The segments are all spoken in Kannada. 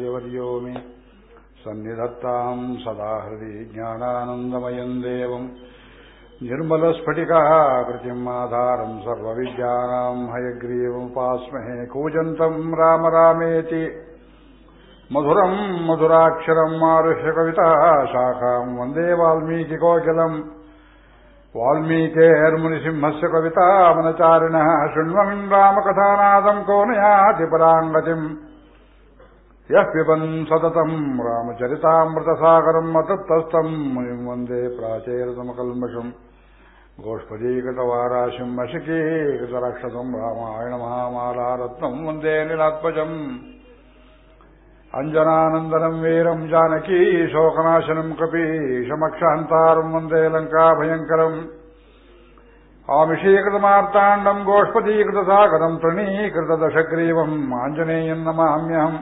देवर्यो मे सन्निधत्ताम् सदा हृदि ज्ञानानन्दमयम् देवम् निर्मलस्फटिकाकृतिम् आधारम् सर्वविद्यानाम् हयग्रीवमुपास्महे कूजन्तम् राम रामेति मधुरम् मधुराक्षरम् आरुह्य कविता शाखाम् वन्दे वाल्मीकिकोकिलम् वाल्मीकेर्मुनिसिंहस्य कवितामनचारिणः शृण्वन् रामकथानादम् को नयाति पराङ्गतिम् यः पिबन् सततम् रामचरितामृतसागरम् अतप्तस्तम् मुनिम् वन्दे प्राचेरतमकल्मषम् गोष्पदीकृतवाराशिम् अशिकीकृतरक्षसम् रामायणमहामालारत्नम् वन्दे निलात्मजम् अञ्जनानन्दनम् वीरम् जानकी शोकनाशनम् कपीशमक्षहन्तारम् वन्दे लङ्काभयङ्करम् आमिषीकृतमार्ताण्डम् गोष्पदीकृतसागरम् तृणीकृतदशग्रीवम् आञ्जनेयम् नमाम्यहम्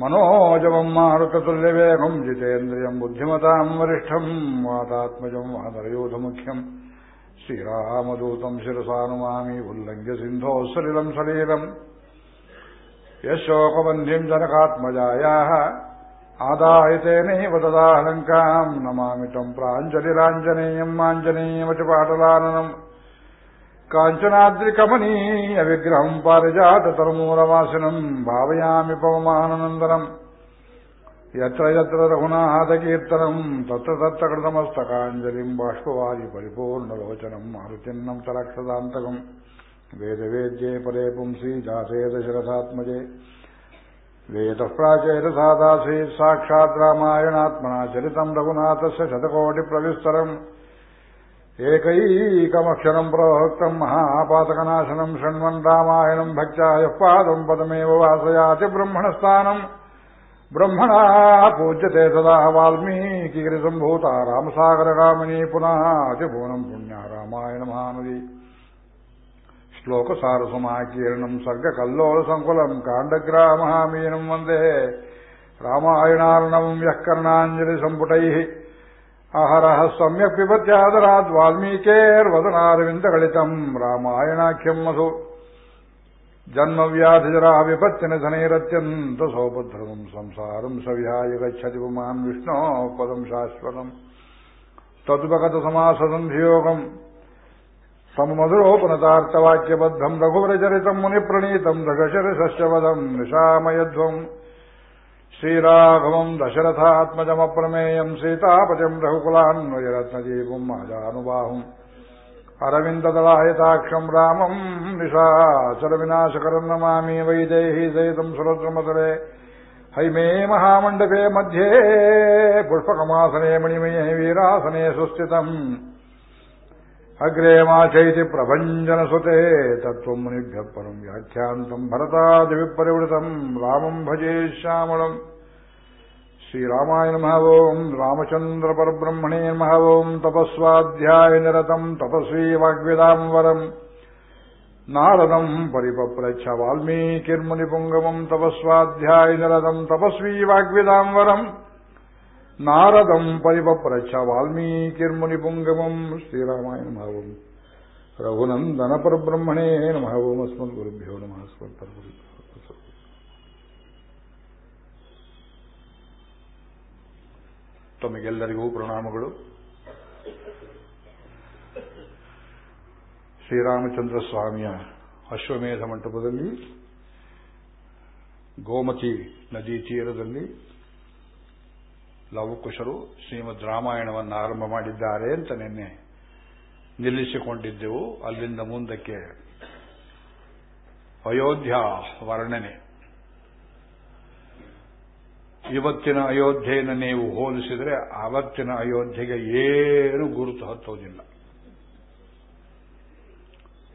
मनोजवं मारुततुल्यवेगं जितेन्द्रियं बुद्धिमतां वरिष्ठम् वातात्मजं वानरयोद्धमुखं श्रीरामदूतं शिरसाानुमामि उल्लङ्घ्यसिन्धो SRLं सलेदम यशोकोमन दीनदरकात्मजायाः आदायतेने वदालङ्कं नमामि तं प्राञ्जरीराञ्जनेयम् आञ्जनेयम् च पाठालाननं కాంచనాద్రి కమనీయ విగ్రహం పారిజాత తరుమూలవాసినం భావయామి పవమానందనం ఎత్ర ఎత్ర రఘునాథకీర్తనం తత్ర తత్ర కృతమస్తకాంజలిం బాష్పవాది పరిపూర్ణలోచనం మారుతిన్నం తలక్షదాంతకం వేదవేద్యే పదే పుంసి జాతే దశరథాత్మజే వేద ప్రాచేరసాదాసీ సాక్షాత్ రామాయణాత్మనా చరితం రఘునాథస్య శతకోటి ప్రవిస్తరం एकैकमक्षरम् प्रवक्तम् महापातकनाशनम् शृण्वन् रामायणम् भक्त्या यः पादम् पदमेव वासयाति ब्रह्मणस्थानम् ब्रह्मणा पूज्यते सदा वाल्मीकिगिरिसम्भूता रामसागरगामिनी पुनः अतिभुवनम् पुण्या रामायणमहानदी श्लोकसारसमाकीर्णम् सर्गकल्लोलसङ्कुलम् काण्डग्रामहामीनम् वन्दे रामायणार्णवम् यः कर्णाञ्जलिसम्पुटैः ಅಹರಹ ಸಮ್ಯಕ್ ಪಿಬತ್ಯಾದರಾದ್ ವಾಲ್ಮೀಕೇರ್ವದನಾರವಿಂದಗಳಿತಂ ರಾಮಾಯಣಾಖ್ಯಮ್ಮಸು ಜನ್ಮವ್ಯಾಧಿಜರಾ ವಿಪತ್ತಿನಧನೈರತ್ಯಂತ ಸೌಭದ್ರವಂ ಸಂಸಾರಂ ಸವಿಹಾಯ ಗಚ್ಚತಿ ಪುಮಾನ್ ವಿಷ್ಣೋ ಪದಂ ಶಾಶ್ವತಂ. ತದುಪಗತ ಸಮಾಸಸಂಧಿಯೋಗಂ ಸಮಮಧುರೋಪನತಾರ್ಥವಾಕ್ಯಬದ್ಧಂ ರಘುವರಚರಿತಂ ಮುನಿಪ್ರಣೀತಂ ಧಗಶರಸಶ್ಚವದಂ ನಿಶಾಮಯಧ್ವಂ. श्रीराघवम् दशरथात्मजमप्रमेयम् सीतापतिम् रघुकुलान्वयरत्नदीपम् आजानुबाहुम् अरविन्ददलायताक्षम् रामम् निशाचरविनाशकरम् नमामि वैदेही सहितम् सुरद्रमतले हैमे महामण्डपे मध्ये पुष्पकमासने मणिमये वीरासने सुस्थितम् अग्रे माचैति प्रभञ्जनसुते तत्त्वम् मुनिभ्यः परम् व्याख्यान्तम् भरतादिविपरिवृतम् रामम् भजे श्यामलम् श्रीरामाय नमः ओम् रामचन्द्रपरब्रह्मणे नमः ओम् तपस्वाध्यायनिरतम् तपस्वी वाग्विदाम् वरम् नारदम् परिपप्रच्छ वाल्मीकिर्मुनिपुङ्गमम् तपस्वाध्यायनिरतम् तपस्वी वाग्विदाम् నారదం పరివప్రచ వాల్మీకిర్మునిపుంగమం శ్రీరామాయ నమః రఘునందన పరబ్రహ్మణే నమః ఓం అస్మద్గురుభ్యో నమః అస్మద్గురుభ్యో ತಮಗೆಲ್ಲರಿಗೂ ಪ್ರಣಾಮಗಳು ಶ್ರೀರಾಮಚಂದ್ರ ಸ್ವಾಮಿಯ ಅಶ್ವಮೇಧ ಮಂಟಪದಲ್ಲಿ ಗೋಮತಿ ನದಿ ತೀರದಲ್ಲಿ ಲವಕುಶರು ಶ್ರೀಮದ್ ರಾಮಾಯಣವನ್ನು ಆರಂಭ ಮಾಡಿದ್ದಾರೆ ಅಂತ ನಿನ್ನೆ ನಿಲ್ಲಿಸಿಕೊಂಡಿದ್ದೆವು. ಅಲ್ಲಿಂದ ಮುಂದಕ್ಕೆ ಅಯೋಧ್ಯ ವರ್ಣನೆ. ಇವತ್ತಿನ ಅಯೋಧ್ಯೆಯನ್ನು ನೀವು ಹೋಲಿಸಿದರೆ ಅವತ್ತಿನ ಅಯೋಧ್ಯೆಗೆ ಏನು ಗುರುತು ಹತ್ತೋದಿಲ್ಲ.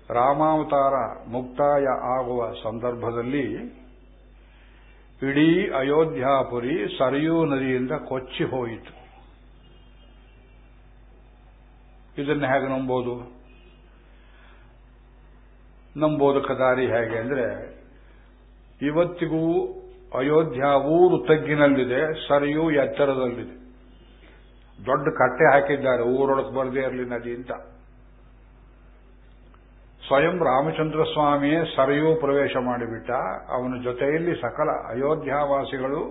ರಾಮಾವತಾರ ಮುಕ್ತಾಯ ಆಗುವ ಸಂದರ್ಭದಲ್ಲಿ ಇಡೀ ಅಯೋಧ್ಯಾಪುರಿ ಸರಯೂ ನದಿಯಿಂದ ಕೊಚ್ಚಿ ಹೋಯಿತು. ಇದನ್ನು ಹೇಗೆ ನಂಬೋದು? ನಂಬೋದಕ್ಕೆ ದಾರಿ ಹೇಗೆ ಅಂದರೆ, ಇವತ್ತಿಗೂ ಅಯೋಧ್ಯ ಊರು ತಗ್ಗಿನಲ್ಲಿದೆ, ಸರಿಯೂ ಎತ್ತರದಲ್ಲಿದೆ. ದೊಡ್ಡ ಕಟ್ಟೆ ಹಾಕಿದ್ದಾರೆ, ಊರೊಳಗೆ ಬರದೇ ಇರಲಿ ನದಿ ಅಂತ. ಸ್ವಯಂ ರಾಮಚಂದ್ರ ಸ್ವಾಮಿಯೇ ಸರಿಯೂ ಪ್ರವೇಶ ಮಾಡಿಬಿಟ್ಟ. ಅವನ ಜೊತೆಯಲ್ಲಿ ಸಕಲ ಅಯೋಧ್ಯಾವಾಸಿಗಳು,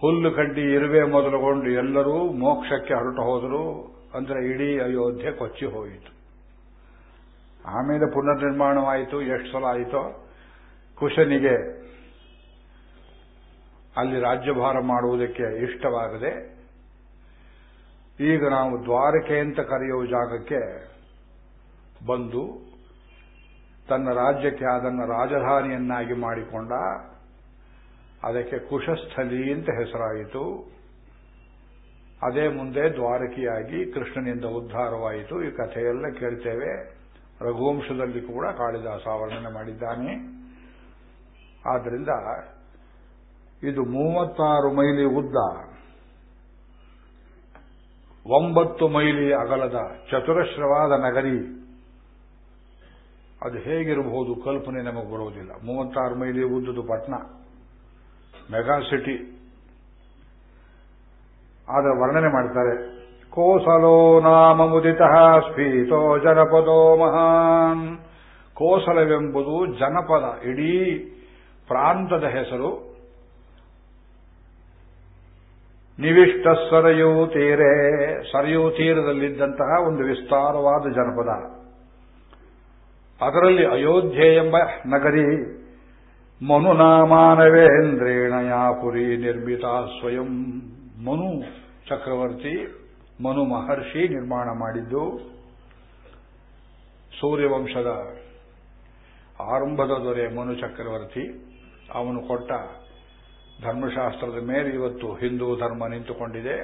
ಹುಲ್ಲು ಕಡ್ಡಿ ಇರುವೆ ಮೊದಲುಗೊಂಡು ಎಲ್ಲರೂ ಮೋಕ್ಷಕ್ಕೆ ಹೊರಟು ಹೋದರು. ಅಂದರೆ ಇಡೀ ಅಯೋಧ್ಯೆ ಕೊಚ್ಚಿ ಹೋಯಿತು. ಆಮೇಲೆ ಪುನರ್ನಿರ್ಮಾಣವಾಯಿತು. ಎಷ್ಟು ಸಲ ಆಯಿತೋ? ಕುಶನಿಗೆ ಅಲ್ಲಿ ರಾಜ್ಯಭಾರ ಮಾಡುವುದಕ್ಕೆ ಇಷ್ಟವಾಗದೆ ಈಗ ನಾವು ದ್ವಾರಕೆ ಅಂತ ಕರೆಯುವ ಜಾಗಕ್ಕೆ ಬಂದು ತನ್ನ ರಾಜ್ಯಕ್ಕೆ ಅದನ್ನು ರಾಜಧಾನಿಯನ್ನಾಗಿ ಮಾಡಿಕೊಂಡ. ಅದಕ್ಕೆ ಕುಶಸ್ಥಲಿ ಅಂತ ಹೆಸರಾಯಿತು. ಅದೇ ಮುಂದೆ ದ್ವಾರಕಿಯಾಗಿ ಕೃಷ್ಣನಿಂದ ಉದ್ಧಾರವಾಯಿತು. ಈ ಕಥೆಯೆಲ್ಲ ಕೇಳ್ತೇವೆ. ರಘುವಂಶದಲ್ಲಿ ಕೂಡ ಕಾಳಿದಾಸ ವರ್ಣನೆ ಮಾಡಿದ್ದಾನೆ. ಆದ್ದರಿಂದ ಇದು ಮೂವತ್ತಾರು ಮೈಲಿ ಉದ್ದ, ಒಂಬತ್ತು ಮೈಲಿ ಅಗಲದ ಚತುರಶ್ರವಾದ ನಗರಿ. ಅದು ಹೇಗಿರಬಹುದು ಕಲ್ಪನೆ ನಮಗೆ ಬರುವುದಿಲ್ಲ ಮೂವತ್ತಾರು ಮೈಲಿ ಉದ್ದದು ಪಟ್ನ, ಮೆಗಾ ಸಿಟಿ. ಆದ್ರೆ ವರ್ಣನೆ ಮಾಡ್ತಾರೆ, ಕೋಸಲೋ ನಾಮ ಮುದಿತ ಸ್ಫೀತೋ ಜನಪದೋ ಮಹಾನ್. ಕೋಸಲವೆಂಬುದು ಜನಪದ, ಇಡೀ ಪ್ರಾಂತದ ಹೆಸರು. ನಿವಿಷ್ಟ ಸರಯೂ ತೀರೆ, ಸರಯೂ ತೀರದಲ್ಲಿದ್ದಂತಹ ಒಂದು ವಿಸ್ತಾರವಾದ ಜನಪದ. ಅದರಲ್ಲಿ ಅಯೋಧ್ಯೆ ಎಂಬ ನಗರಿ ಮನುನಾಮಾನವೇಂದ್ರೇಣ ಯಾಪುರಿ ನಿರ್ಮಿತ ಸ್ವಯಂ ಮನು ಚಕ್ರವರ್ತಿ ಮನು ಮಹರ್ಷಿ ನಿರ್ಮಾಣ ಮಾಡಿದ್ದು ಸೂರ್ಯವಂಶದ ಆರಂಭದ ದೊರೆ ಮನು ಚಕ್ರವರ್ತಿ. ಅವನು ಕೊಟ್ಟ ಧರ್ಮಶಾಸ್ತ್ರದ ಮೇಲೆ ಇವತ್ತು ಹಿಂದೂ ಧರ್ಮ ನಿಂತುಕೊಂಡಿದೆ.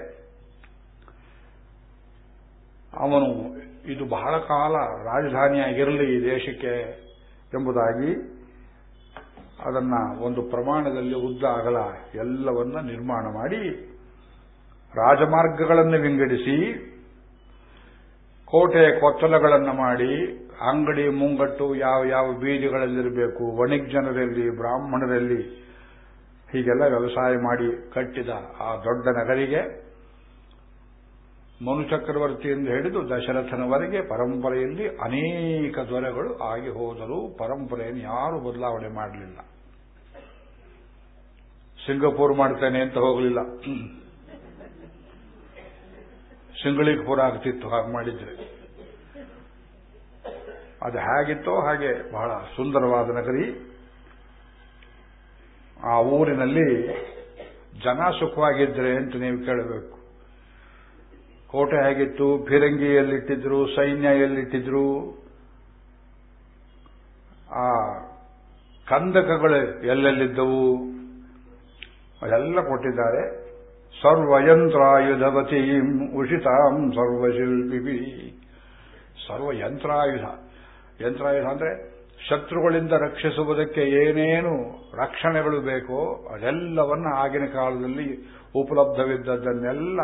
ಅವನು ಇದು ಬಹಳ ಕಾಲ ರಾಜಧಾನಿಯಾಗಿರಲಿ ಈ ದೇಶಕ್ಕೆ ಎಂಬುದಾಗಿ ಅದನ್ನ ಒಂದು ಪ್ರಮಾಣದಲ್ಲಿ ಉದ್ದ ಅಗಲ ಎಲ್ಲವನ್ನ ನಿರ್ಮಾಣ ಮಾಡಿ ರಾಜಮಾರ್ಗಗಳನ್ನು ವಿಂಗಡಿಸಿ ಕೋಟೆ ಕೊತ್ತಲಗಳನ್ನು ಮಾಡಿ, ಅಂಗಡಿ ಮುಂಗಟ್ಟು ಯಾವ ಯಾವ ಬೀದಿಗಳಲ್ಲಿರಬೇಕು ವಣಿಜ್ಜನರಲ್ಲಿ ಬ್ರಾಹ್ಮಣರಲ್ಲಿ ಹೀಗೆಲ್ಲ ವ್ಯವಸಾಯ ಮಾಡಿ ಕಟ್ಟಿದ ಆ ದೊಡ್ಡ ನಗರಿಗೆ ಮನು ಚಕ್ರವರ್ತಿಯಿಂದ ಹಿಡಿದು ದಶರಥನವರೆಗೆ ಪರಂಪರೆಯಲ್ಲಿ ಅನೇಕ ದೊರೆಗಳು ಆಗಿ ಹೋದರೂ ಪರಂಪರೆಯನ್ನು ಯಾರು ಬದಲಾವಣೆ ಮಾಡಲಿಲ್ಲ. ಸಿಂಗಾಪುರ್ ಮಾಡ್ತೇನೆ ಅಂತ ಹೋಗಲಿಲ್ಲ. ಸಿಂಗಳಿಗೆ ಪುರ ಆಗ್ತಿತ್ತು, ಹಾಗೆ ಮಾಡಿದ್ರೆ. ಅದು ಹೇಗಿತ್ತೋ ಹಾಗೆ ಬಹಳ ಸುಂದರವಾದ ನಗರಿ. ಆ ಊರಿನಲ್ಲಿ ಜನ ಸುಖವಾಗಿದ್ರೆ ಅಂತ ನೀವು ಕೇಳಬೇಕು. ಕೋಟೆ ಹೇಗಿತ್ತು ಫಿರಂಗಿ ಎಲ್ಲಿಟ್ಟಿದ್ರು ಸೈನ್ಯ ಎಲ್ಲಿಟ್ಟಿದ್ರು ಆ ಕಂದಕಗಳು ಎಲ್ಲೆಲ್ಲಿದ್ದವು? ಅದೆಲ್ಲ ಕೊಟ್ಟಿದ್ದಾರೆ. ಸರ್ವಯಂತ್ರಾಯುಧವತೀಂ ಉಷಿತಾಂ ಸರ್ವಶಿಲ್ಪಿ ಸರ್ವ ಯಂತ್ರಾಯುಧ ಯಂತ್ರಾಯುಧ ಅಂದ್ರೆ ಶತ್ರುಗಳಿಂದ ರಕ್ಷಿಸುವುದಕ್ಕೆ ಏನೇನು ರಕ್ಷಣೆಗಳು ಬೇಕೋ ಅದೆಲ್ಲವನ್ನ ಆಗಿನ ಕಾಲದಲ್ಲಿ ಉಪಲಬ್ಧವಿದ್ದದ್ದನ್ನೆಲ್ಲ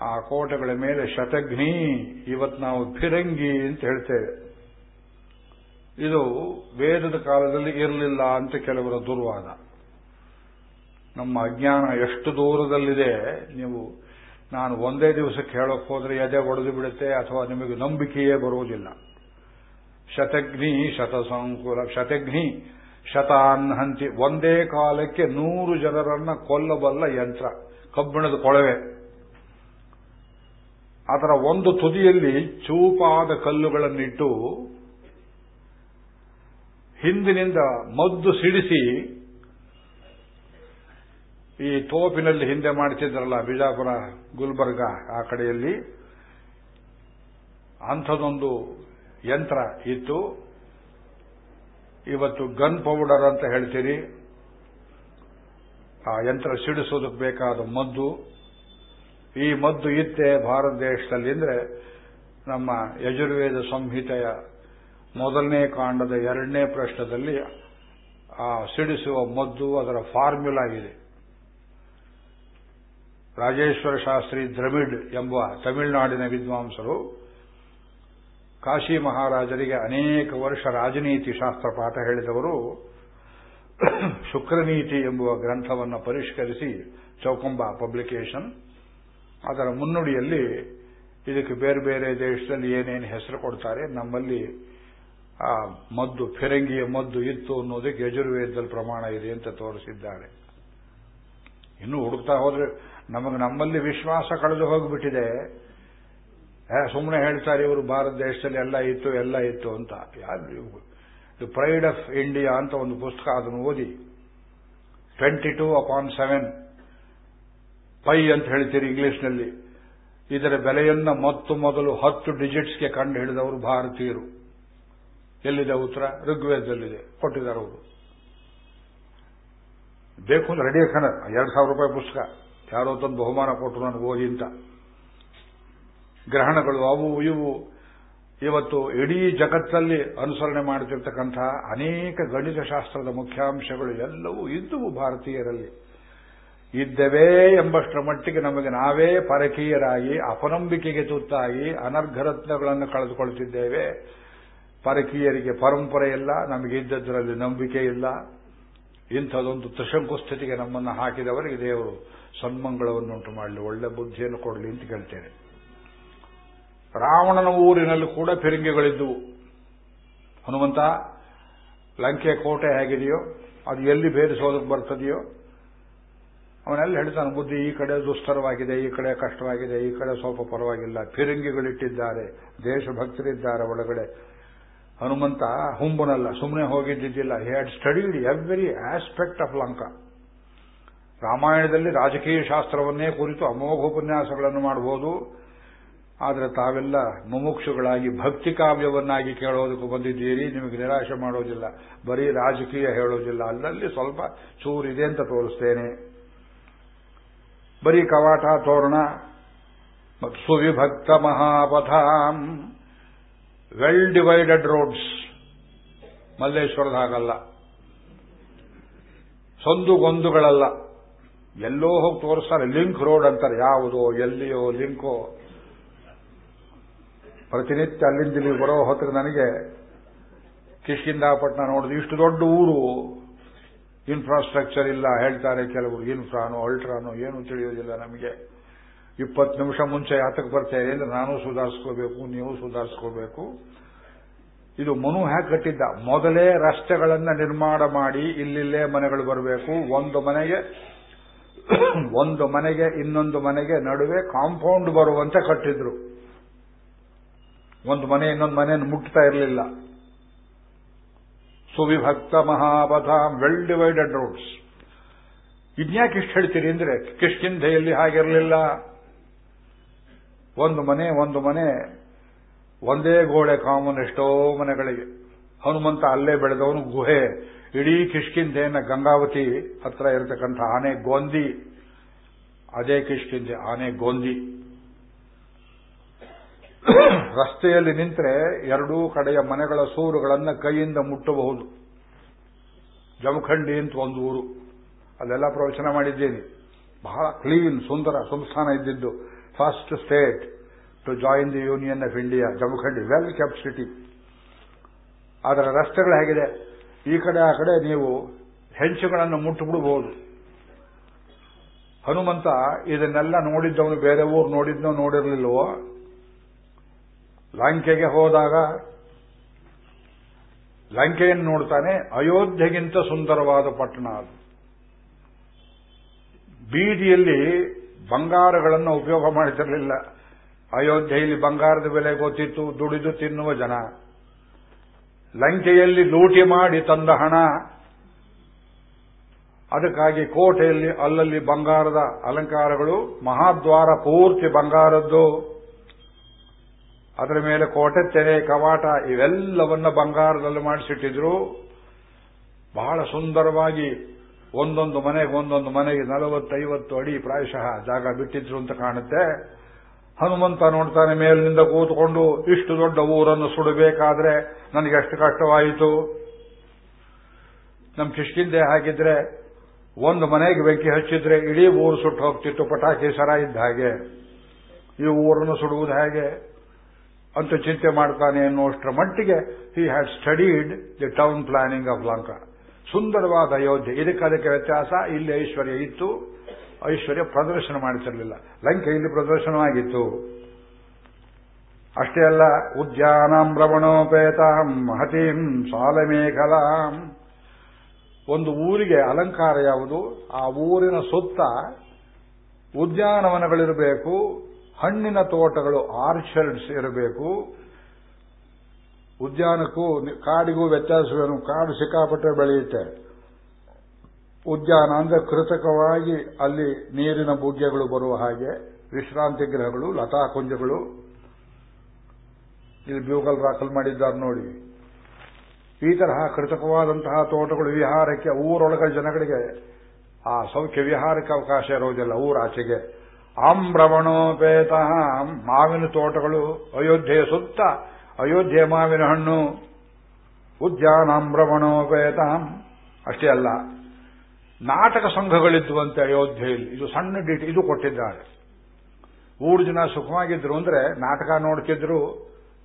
ಆ ಕೋಟೆಗಳ ಮೇಲೆ ಶತಘ್ನಿ ಇವತ್ತು ನಾವು ಫಿರಂಗಿ ಅಂತ ಹೇಳ್ತೇವೆ. ಇದು ವೇದದ ಕಾಲದಲ್ಲಿ ಇರಲಿಲ್ಲ ಅಂತ ಕೆಲವರ ದುರ್ವಾದ. ನಮ್ಮ ಅಜ್ಞಾನ ಎಷ್ಟು ದೂರದಲ್ಲಿದೆ, ನೀವು, ನಾನು ಒಂದೇ ದಿವಸಕ್ಕೆ ಹೇಳೋಕೆ ಹೋದರೆ ಎದೆ ಒಡೆದು ಬಿಡುತ್ತೆ ಅಥವಾ ನಿಮಗೆ ನಂಬಿಕೆಯೇ ಬರುವುದಿಲ್ಲ. ಶತಘ್ನಿ, ಶತಸಂಕುಲ, ಶತಘ್ನಿ ಶತಾನ್ ಹಂತಿ ಒಂದೇ ಕಾಲಕ್ಕೆ ನೂರು ಜನರನ್ನ ಕೊಲ್ಲಬಲ್ಲ ಯಂತ್ರ, ಕಬ್ಬಿಣದ ಕೊಳವೆ. ಅದರ ಒಂದು ತುದಿಯಲ್ಲಿ ಚೂಪಾದ ಕಲ್ಲುಗಳನ್ನಿಟ್ಟು ಹಿಂದಿನಿಂದ ಮದ್ದು ಸಿಡಿಸಿ ಈ ತೋಪಿನಲ್ಲಿ ಹಿಂದೆ ಮಾಡ್ತಿದ್ರಲ್ಲ ಬಿಜಾಪುರ, ಗುಲ್ಬರ್ಗ ಆ ಕಡೆಯಲ್ಲಿ ಅಂಥದೊಂದು ಯಂತ್ರ ಇತ್ತು. ಇವತ್ತು ಗನ್ ಪೌಡರ್ ಅಂತ ಹೇಳ್ತೀರಿ. ಆ ಯಂತ್ರ ಸಿಡಿಸೋದಕ್ಕೆ ಬೇಕಾದ ಮದ್ದು ಈ ಮದ್ದು ಇತ್ತೆ ಭಾರತ ದೇಶದಲ್ಲಿ ಅಂದ್ರೆ ನಮ್ಮ ಯಜುರ್ವೇದ ಸಂಹಿತೆಯ ಮೊದಲನೇ ಕಾಂಡದ ಎರಡನೇ ಪ್ರಶ್ನದಲ್ಲಿ ಆ ಸಿಡಿಸುವ ಮದ್ದು ಅದರ ಫಾರ್ಮುಲಾ ಇದೆ. ರಾಜೇಶ್ವರ ಶಾಸ್ತ್ರಿ ದ್ರವಿಡ್ ಎಂಬ ತಮಿಳುನಾಡಿನ ವಿದ್ವಾಂಸರು ಕಾಶಿ ಮಹಾರಾಜರಿಗೆ ಅನೇಕ ವರ್ಷ ರಾಜನೀತಿ ಶಾಸ್ತ್ರ ಪಾಠ ಹೇಳಿದವರು. ಶುಕ್ರನೀತಿ ಎಂಬುವ ಗ್ರಂಥವನ್ನು ಪರಿಷ್ಕರಿಸಿ ಚೌಕಂಬ ಪಬ್ಲಿಕೇಶನ್ ಅದರ ಮುನ್ನುಡಿಯಲ್ಲಿ ಇದಕ್ಕೆ ಬೇರೆ ಬೇರೆ ದೇಶದಲ್ಲಿ ಏನೇನು ಹೆಸರು ಕೊಡ್ತಾರೆ, ನಮ್ಮಲ್ಲಿ ಆ ಮದ್ದು, ಫಿರಂಗಿಯ ಮದ್ದು ಇತ್ತು ಅನ್ನೋದಕ್ಕೆ ಯಜುರ್ವೇದದಲ್ಲಿ ಪ್ರಮಾಣ ಇದೆ ಅಂತ ತೋರಿಸಿದ್ದಾರೆ. ಇನ್ನು ಹುಡುಕ್ತಾ ಹೋದ್ರೆ ನಮಗೆ ನಮ್ಮಲ್ಲಿ ವಿಶ್ವಾಸ ಕಳೆದು ಹೋಗಿಬಿಟ್ಟಿದೆ. ಸುಮ್ಮನೆ ಹೇಳ್ತಾರೆ, ಇವರು ಭಾರತ ದೇಶದಲ್ಲಿ ಎಲ್ಲ ಇತ್ತು ಎಲ್ಲ ಇತ್ತು ಅಂತ. ಯಾರು ಪ್ರೈಡ್ ಆಫ್ ಇಂಡಿಯಾ ಅಂತ ಒಂದು ಪುಸ್ತಕ ಅದನ್ನು ಓದಿ twenty two upon seven pi ಅಂತ ಹೇಳ್ತೀರಿ ಇಂಗ್ಲಿಷ್ನಲ್ಲಿ. ಇದರ ಬೆಲೆಯನ್ನ ಮೊತ್ತ ಮೊದಲು ಹತ್ತು ಡಿಜಿಟ್ಸ್ಗೆ ಕಂಡು ಹಿಡಿದವರು ಭಾರತೀಯರು. ಎಲ್ಲಿದೆ ಉತ್ತರ? ಋಗ್ವೇದದಲ್ಲಿದೆ. ಕೊಟ್ಟಿದ್ದಾರೆ ಅವರು. ಬೇಕು ಅಂದ್ರೆ ರೆಡಿ ಕಣ ಎರಡು ಸಾವಿರ ರೂಪಾಯಿ ಪುಸ್ತಕ. ಯಾರೋ ತಂದು ಬಹುಮಾನ ಕೊಟ್ಟರು ನನಗೆ ಓದಿ ಅಂತ. ಗ್ರಹಣಗಳು ಅವು ಇವು. ಇವತ್ತು ಇಡೀ ಜಗತ್ತಲ್ಲಿ ಅನುಸರಣೆ ಮಾಡುತ್ತಿರ್ತಕ್ಕಂತಹ ಅನೇಕ ಗಣಿತಶಾಸ್ತ್ರದ ಮುಖ್ಯಾಂಶಗಳು ಎಲ್ಲವೂ ಇದ್ದುವು ಭಾರತೀಯರಲ್ಲಿ. ಇದ್ದವೇ ಎಂಬಷ್ಟರ ಮಟ್ಟಿಗೆ ನಮಗೆ ನಾವೇ ಪರಕೀಯರಾಗಿ, ಅಪನಂಬಿಕೆಗೆ ತುತ್ತಾಗಿ, ಅನರ್ಘರತ್ನಗಳನ್ನು ಕಳೆದುಕೊಳ್ತಿದ್ದೇವೆ ಪರಕೀಯರಿಗೆ ಪರಂಪರೆ ಇಲ್ಲ, ನಮಗೆ ಇದ್ದದ್ರಲ್ಲಿ ನಂಬಿಕೆ ಇಲ್ಲ. ಇಂಥದೊಂದು ತ್ರಿಶಂಕು ಸ್ಥಿತಿಗೆ ನಮ್ಮನ್ನು ಹಾಕಿದವರಿಗೆ ದೇವರು ಸನ್ಮಂಗಳವನ್ನುಂಟು ಮಾಡಲಿ, ಒಳ್ಳೆ ಬುದ್ಧಿಯನ್ನು ಕೊಡಲಿ ಅಂತ ಕೇಳ್ತೇನೆ. ರಾವಣನ ಊರಿನಲ್ಲಿ ಕೂಡ ಫಿರಿಂಗಿಗಳಿದ್ದುವು ಹನುಮಂತ, ಲಂಕೆ ಕೋಟೆ ಹೇಗಿದೆಯೋ, ಅದು ಎಲ್ಲಿ ಭೇದಿಸೋದಕ್ಕೆ ಬರ್ತದೆಯೋ ಅವನೆಲ್ಲ ಹೇಳ್ತಾನೆ ಬುದ್ಧಿ ಈ ಕಡೆ ದುಸ್ತರವಾಗಿದೆ ಈ ಕಡೆ ಕಷ್ಟವಾಗಿದೆ, ಈ ಕಡೆ ಸ್ವಲ್ಪ ಪರವಾಗಿಲ್ಲ. ಫಿರಂಗಿಗಳಿಟ್ಟಿದ್ದಾರೆ, ದೇಶಭಕ್ತರಿದ್ದಾರೆ ಒಳಗಡೆ. ಹನುಮಂತ ಹುಂಬನಲ್ಲ ಸುಮ್ಮನೆ ಹೋಗಿದ್ದಿದ್ದಿಲ್ಲ. He had studied every aspect of Lanka ರಾಮಾಯಣದಲ್ಲಿ ರಾಜಕೀಯ ಶಾಸ್ತ್ರವನ್ನೇ ಕುರಿತು ಅಮೋಘ ಉಪನ್ಯಾಸಗಳನ್ನು ಮಾಡಬಹುದು ಆದರೆ ತಾವೆಲ್ಲ ಮುಮುಕ್ಷುಗಳಾಗಿ, ಭಕ್ತಿ ಕಾವ್ಯವನ್ನಾಗಿ ಕೇಳೋದಕ್ಕೆ ಬಂದಿದ್ದೀರಿ, ನಿಮಗೆ ನಿರಾಶೆ ಮಾಡೋದಿಲ್ಲ. ಬರೀ ರಾಜಕೀಯ ಹೇಳೋದಿಲ್ಲ. ಅಲ್ಲಲ್ಲಿ ಸ್ವಲ್ಪ ಚೂರಿದೆ ಅಂತ ತೋರಿಸ್ತೇನೆ. ಬರೀ ಕವಾಟ, ತೋರಣ ಮತ್ತು ಸುವಿಭಕ್ತ ಮಹಾಪಥಾಂ. ವೆಲ್ ಡಿವೈಡೆಡ್ ರೋಡ್ಸ್ ಮಲ್ಲೇಶ್ವರದ ಹಾಗಲ್ಲ. ಸಂದುಗೊಂದುಗಳಲ್ಲ ಎಲ್ಲೋ ಹೋಗಿ ತೋರಿಸ್ತಾರೆ, ಲಿಂಕ್ ರೋಡ್ ಅಂತಾರೆ. ಯಾವುದೋ, ಎಲ್ಲಿಯೋ, ಲಿಂಕೋ. ಪ್ರತಿನಿತ್ಯ ಅಲ್ಲಿಂದ ಇಲ್ಲಿ ಬರೋ ಹೊತ್ತಿಗೆ ನನಗೆ ಕಿಷ್ಕಿಂದಾಪಟ್ಟಣ ನೋಡಿದ್ವಿ ಇಷ್ಟು ದೊಡ್ಡ ಊರು. ಇನ್ಫ್ರಾಸ್ಟ್ರಕ್ಚರ್ ಇಲ್ಲ, ಹೇಳ್ತಾರೆ ಕೆಲವರು. ಇನ್ಫ್ರಾನೋ ಅಲ್ಟ್ರಾನೋ ಏನು ತಿಳಿಯೋದಿಲ್ಲ ನಮಗೆ. ಇಪ್ಪತ್ತು ನಿಮಿಷ ಮುಂಚೆ ಯಾತಕ್ಕೆ ಬರ್ತೇವೆ ಅಂದ್ರೆ ನಾನು ಸುಧಾರಿಸ್ಕೋಬೇಕು, ನೀವು ಸುಧಾರಿಸ್ಕೋಬೇಕು. ಇದು ಮನು ಹ್ಯಾಕ್ ಕಟ್ಟಿದ್ದ. ಮೊದಲೇ ರಸ್ತೆಗಳನ್ನು ನಿರ್ಮಾಣ ಮಾಡಿ ಇಲ್ಲಿಲ್ಲೇ ಮನೆಗಳು ಬರಬೇಕು. ಒಂದು ಮನೆಗೆ ಒಂದು ಮನೆಗೆ, ಇನ್ನೊಂದು ಮನೆಗೆ ನಡುವೆ ಕಾಂಪೌಂಡ್ ಬರುವಂತೆ ಕಟ್ಟಿದ್ರು. ಒಂದು ಮನೆ, ಇನ್ನೊಂದು ಮನೆಯನ್ನು ಮುಟ್ತಾ ಇರಲಿಲ್ಲ. ಸುವಿಭಕ್ತ ಮಹಾಪಥ ವೆಲ್ ಡಿವೈಡೆಡ್ ರೋಡ್ಸ್ ಇದ್ಯಾಕೆ ಇಷ್ಟು ಹೇಳ್ತೀರಿ ಅಂದ್ರೆ ಕಿಷ್ಕಿಂಧೆಯಲ್ಲಿ ಹಾಗಿರಲಿಲ್ಲ. ಒಂದು ಮನೆ ಒಂದು ಮನೆ, ಒಂದೇ ಗೋಡೆ ಕಾಮನ್ ಎಷ್ಟೋ ಮನೆಗಳಿಗೆ. ಹನುಮಂತ ಅಲ್ಲೇ ಬೆಳೆದವನು ಗುಹೆ. ಇಡೀ ಕಿಷ್ಕಿಂಧೆಯನ್ನ ಗಂಗಾವತಿ ಹತ್ರ ಇರತಕ್ಕಂಥ ಆನೆ ಗೊಂದಿ. ಅದೇ ಕಿಷ್ಕಿಂಧೆ, ಆನೆ ಗೊಂದಿ. ರಸ್ತೆಯಲ್ಲಿ ನಿಂತರೆ ಎರಡೂ ಕಡೆಯ ಮನೆಗಳ ಸೂರುಗಳನ್ನು ಕೈಯಿಂದ ಮುಟ್ಟಬಹುದು. ಜಮಖಂಡಿ ಅಂತ ಒಂದು ಊರು. ಅಲ್ಲೆಲ್ಲ ಪ್ರವಚನ ಮಾಡಿದ್ದೇನೆ. ಬಹಳ ಕ್ಲೀನ್, ಸುಂದರ ಸಂಸ್ಥಾನ ಇದ್ದಿದ್ದು. First state to join the union of India Jamkhandi well kept city ಅದರ ರಸ್ತೆಗಳು ಹೇಗಿದೆ? ಈ ಕಡೆ, ಆ ಕಡೆ ನೀವು ಹೆಂಚುಗಳನ್ನು ಮುಟ್ಟುಬಿಡಬಹುದು. ಹನುಮಂತ ಇದನ್ನೆಲ್ಲ ನೋಡಿದ್ದವನು ಬೇರೆ ಊರು ನೋಡಿದ್ನೋ ನೋಡಿರ್ಲಿಲ್ವೋ ಲಂಕೆಗೆ ಹೋದಾಗ ಲಂಕೆಯನ್ನು ನೋಡ್ತಾನೆ, ಅಯೋಧ್ಯೆಗಿಂತ ಸುಂದರವಾದ ಪಟ್ಟಣ ಅದು. ಬೀದಿಯಲ್ಲಿ ಬಂಗಾರಗಳನ್ನು ಉಪಯೋಗ ಮಾಡಿಸಿರಲಿಲ್ಲ ಅಯೋಧ್ಯೆಯಲ್ಲಿ ಬಂಗಾರದ ಬೆಲೆ ಗೊತ್ತಿತ್ತು, ದುಡಿದು ತಿನ್ನುವ ಜನ. ಲಂಕೆಯಲ್ಲಿ ಲೂಟಿ ಮಾಡಿ ತಂದ ಹಣ. ಅದಕ್ಕಾಗಿ ಕೋಟೆಯಲ್ಲಿ ಅಲ್ಲಲ್ಲಿ ಬಂಗಾರದ ಅಲಂಕಾರಗಳು, ಮಹಾದ್ವಾರ ಪೂರ್ತಿ ಬಂಗಾರದ್ದು. ಅದರ ಮೇಲೆ ಕೋಟೆ, ತೆರೆ, ಕವಾಟ ಇವೆಲ್ಲವನ್ನ ಬಂಗಾರದಲ್ಲಿ ಮಾಡಿಸಿಟ್ಟಿದ್ರು. ಬಹಳ ಸುಂದರವಾಗಿ ಒಂದೊಂದು ಮನೆಗೆ ಒಂದೊಂದು ಮನೆಗೆ ನಲವತ್ತೈವತ್ತು ಅಡಿ ಪ್ರಾಯಶಃ ಜಾಗ ಬಿಟ್ಟಿದ್ರು ಅಂತ ಕಾಣುತ್ತೆ. ಹನುಮಂತ ನೋಡ್ತಾನೆ ಮೇಲಿನಿಂದ ಕೂತ್ಕೊಂಡು, ಇಷ್ಟು ದೊಡ್ಡ ಊರನ್ನು ಸುಡಬೇಕಾದ್ರೆ ನನಗೆ ಎಷ್ಟು ಕಷ್ಟವಾಯಿತು. ನಮ್ಮ ಕಿಷ್ಕಿಂದೆ ಹಾಗಿದ್ರೆ ಒಂದು ಮನೆಗೆ ಬೆಂಕಿ ಹಚ್ಚಿದ್ರೆ ಇಡೀ ಊರು ಸುಟ್ಟು ಹೋಗ್ತಿತ್ತು, ಪಟಾಕಿ ಸರ ಇದ್ದ ಹಾಗೆ. ಈ ಊರನ್ನು ಸುಡುವುದು ಹೇಗೆ? ಅಂತ ಚಿಂತೆ ಮಾಡ್ತಾನೆ ಅನ್ನುವಷ್ಟರ ಮಟ್ಟಿಗೆ he had studied the town planning of Lanka ಸುಂದರವಾದ ಅಯೋಧ್ಯೆ. ಇದಕ್ಕೆ ಅದಕ್ಕೆ ವ್ಯತ್ಯಾಸ, ಇಲ್ಲಿ ಐಶ್ವರ್ಯ ಇತ್ತು. ಐಶ್ವರ್ಯ ಪ್ರದರ್ಶನ ಮಾಡಿಸಿರಲಿಲ್ಲ. ಲಂಕೆ ಇಲ್ಲಿ ಪ್ರದರ್ಶನವಾಗಿತ್ತು. ಅಷ್ಟೇ ಅಲ್ಲ, ಉದ್ಯಾನಂ ಭ್ರಮಣೋಪೇತಾಂ ಮಹತೀಂ ಸಾಲಮೇಖಲಾಂ ಒಂದು ಊರಿಗೆ ಅಲಂಕಾರ ಯಾವುದು? ಆ ಊರಿನ ಸುತ್ತ ಉದ್ಯಾನವನಗಳಿರಬೇಕು ಹಣ್ಣಿನ ತೋಟಗಳು ಆರ್ಚರ್ಡ್ಸ್ ಇರಬೇಕು. ಉದ್ಯಾನಕ್ಕೂ, ಕಾಡಿಗೂ ವ್ಯತ್ಯಾಸವೇನು? ಕಾಡು ಸಿಕ್ಕಾಪಟ್ಟೆ ಬೆಳೆಯುತ್ತೆ. ಉದ್ಯಾನ ಅಂದ್ರೆ ಕೃತಕವಾಗಿ ಅಲ್ಲಿ ನೀರಿನ ಬುಗ್ಗೆಗಳು ಬರುವ ಹಾಗೆ, ವಿಶ್ರಾಂತಿ ಗೃಹಗಳು ಲತಾಕುಂಜಗಳು ಇಲ್ಲಿ ಬ್ಯೂಗಲ್ ರಾಕಲ್ ಮಾಡಿದ್ದಾರೆ ನೋಡಿ. ಈ ತರಹ ಕೃತಕವಾದಂತಹ ತೋಟಗಳು ವಿಹಾರಕ್ಕೆ ಊರೊಳಗ ಜನಗಳಿಗೆ ಆ ಸೌಖ್ಯ, ವಿಹಾರಕ್ಕೆ ಅವಕಾಶ ಇರೋದಿಲ್ಲ, ಊರಾಚೆಗೆ. ಆಮ್ರವಣೋಪೇತ ಮಾವಿನ ತೋಟಗಳು ಅಯೋಧ್ಯೆಯ ಸುತ್ತ, ಅಯೋಧ್ಯೆ ಮಾವಿನ ಹಣ್ಣು. ಉದ್ಯಾನಾಮ್ರವಣೋಪೇತ ಅಷ್ಟೇ ಅಲ್ಲ, ನಾಟಕ ಸಂಘಗಳಿದ್ದುವಂತೆ ಅಯೋಧ್ಯೆಯಲ್ಲಿ ಇದು ಸಣ್ಣ ಡಿಟ್ ಇದು ಕೊಟ್ಟಿದ್ದಾರೆ. ಊರು ಜನ ಸುಖವಾಗಿದ್ರು ಅಂದ್ರೆ ನಾಟಕ ನೋಡ್ತಿದ್ರು,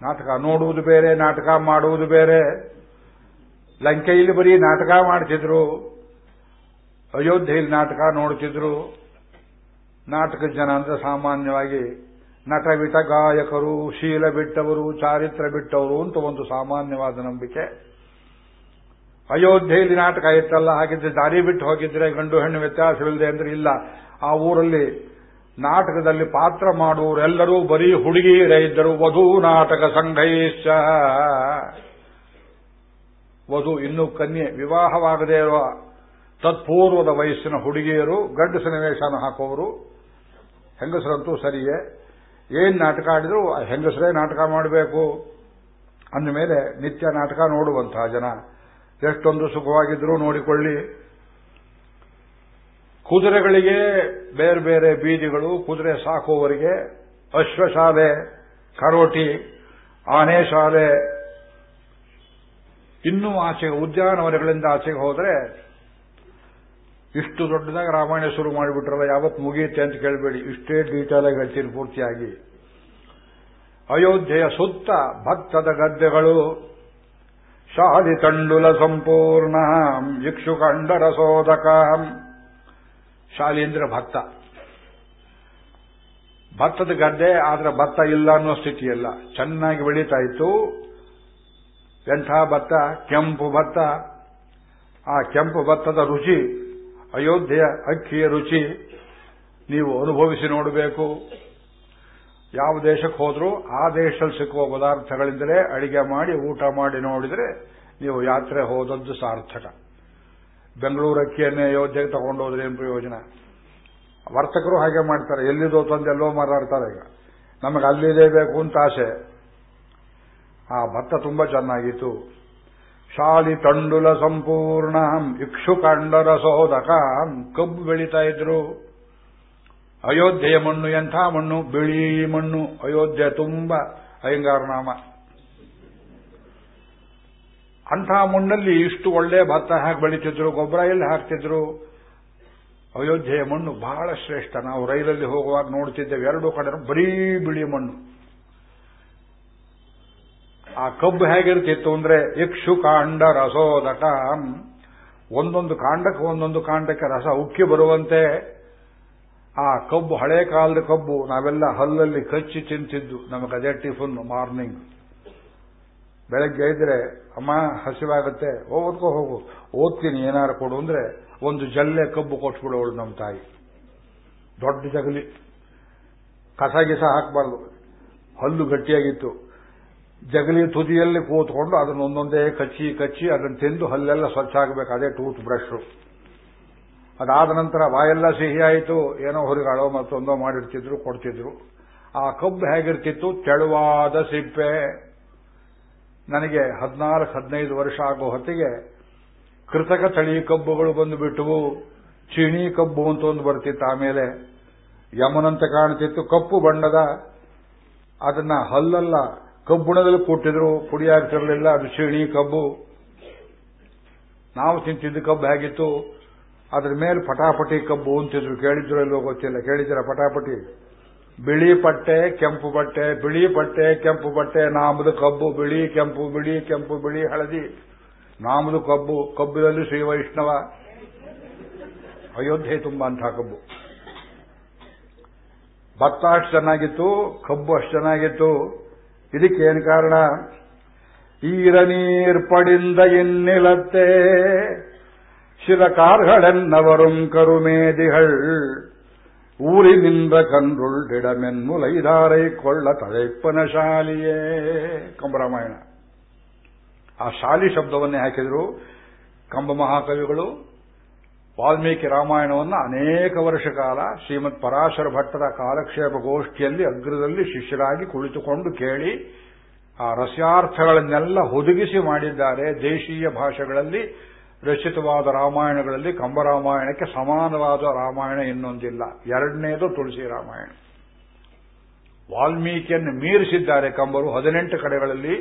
ನಾಟಕ ನೋಡುವುದು ಬೇರೆ, ನಾಟಕ ಮಾಡುವುದು ಬೇರೆ. ಲಂಕೆಯಲ್ಲಿ ಬರೀ ನಾಟಕ ಮಾಡ್ತಿದ್ರು, ಅಯೋಧ್ಯೆಯಲ್ಲಿ ನಾಟಕ ನೋಡ್ತಿದ್ರು. ನಾಟಕ ಜನ ಅಂದ್ರೆ ಸಾಮಾನ್ಯವಾಗಿ ನಟ ಗಾಯಕರು, ಶೀಲ ಬಿಟ್ಟವರು, ಚಾರಿತ್ರ ಬಿಟ್ಟವರು ಅಂತ ಒಂದು ಸಾಮಾನ್ಯವಾದ ನಂಬಿಕೆ. ಅಯೋಧ್ಯೆಯಲ್ಲಿ ನಾಟಕ ಇತ್ತಲ್ಲ, ಹಾಗಿದ್ರೆ ದಾರಿ ಬಿಟ್ಟು ಹೋಗಿದ್ರೆ ಗಂಡು ಹೆಣ್ಣು ವ್ಯತ್ಯಾಸವಿಲ್ಲದೆ ಅಂದ್ರೆ ಇಲ್ಲ. ಆ ಊರಲ್ಲಿ ನಾಟಕದಲ್ಲಿ ಪಾತ್ರ ಮಾಡುವವರೆಲ್ಲರೂ ಬರೀ ಹುಡುಗಿಯರೇ ಇದ್ದರು. ವಧು ನಾಟಕ ಸಂಘೈಶ್ಚ. ವಧು ಇನ್ನೂ ಕನ್ಯೆ ವಿವಾಹವಾಗದೇ ಇರುವ ತತ್ಪೂರ್ವದ ವಯಸ್ಸಿನ ಹುಡುಗಿಯರು ಗಂಡಸಿನ ವೇಷನ ಹಾಕುವವರು. ಹೆಂಗಸರಂತೂ ಸರಿಯೇ. ಏನ್ ನಾಟಕ ಆಡಿದ್ರು ಹೆಂಗಸರೇ ನಾಟಕ ಮಾಡಬೇಕು. ಅಂದಮೇಲೆ ನಿತ್ಯ ನಾಟಕ ನೋಡುವಂತಹ ಜನ. ಎಷ್ಟೊಂದು ಸುಖವಾಗಿದ್ರೂ ನೋಡಿಕೊಳ್ಳಿ. ಕುದುರೆಗಳಿಗೆ ಬೇರೆ ಬೇರೆ ಬೀದಿಗಳು, ಕುದುರೆ ಸಾಕುವವರಿಗೆ ಅಶ್ವಶಾಲೆ ಕರೋಟಿ, ಆನೆ ಶಾಲೆ. ಇನ್ನೂ ಆಚೆಗೆ ಉದ್ಯಾನವನಗಳಿಂದ ಆಚೆಗೆ ಹೋದ್ರೆ ಇಷ್ಟು ದೊಡ್ಡದಾಗ ರಾಮಾಯಣ ಶುರು ಮಾಡಿಬಿಟ್ರಲ್ಲ ಯಾವತ್ತು ಮುಗಿಯುತ್ತೆ ಅಂತ ಕೇಳಬೇಡಿ. ಇಷ್ಟೇ ಡೀಟೇಲ್ ಆಗಿ ಹೇಳ್ತೀನಿ ಪೂರ್ತಿಯಾಗಿ. ಅಯೋಧ್ಯೆಯ ಸುತ್ತ ಭತ್ತದ ಗದ್ದೆಗಳು. ಶಾಲಿ ತಂಡುಲ ಸಂಪೂರ್ಣ. ಇಕ್ಷುಕಂಡ ಸೋದಕ. ಶಾಲಿ ಅಂದ್ರೆ ಭತ್ತ. ಭತ್ತದ ಗದ್ದೆ, ಆದ್ರೆ ಭತ್ತ ಇಲ್ಲ ಅನ್ನೋ ಸ್ಥಿತಿಯಲ್ಲ. ಚೆನ್ನಾಗಿ ಬೆಳೀತಾ ಇತ್ತು. ಎಂಥ ಭತ್ತ? ಕೆಂಪು ಭತ್ತ. ಆ ಕೆಂಪು ಭತ್ತದ ರುಚಿ ಅಯೋಧ್ಯೆಯ ಅಕ್ಕಿಯ ರುಚಿ ನೀವು ಅನುಭವಿಸಿ ನೋಡಬೇಕು. ಯಾವ ದೇಶಕ್ಕೆ ಹೋದರೂ ಆ ದೇಶದಲ್ಲಿ ಸಿಕ್ಕುವ ಪದಾರ್ಥಗಳಿಂದಲೇ ಅಡಿಗೆ ಮಾಡಿ, ಊಟ ಮಾಡಿ ನೋಡಿದರೆ ನೀವು ಯಾತ್ರೆ ಹೋದದ್ದು ಸಾರ್ಥಕ. ಬೆಂಗಳೂರು ಅಕ್ಕಿಯನ್ನೇ ಅಯೋಧ್ಯೆಗೆ ತಗೊಂಡೋದ್ರೆ ಏನು ಪ್ರಯೋಜನ? ವರ್ತಕರು ಹಾಗೆ ಮಾಡ್ತಾರೆ. ಎಲ್ಲಿದೋ ತಂದೆಲ್ಲೋ ಮಾರಾಡ್ತಾರೆ ಈಗ. ನಮಗೆ ಅಲ್ಲಿದೇ ಬೇಕು ಅಂತ ಆಸೆ. ಆ ಭತ್ತ ತುಂಬಾ ಚೆನ್ನಾಗಿತ್ತು. ಶಾಲಿ ತಂಡುಲ ಸಂಪೂರ್ಣ ಇಕ್ಷುಕಾಂಡರ ಸೋದಕ, ಕಬ್ಬು ಬೆಳೀತಾ ಇದ್ರು. ಅಯೋಧ್ಯೆಯ ಮಣ್ಣು, ಎಂಥ ಮಣ್ಣು? ಬಿಳಿ ಮಣ್ಣು. ಅಯೋಧ್ಯೆ ತುಂಬ ಅಯ್ಯಂಗಾರ ನಾಮ. ಅಂಥ ಮಣ್ಣಲ್ಲಿ ಇಷ್ಟು ಒಳ್ಳೆ ಭತ್ತ ಹಾಕಿ ಬೆಳೀತಿದ್ರು, ಗೊಬ್ಬರ ಎಲ್ಲಿ ಹಾಕ್ತಿದ್ರು? ಅಯೋಧ್ಯೆಯ ಮಣ್ಣು ಬಹಳ ಶ್ರೇಷ್ಠ. ನಾವು ರೈಲಲ್ಲಿ ಹೋಗುವಾಗ ನೋಡ್ತಿದ್ದೇವೆ, ಎರಡು ಕಡೆ ಬರೀ ಬಿಳಿ ಮಣ್ಣು. ಆ ಕಬ್ಬು ಹೇಗಿರ್ತಿತ್ತು ಅಂದ್ರೆ ಇಕ್ಷು ಕಾಂಡ ರಸೋದಟ ಒಂದೊಂದು ಕಾಂಡಕ್ಕೆ ಒಂದೊಂದು ಕಾಂಡಕ್ಕೆ ರಸ ಉಕ್ಕಿ ಬರುವಂತೆ ಆ ಕಬ್ಬು, ಹಳೆ ಕಾಲದ ಕಬ್ಬು, ನಾವೆಲ್ಲ ಹಲ್ಲಲ್ಲಿ ಕಚ್ಚಿ ತಿಂತಿದ್ದು ನಮಗೆ ಅದೇ ಟಿಫನ್ ಮಾರ್ನಿಂಗ್. ಬೆಳಗ್ಗೆ ಇದ್ರೆ ಅಮ್ಮ ಹಸಿವಾಗುತ್ತೆ, ಓದ್ಕೋ ಹೋಗು. ಓದ್ತೀನಿ, ಏನಾರು ಕೊಡು ಅಂದ್ರೆ ಒಂದು ಜಲ್ಲೆ ಕಬ್ಬು ಕೊಟ್ಬಿಡೋಳು ನಮ್ಮ ತಾಯಿ. ದೊಡ್ಡ ಜಗಲಿ. ಕಸ ಗಿಸ ಹಾಕಬಾರ್ದು. ಹಲ್ಲು ಗಟ್ಟಿಯಾಗಿತ್ತು. ಜಗಲಿ ತುದಿಯಲ್ಲಿ ಕೂತ್ಕೊಂಡು ಅದನ್ನ ಒಂದೊಂದೇ ಕಚ್ಚಿ ಕಚ್ಚಿ ಅದನ್ನು ತಿಂದು ಹಲ್ಲೆಲ್ಲ ಸ್ವಚ್ಛ ಆಗಬೇಕು. ಅದೇ ಟೂತ್ ಬ್ರಷ್. ಅದಾದ ನಂತರ ಬಾಯೆಲ್ಲ ಆಯಿತು. ಏನೋ ಹೊರಗಾಳೋ ಮತ್ತೊಂದೋ ಮಾಡಿರ್ತಿದ್ರು ಕೊಡ್ತಿದ್ರು. ಆ ಕಬ್ಬು ಹೇಗಿರ್ತಿತ್ತು? ತೆಳುವಾದ ಸಿಪ್ಪೆ. ನನಗೆ ಹದಿನಾಲ್ಕು ಹದಿನೈದು ವರ್ಷ ಆಗೋ ಹೊತ್ತಿಗೆ ಕೃತಕ ತಳಿ ಕಬ್ಬುಗಳು ಬಂದು ಬಿಟ್ಟವು ಚೀಣಿ ಕಬ್ಬು ಅಂತ ಒಂದು ಬರ್ತಿತ್ತು ಆಮೇಲೆ. ಯಮನಂತೆ ಕಾಣ್ತಿತ್ತು. ಕಪ್ಪು ಬಣ್ಣದ. ಅದನ್ನ ಹಲ್ಲಲ್ಲ ಕಬ್ಬುಣದಲ್ಲಿ ಕೊಟ್ಟಿದ್ರು ಪುಡಿ ಆಗ್ತಿರಲಿಲ್ಲ ಅದು ಚೀಣಿ ಕಬ್ಬು. ನಾವು ತಿಂತಿದ್ದ ಕಬ್ಬು ಹೇಗಿತ್ತು? ಅದ್ರ ಮೇಲೆ ಪಟಾಪಟಿ ಕಬ್ಬು ಅಂತಿದ್ರು. ಕೇಳಿದ್ರು ಎಲ್ಲೋ ಗೊತ್ತಿಲ್ಲ. ಕೇಳಿದ್ರ ಪಟಾಪಟಿ? ಬಿಳಿ ಪಟ್ಟೆ, ಕೆಂಪು ಬಟ್ಟೆ, ಬಿಳಿ ಪಟ್ಟೆ ಕೆಂಪು ಬಟ್ಟೆ, ನಾಮದು ಕಬ್ಬು, ಬಿಳಿ, ಕೆಂಪು ಬಿಳಿ ಕೆಂಪು, ಬಿಳಿ, ಹಳದಿ. ನಾಮದು ಕಬ್ಬು, ಕಬ್ಬಿನಲ್ಲಿ ಶ್ರೀ ವೈಷ್ಣವ. ಅಯೋಧ್ಯೆ ತುಂಬ ಅಂತಹ ಕಬ್ಬು. ಭತ್ತ ಅಷ್ಟು ಚೆನ್ನಾಗಿತ್ತು, ಕಬ್ಬು ಅಷ್ಟು ಚೆನ್ನಾಗಿತ್ತು. ಇದಕ್ಕೇನು ಕಾರಣ? ಈರ ನೀರ್ ಪಡಿಲ್ದ ಎನ್ನಿಲತ್ತೆ? ಶಿರಕಾರ್ಗಳೆನ್ನವರು ಕರುಮೇದಿಗಳ್. ಊರಿನಿಂದ ಕಂದುಳ್ ಡಿಡಮೆನ್ನು ಲೈದಾರೈ ಕೊಳ್ಳ ತಳೆಪ್ಪನ ಶಾಲಿಯೇ? ಕಂಬರಾಮಾಯಣ. ಆ ಶಾಲಿ ಶಬ್ದವನ್ನೇ ಹಾಕಿದರು ಕಂಬ ಮಹಾಕವಿಗಳು. ವಾಲ್ಮೀಕಿ ರಾಮಾಯಣವನ್ನು ಅನೇಕ ವರ್ಷ ಕಾಲ ಶ್ರೀಮದ್ ಪರಾಶರ ಭಟ್ಟರ ಕಾಲಕ್ಷೇಪ ಗೋಷ್ಠಿಯಲ್ಲಿ ಅಗ್ರದಲ್ಲಿ ಶಿಷ್ಯರಾಗಿ ಕುಳಿತುಕೊಂಡು ಕೇಳಿ ಆ ರಸ್ಯಾರ್ಥಗಳನ್ನೆಲ್ಲ ಹುದುಗಿಸಿ ಮಾಡಿದ್ದಾರೆ ದೇಶೀಯ ಭಾಷೆಗಳಲ್ಲಿ ರಚಿತವಾದ ರಾಮಾಯಣಗಳಲ್ಲಿ ಕಂಬರಾಮಾಯಣಕ್ಕೆ ಸಮಾನವಾದ ರಾಮಾಯಣ ಇನ್ನೊಂದಿಲ್ಲ. ಎರಡನೇದು ತುಳಸಿ ರಾಮಾಯಣ. ವಾಲ್ಮೀಕಿಯನ್ನು ಮೀರಿಸಿದ್ದಾರೆ ಕಂಬರು ಹದಿನೆಂಟು ಕಡೆಗಳಲ್ಲಿ.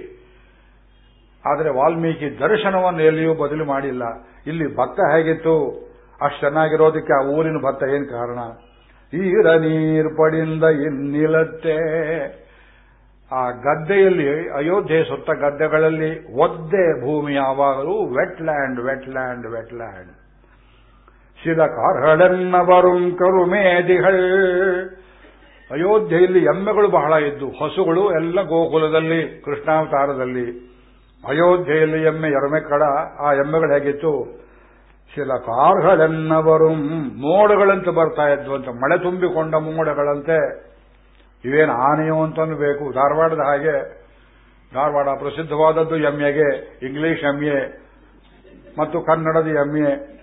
ಆದರೆ ವಾಲ್ಮೀಕಿ ದರ್ಶನವನ್ನು ಎಲ್ಲಿಯೂ ಬದಲು ಮಾಡಿಲ್ಲ. ಇಲ್ಲಿ ಭಕ್ತ ಹೇಗಿತ್ತು? ಅಷ್ಟು ಚೆನ್ನಾಗಿರೋದಕ್ಕೆ ಆ ಊರಿನ ಭತ್ತ ಏನ್ ಕಾರಣ? ಈರ ನೀರ್ ಪಡಿಂದ ಇನ್ನಿಲತ್ತೆ. ಆ ಗದ್ದೆಯಲ್ಲಿ, ಅಯೋಧ್ಯೆ ಸುತ್ತ ಗದ್ದೆಗಳಲ್ಲಿ ಒದ್ದೆ ಭೂಮಿ ಯಾವಾಗಲೂ ವೆಟ್ಲ್ಯಾಂಡ್ ವೆಟ್ ಲ್ಯಾಂಡ್ சில ಕಾರ್ಹಳೆನ್ನ ಬರುಂ ಕರುಮೇದಿಗಳ್ ಅಯೋಧ್ಯೆಯಲ್ಲಿ ಎಮ್ಮೆಗಳು ಬಹಳ ಇದ್ದು, ಹಸುಗಳು ಎಲ್ಲ ಗೋಕುಲದಲ್ಲಿ, ಕೃಷ್ಣಾವತಾರದಲ್ಲಿ. ಅಯೋಧ್ಯೆಯಲ್ಲಿ ಎಮ್ಮೆ ಎರಮೆ ಕಡ ಆ ಎಮ್ಮೆಗಳು ಹೇಗಿತ್ತು? ಶಿಲ ಕಾರ್ಹಳೆನ್ನ ಬರುಂ ಮೋಡಗಳಂತೆ ಬರ್ತಾ ಇದ್ವು ಅಂತ, ಮಳೆ ತುಂಬಿಕೊಂಡ ಮೋಡಗಳಂತೆ. ಇವೇನು ಆನೆಯೋ ಅಂತನೂ ಬೇಕು. ಧಾರವಾಡದ ಹಾಗೆ, ಧಾರವಾಡ ಪ್ರಸಿದ್ಧವಾದದ್ದು ಎಮ್ಮೆಗೆ ಇಂಗ್ಲಿಷ್ ಎ ಮತ್ತು ಕನ್ನಡದ ಎಮ್ಎ.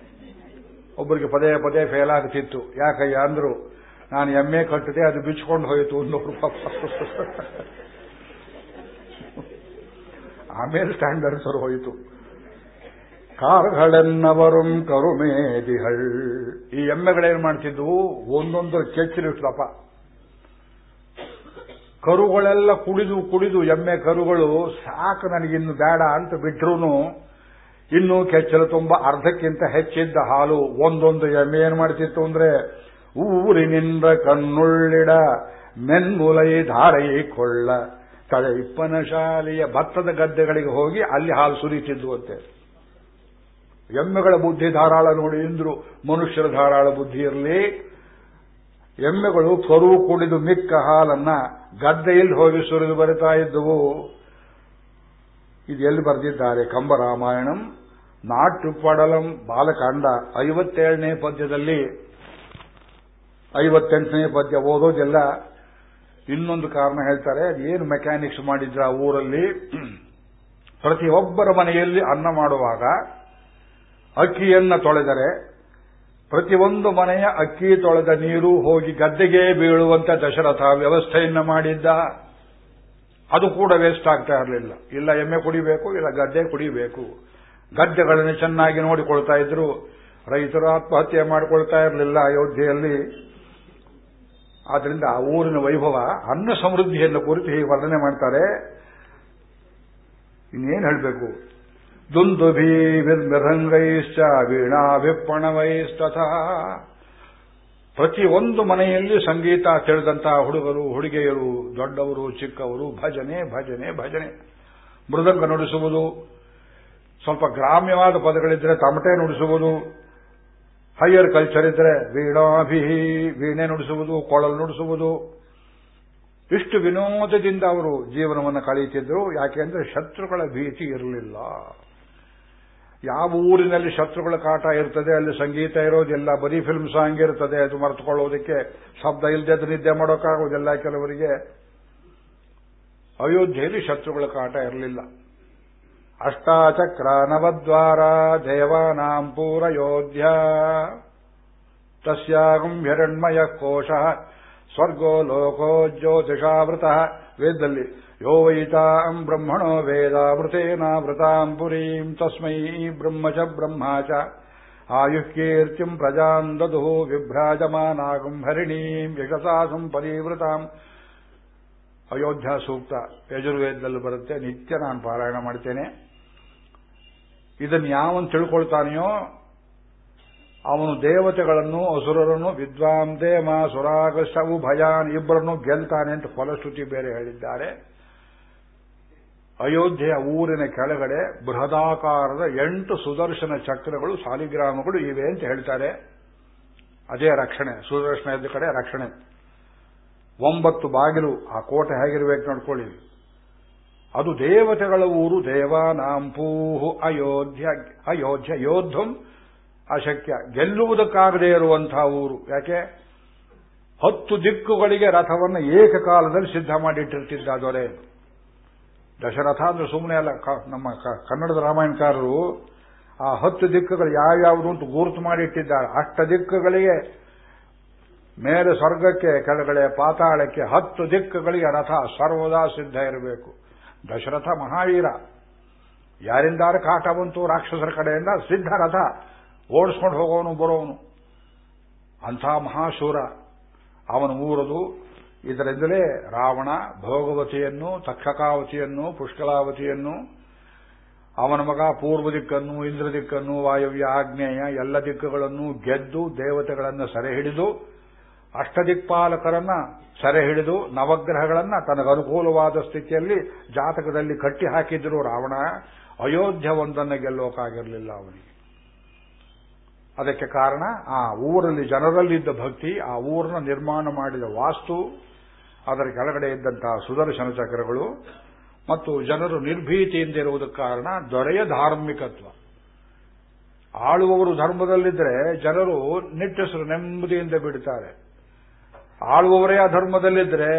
ಒಬ್ಬರಿಗೆ ಪದೇ ಪದೇ ಫೇಲ್ ಆಗ್ತಿತ್ತು. ಯಾಕಯ್ಯ ಅಂದ್ರು, ನಾನು ಎ ಕಟ್ಟಿದೆ, ಅದು ಬಿಚ್ಕೊಂಡು ಹೋಯಿತು ಪಾಪ. ಆಮೇಲೆ ಸ್ಟ್ಯಾಂಡರ್ಡ್ ಸರ್ ಹೋಯಿತು. ಕಾರುಗಳೆನ್ನವರುಂ ಕರುಮೇದಿಗಳ್ ಈ ಎಮ್ಮೆಗಳೇನ್ ಮಾಡ್ತಿದ್ವು? ಒಂದೊಂದು ಕೆಚ್ಚಲಿಟ್ಟಪ್ಪ ಕರುಗಳೆಲ್ಲ ಕುಡಿದು ಕುಡಿದು ಎಮ್ಮೆ ಕರುಗಳು, ಸಾಕು ನನಗಿನ್ನು ಬೇಡ ಅಂತ ಬಿಟ್ರು ಇನ್ನು ಕೆಚ್ಚಲು ತುಂಬ ಅರ್ಧಕ್ಕಿಂತ ಹೆಚ್ಚಿದ್ದ ಹಾಲು, ಒಂದೊಂದು ಎಮ್ಮೆ ಏನ್ ಮಾಡ್ತಿತ್ತು ಅಂದ್ರೆ, ಊರಿನಿಂದ ಕಣ್ಣುಳ್ಳಿಡ ಮೆನ್ಮುಲೈ ಧಾರೈ ಕೊಳ್ಳ ತಳೆ ಇಪ್ಪನ ಶಾಲೆಯ ಭತ್ತದ ಗದ್ದೆಗಳಿಗೆ ಹೋಗಿ ಅಲ್ಲಿ ಹಾಲು ಸುರಿತಿದ್ವು ಅಂತೆ. ಎಮ್ಮೆಗಳ ಬುದ್ಧಿ ಧಾರಾಳ ನೋಡಿ ಎಂದ್ರು ಮನುಷ್ಯರ ಧಾರಾಳ ಬುದ್ಧಿ ಇರಲಿ. ಎಮ್ಮೆಗಳು ಕರು ಕುಡಿದು ಮಿಕ್ಕ ಹಾಲನ್ನ ಗದ್ದೆಯಲ್ಲಿ ಹೋಗಿ ಸುರಿದು ಬರಿತಾ ಇದ್ದವು. ಇದು ಎಲ್ಲಿ ಬರೆದಿದ್ದಾರೆ? ಕಂಬರಾಮಾಯಣಂ ನಾಟು ಪಡಲಂ ಬಾಲಕಾಂಡ. ಐವತ್ತೇಳನೇ ಪದ್ಯದಲ್ಲಿ, ಐವತ್ತೆಂಟನೇ ಪದ್ಯ ಓದೋದೆಲ್ಲ ಇನ್ನೊಂದು ಕಾರಣ ಹೇಳ್ತಾರೆ. ಏನು ಮೆಕ್ಯಾನಿಕ್ಸ್ ಮಾಡಿದ್ರ ಊರಲ್ಲಿ? ಪ್ರತಿಯೊಬ್ಬರ ಮನೆಯಲ್ಲಿ ಅನ್ನ ಮಾಡುವಾಗ ಅಕ್ಕಿಯನ್ನ ತೊಳೆದರೆ ಪ್ರತಿಯೊಂದು ಮನೆಯ ಅಕ್ಕಿ ತೊಳೆದ ನೀರು ಹೋಗಿ ಗದ್ದೆಗೆ ಬೀಳುವಂತ ದಶರಥ ವ್ಯವಸ್ಥೆಯನ್ನು ಮಾಡಿದ್ದ. ಅದು ಕೂಡ ವೇಸ್ಟ್ ಆಗ್ತಾ ಇರಲಿಲ್ಲ. ಇಲ್ಲ ಎಮ್ಮೆ ಕುಡಿಬೇಕು, ಇಲ್ಲ ಗದ್ದೆ ಕುಡಿಬೇಕು. ಗದ್ದೆಗಳನ್ನು ಚೆನ್ನಾಗಿ ನೋಡಿಕೊಳ್ತಾ ಇದ್ರು. ರೈತರು ಆತ್ಮಹತ್ಯೆ ಮಾಡಿಕೊಳ್ತಾ ಇರಲಿಲ್ಲ ಅಯೋಧ್ಯೆಯಲ್ಲಿ. ಆದ್ರಿಂದ ಆ ಊರಿನ ವೈಭವ, ಅನ್ನ ಸಮೃದ್ಧಿಯನ್ನು ಕುರಿತು ಹೀಗೆ ವರ್ಣನೆ ಮಾಡ್ತಾರೆ. ಇನ್ನೇನು ಹೇಳಬೇಕು? ದುಂದುಭಿ ಮೃದಂಗೈಶ್ಚ ವೀಣಾಭಿಪ್ಪಣವೈಸ್ತಥ ಪ್ರತಿಯೊಂದು ಮನೆಯಲ್ಲಿ ಸಂಗೀತ ತಿಳಿದಂತಹ ಹುಡುಗರು, ಹುಡುಗಿಯರು, ದೊಡ್ಡವರು, ಚಿಕ್ಕವರು, ಭಜನೆ ಭಜನೆ ಭಜನೆ. ಮೃದಂಗ ನುಡಿಸುವುದು, ಸ್ವಲ್ಪ ಗ್ರಾಮ್ಯವಾದ ಪದಗಳಿದ್ರೆ ತಮಟೆ ನುಡಿಸುವುದು, ಹೈಯರ್ ಕಲ್ಚರ್ ಇದ್ರೆ ವೀಣಾಭಿಹಿ ವೀಣೆ ನುಡಿಸುವುದು, ಕೊಳಲು ನುಡಿಸುವುದು. ಇಷ್ಟು ವಿನೋದದಿಂದ ಅವರು ಜೀವನವನ್ನು ಕಳೆಯುತ್ತಿದ್ದರು. ಯಾಕೆಂದ್ರೆ ಶತ್ರುಗಳ ಭೀತಿ ಇರಲಿಲ್ಲ. ಯಾವ ಊರಿನಲ್ಲಿ ಶತ್ರುಗಳ ಕಾಟ ಇರ್ತದೆ, ಅಲ್ಲಿ ಸಂಗೀತ ಇರೋದಿಲ್ಲ, ಬರೀ ಫಿಲ್ಮ್ ಸಾಂಗ್ ಇರ್ತದೆ ಅದು ಮರೆತುಕೊಳ್ಳೋದಕ್ಕೆ ಶಬ್ದ ಇಲ್ಲದೆ ನಿದ್ದೆ ಮಾಡೋಕ್ಕಾಗೋದಿಲ್ಲ ಕೆಲವರಿಗೆ. ಅಯೋಧ್ಯೆಯಲ್ಲಿ ಶತ್ರುಗಳ ಕಾಟ ಇರಲಿಲ್ಲ. ಅಷ್ಟಾಚಕ್ರ ನವದ್ವಾರ ದೇವಾನಾಂ ಪೂರಯೋಧ್ಯ ತಸ್ಯಾಗಂ ಹಿರಣ್ಮಯ ಕೋಶ, ಸ್ವರ್ಗೋ ಲೋಕೋ ಜ್ಯೋತಿಷಾವೃತ ವೇದದಲ್ಲಿ ವೈತಾಂ ಬ್ರಹ್ಮಣೋ ಪುರೀಂ ತಸ್ಮೈ ಬ್ರಹ್ಮ ಚ ಬ್ರಹ್ಮ ಚ ಆಯುಃಕೀರ್ತಿಂ ಪ್ರಜಾಂ ದದು ವಿಭ್ರಾಜಮಾನಾಗಂ ಹರಿಣೀಂ ಯಶಸಾ ಸಂಪರಿವೃತಾಂ ಅಯೋಧ್ಯ ಸೂಕ್ತ ಯಜುರ್ವೇದದಲ್ಲಿ ಬರುತ್ತೆ, ನಿತ್ಯ ನಾನು ಪಾರಾಯಣ ಮಾಡ್ತೇನೆ। ಇದನ್ನು ಯಾವನ್ ತಿಳ್ಕೊಳ್ತಾನೆಯೋ, ಅವನು ದೇವತೆಗಳನ್ನು, ಅಸುರರನ್ನು ವಿದ್ವಾಂ ದೇಮ ಸುರಾಗಶವು ಭಯಾನ್ ಇಬ್ಬರನ್ನು ಗೆಲ್ತಾನೆ ಅಂತ ಫಲಶ್ರುತಿ ಬೇರೆ ಹೇಳಿದ್ದಾರೆ। ಅಯೋಧ್ಯೆಯ ಊರಿನ ಕೆಳಗಡೆ ಬೃಹದಾಕಾರದ ಎಂಟು ಸುದರ್ಶನ ಚಕ್ರಗಳು, ಸಾಲಿಗ್ರಾಮಗಳು ಇವೆ ಅಂತ ಹೇಳ್ತಾರೆ. ಅದೇ ರಕ್ಷಣೆ, ಸುದರ್ಶನ ಇದ್ದ ಕಡೆ ರಕ್ಷಣೆ. ಒಂಬತ್ತು ಬಾಗಿಲು, ಆ ಕೋಟೆ ಹೇಗಿರ್ಬೇಕು ನೋಡ್ಕೊಳ್ಳಿ. ಅದು ದೇವತೆಗಳ ಊರು, ದೇವಾನಾಂಪೂಹು, ಅಯೋಧ್ಯ ಅಯೋಧ್ಯ ಯೋಧಂ ಅಶಕ್ಯ ಗೆಲ್ಲುವುದಕ್ಕಾಗದೇ ಇರುವಂತಹ ಊರು. ಯಾಕೆ? ಹತ್ತು ದಿಕ್ಕುಗಳಿಗೆ ರಥವನ್ನು ಏಕಕಾಲದಲ್ಲಿ ಸಿದ್ಧ ಮಾಡಿಟ್ಟಿರ್ತಿದ್ದ ದೊರೆ. ದಶರಥ ಅಂದ್ರೆ ಸುಮ್ಮನೆ ಅಲ್ಲ ನಮ್ಮ ಕನ್ನಡದ ರಾಮಾಯಣಕಾರರು ಆ ಹತ್ತು ದಿಕ್ಕುಗಳು ಯಾವ್ಯಾವುದು ಅಂತ ಗುರುತು ಮಾಡಿಟ್ಟಿದ್ದಾರೆ ಅಷ್ಟ ದಿಕ್ಕುಗಳಿಗೆ ಮೇಲೆ ಸ್ವರ್ಗಕ್ಕೆ, ಕೆಳಗಡೆ ಪಾತಾಳಕ್ಕೆ ಹತ್ತು ದಿಕ್ಕುಗಳಿಗೆ ರಥ ಸರ್ವದಾ ಸಿದ್ಧ ಇರಬೇಕು. ದಶರಥ ಮಹಾವೀರ, ಯಾರಿಂದಾರು ಕಾಟ ಬಂತು ರಾಕ್ಷಸರ ಕಡೆಯಿಂದ ಸಿದ್ಧ ರಥ ಓಡಿಸ್ಕೊಂಡು ಹೋಗೋನು ಬರೋನು. ಅಂಥ ಮಹಾಶೂರ, ಅವನು ಊರದು ಇದರಿಂದಲೇ ರಾವಣ ಭೋಗವತಿಯನ್ನು, ತಕ್ಷಕಾವತಿಯನ್ನು, ಪುಷ್ಕಲಾವತಿಯನ್ನು, ಅವನ ಮಗ ಪೂರ್ವ ದಿಕ್ಕನ್ನು, ಇಂದ್ರ ದಿಕ್ಕನ್ನು, ವಾಯವ್ಯ ಆಗ್ನೇಯ ಎಲ್ಲ ದಿಕ್ಕುಗಳನ್ನು ಗೆದ್ದು ದೇವತೆಗಳನ್ನು ಸೆರೆ ಹಿಡಿದು ಅಷ್ಟದಿಕ್ಪಾಲಕರನ್ನ ಸೆರೆ ಹಿಡಿದು ನವಗ್ರಹಗಳನ್ನ ತನಗನುಕೂಲವಾದ ಸ್ಥಿತಿಯಲ್ಲಿ ಜಾತಕದಲ್ಲಿ ಕಟ್ಟಿ ಹಾಕಿದ್ರು ರಾವಣ. ಅಯೋಧ್ಯ ಒಂದನ್ನು ಗೆಲ್ಲೋಕಾಗಿರಲಿಲ್ಲ ಅವನಿಗೆ. ಅದಕ್ಕೆ ಕಾರಣ ಆ ಊರಲ್ಲಿ ಜನರಲ್ಲಿದ್ದ ಭಕ್ತಿ, ಆ ಊರನ್ನ ನಿರ್ಮಾಣ ಮಾಡಿದ ವಾಸ್ತು ಅದರ ಕೆಳಗಡೆ ಇದ್ದಂತಹ ಸುದರ್ಶನ ಚಕ್ರಗಳು ಮತ್ತು ಜನರು ನಿರ್ಭೀತಿಯಿಂದ ಇರುವುದಕ್ಕೆ ಕಾರಣ ದೊರೆಯ ಧಾರ್ಮಿಕತ್ವ. ಆಳುವವರು ಧರ್ಮದಲ್ಲಿದ್ದರೆ ಜನರು ನಿಟ್ಟಸರು ನೆಮ್ಮದಿಯಿಂದ ಬಿಡುತ್ತಾರೆ ಆಳುವವರೇ ಧರ್ಮದಲ್ಲಿದ್ದರೆ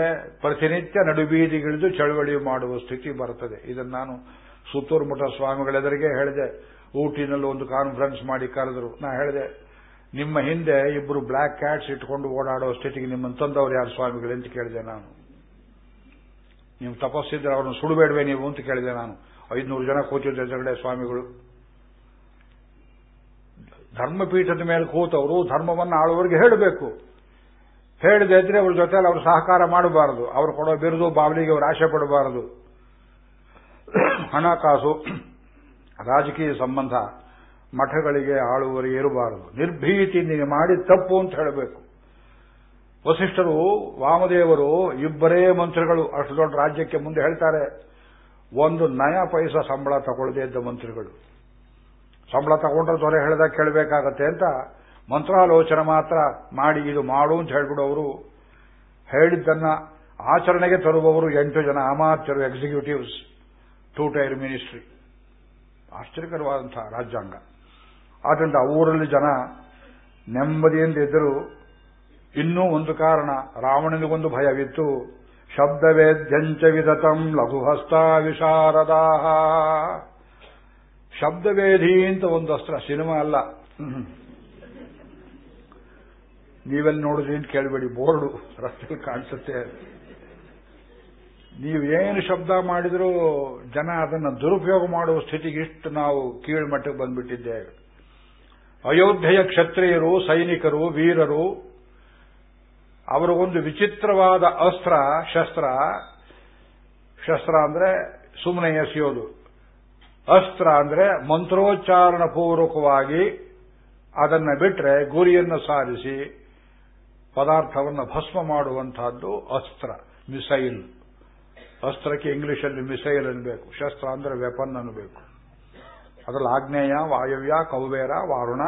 ಪ್ರತಿನಿತ್ಯ ನಡುಬೀದಿಗಿಳಿದು ಚಳವಳಿ ಮಾಡುವ ಸ್ಥಿತಿ ಬರುತ್ತದೆ. ಇದನ್ನು ನಾನು ಸುತ್ತೂರು ಮಠ ಸ್ವಾಮಿಗಳೆದರಿಗೆ ಹೇಳಿದೆ. ಊಟಿನಲ್ಲಿ ಒಂದು ಕಾನ್ಫರೆನ್ಸ್ ಮಾಡಿ ಕರೆದರು. ನಾ ಹೇಳಿದೆ ನಿಮ್ಮ ಹಿಂದೆ ಇಬ್ಬರು ಬ್ಲ್ಯಾಕ್ ಕ್ಯಾಟ್ಸ್ ಇಟ್ಕೊಂಡು ಓಡಾಡೋ ಸ್ಥಿತಿಗೆ ನಿಮ್ಮನ್ನು ತಂದವರು ಯಾರು ಸ್ವಾಮಿಗಳು ಅಂತ ಕೇಳಿದೆ ನಾನು. ನೀವು ತಪಸ್ಸಿದ್ರೆ ಅವ್ರನ್ನ ಸುಡಬೇಡವೆ ನೀವು ಅಂತ ಕೇಳಿದೆ ನಾನು. ಐದುನೂರು ಜನ ಕೂತಿದ್ದ ಎದುರುಗಡೆ ಸ್ವಾಮಿಗಳು. ಧರ್ಮಪೀಠದ ಮೇಲೆ ಕೂತವರು ಧರ್ಮವನ್ನು ಆಳುವವರಿಗೆ ಹೇಳಬೇಕು. ಹೇಳದೆ ಇದ್ರೆ ಅವ್ರ ಜೊತೆಯಲ್ಲಿ ಅವರು ಸಹಕಾರ ಮಾಡಬಾರದು. ಅವರು ಕೊಡೋ ಬಿರುದು ಬಾವಲಿಗೆ ಅವರು ಆಶೆ ಪಡಬಾರದು. ಹಣಕಾಸು, ರಾಜಕೀಯ ಸಂಬಂಧ ಮಠಗಳಿಗೆ ಆಳುವರಿ ಇರಬಾರದು ನಿರ್ಭೀತಿ ನೀನು ಮಾಡಿ ತಪ್ಪು ಅಂತ ಹೇಳಬೇಕು. ವಸಿಷ್ಠರು, ವಾಮದೇವರು, ಇಬ್ಬರೇ ಮಂತ್ರಿಗಳು, ಅಷ್ಟು ದೊಡ್ಡ ರಾಜ್ಯಕ್ಕೆ ಮುಂದೆ ಹೇಳ್ತಾರೆ, ಒಂದು ನಯ ಪೈಸ ಸಂಬಳ ತಗೊಳ್ಳದೇ ಇದ್ದ ಮಂತ್ರಿಗಳು. ಸಂಬಳ ತಗೊಂಡ್ರೆ ದೊರೆ ಹೇಳಿದಾಗ ಕೇಳಬೇಕಾಗತ್ತೆ ಅಂತ ಮಂತ್ರಾಲೋಚನೆ ಮಾತ್ರ ಮಾಡಿ ಇದು ಮಾಡು ಅಂತ ಹೇಳ್ಬಿಡೋರು. ಹೇಳಿದ್ದನ್ನ ಆಚರಣೆಗೆ ತರುವವರು ಎಂಟು ಜನ ಅಮಾತ್ಯರು ಎಕ್ಸಿಕ್ಯೂಟಿವ್ಸ್ ಟೂ ಟೈರ್ ಮಿನಿಸ್ಟ್ರಿ ಆಶ್ಚರ್ಯಕರವಾದಂತಹ ರಾಜ್ಯಾಂಗ. ಆದ್ರಿಂದ ಊರಲ್ಲಿ ಜನ ನೆಮ್ಮದಿಯಿಂದ ಇದ್ದರು ಇನ್ನೂ ಒಂದು ಕಾರಣ, ರಾವಣನಿಗೊಂದು ಭಯವಿತ್ತು. ಶಬ್ದವೇದ್ಯಂಚ ವಿದತಂ ಲಘುಹಸ್ತ ವಿಶಾರದಾ ಶಬ್ದವೇಧಿ ಅಂತ ಒಂದು ಅಸ್ತ್ರ, ಸಿನಿಮಾ ಅಲ್ಲ. ನೀವೆಲ್ಲಿ ನೋಡಿದ್ರಿ ಅಂತ ಕೇಳಬೇಡಿ, ಬೋರ್ಡು ರಸ್ತೆಯಲ್ಲಿ ಕಾಣಿಸುತ್ತೆ. ನೀವೇನು ಶಬ್ದ ಮಾಡಿದರೂ ಜನ ಅದನ್ನು ದುರುಪಯೋಗ ಮಾಡುವ ಸ್ಥಿತಿಗೆ ಇಷ್ಟು ನಾವು ಕೀಳ್ಮಟ್ಟಕ್ಕೆ ಬಂದ್ಬಿಟ್ಟಿದ್ದೇವೆ ಅಯೋಧ್ಯೆಯ ಕ್ಷತ್ರಿಯರು, ಸೈನಿಕರು, ವೀರರು, ಅವರು ಒಂದು ವಿಚಿತ್ರವಾದ ಅಸ್ತ್ರ, ಶಸ್ತ್ರ ಶಸ್ತ್ರ ಅಂದ್ರೆ ಸುಮ್ಮನೆ ಎಸೆಯೋದು. ಅಸ್ತ್ರ ಅಂದ್ರೆ ಮಂತ್ರೋಚ್ಚಾರಣ ಪೂರ್ವಕವಾಗಿ ಅದನ್ನ ಬಿಟ್ರೆ ಗುರಿಯನ್ನು ಸಾಧಿಸಿ ಪದಾರ್ಥವನ್ನು ಭಸ್ಮ ಮಾಡುವಂತಹದ್ದು ಅಸ್ತ್ರ, ಮಿಸೈಲ್. ಅಸ್ತ್ರಕ್ಕೆ ಇಂಗ್ಲಿಷಲ್ಲಿ ಮಿಸೈಲ್ ಅನ್ಬೇಕು. ಶಸ್ತ್ರ ಅಂದ್ರೆ ವೆಪನ್ ಅನ್ನಬೇಕು ಅದರಲ್ಲಿ ಆಗ್ನೇಯ ವಾಯವ್ಯ, ಕೌಬೇರ, ವಾರುಣ,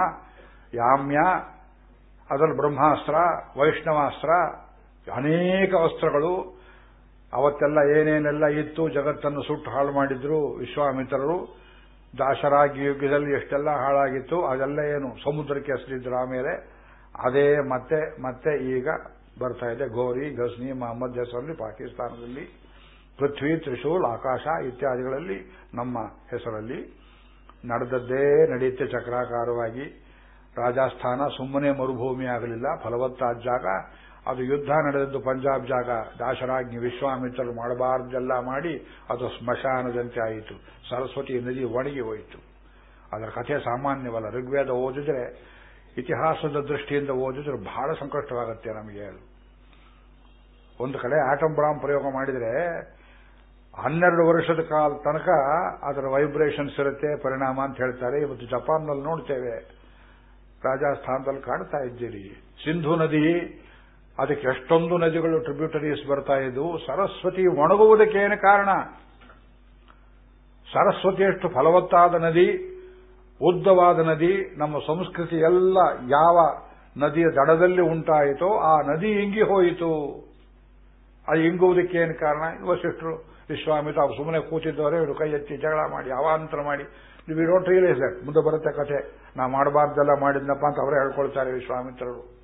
ಯಾಮ್ಯ ಅದರಲ್ಲಿ ಬ್ರಹ್ಮಾಸ್ತ್ರ, ವೈಷ್ಣವಾಸ್ತ್ರ, ಅನೇಕ ಅಸ್ತ್ರಗಳು ಅವತ್ತೆಲ್ಲ ಏನೇನೆಲ್ಲ ಇತ್ತು, ಜಗತ್ತನ್ನು ಸುಟ್ಟು ಹಾಳು ಮಾಡಿದ್ರು ವಿಶ್ವಾಮಿತ್ರರು. ದಾಸರಾಗಿ ಯುಗದಲ್ಲಿ ಎಷ್ಟೆಲ್ಲ ಹಾಳಾಗಿತ್ತು, ಅದೆಲ್ಲ ಏನು, ಸಮುದ್ರಕ್ಕೆ ಹೆಸರಿದ್ರು ಆಮೇಲೆ. ಅದೇ ಮತ್ತೆ ಮತ್ತೆ ಈಗ ಬರ್ತಾ ಇದೆ ಗೋರಿ ಗಸ್ನಿ ಮಹಮ್ಮದ್, ಹೆಸರಲ್ಲಿ, ಪಾಕಿಸ್ತಾನದಲ್ಲಿ, ಪೃಥ್ವಿ, ತ್ರಿಶೂಲ್, ಆಕಾಶ ಇತ್ಯಾದಿಗಳಲ್ಲಿ ನಮ್ಮ ಹೆಸರಲ್ಲಿ. ನಡೆದದ್ದೇ ನಡೆಯುತ್ತೆ ಚಕ್ರಾಕಾರವಾಗಿ. ರಾಜಸ್ಥಾನ ಸುಮ್ಮನೆ ಮರುಭೂಮಿ ಆಗಲಿಲ್ಲ, ಫಲವತ್ತಾದ ಜಾಗ. ಅದು ಯುದ್ಧ ನಡೆದದ್ದು ಪಂಜಾಬ್ ಜಾಗ. ದಾಶರಾಜ್ಞಿ ವಿಶ್ವಾಮಿತ್ರರು ಮಾಡಬಾರ್ದೆಲ್ಲ ಮಾಡಿ ಅದು ಸ್ಮಶಾನದಂತೆ ಆಯಿತು. ಸರಸ್ವತಿ ನದಿ ಒಣಗಿ ಹೋಯಿತು. ಅದರ ಕಥೆ ಸಾಮಾನ್ಯವಲ್ಲ. ಋಗ್ವೇದ ಓದಿದ್ರೆ, ಇತಿಹಾಸದ ದೃಷ್ಟಿಯಿಂದ ಓದಿದ್ರೆ ಬಹಳ ಸಂಕಷ್ಟವಾಗುತ್ತೆ ನಮಗೆ ಒಂದು ಕಡೆ ಬಾಂಬ್ ಪ್ರಯೋಗ ಮಾಡಿದರೆ ಹನ್ನೆರಡು ವರ್ಷದ ಕಾಲ ತನಕ ಅದರ ವೈಬ್ರೇಷನ್ಸ್ ಇರುತ್ತೆ, ಪರಿಣಾಮ ಅಂತ ಹೇಳ್ತಾರೆ. ಇವತ್ತು ಜಪಾನ್ನಲ್ಲಿ ನೋಡ್ತೇವೆ. ರಾಜಸ್ಥಾನದಲ್ಲಿ ಕಾಣ್ತಾ ಇದ್ದೀರಿ. ಸಿಂಧು ನದಿ, ಅದಕ್ಕೆ ಎಷ್ಟೊಂದು ನದಿಗಳು ಟ್ರಿಬ್ಯೂಟರೀಸ್ ಬರ್ತಾ ಇದ್ದು ಸರಸ್ವತಿ ಒಣಗುವುದಕ್ಕೇನು ಕಾರಣ? ಸರಸ್ವತಿ ಎಷ್ಟು ಫಲವತ್ತಾದ ನದಿ, ಉದ್ದವಾದ ನದಿ, ನಮ್ಮ ಸಂಸ್ಕೃತಿ ಎಲ್ಲ ಯಾವ ನದಿಯ ದಡದಲ್ಲಿ ಉಂಟಾಯಿತೋ ಆ ನದಿ ಇಂಗಿ ಹೋಯಿತು. ಅದು ಇಂಗುವುದಕ್ಕೇನು ಕಾರಣ? ವಸಿಷ್ಠರು ವಿಶ್ವಾಮಿತ ಅವ್ರು ಸುಮ್ಮನೆ ಕೂತಿದ್ದವರೆ, ಇವರು ಕೈ ಎತ್ತಿ ಜಗಳ ಮಾಡಿ, ಅವಾಂತರ ಮಾಡಿ. ನೀವು ಡೋಂಟ್ ರಿಯಲೈಸ್ ದಟ್. ಮುಂದೆ ಬರುತ್ತೆ ಕಥೆ. ನಾ ಮಾಡಬಾರ್ದೆಲ್ಲ ಮಾಡಿದ್ನಪ್ಪ ಅಂತ ಅವರೇ ಹೇಳ್ಕೊಳ್ತಾರೆ ವಿಶ್ವಾಮಿತ್ರರು.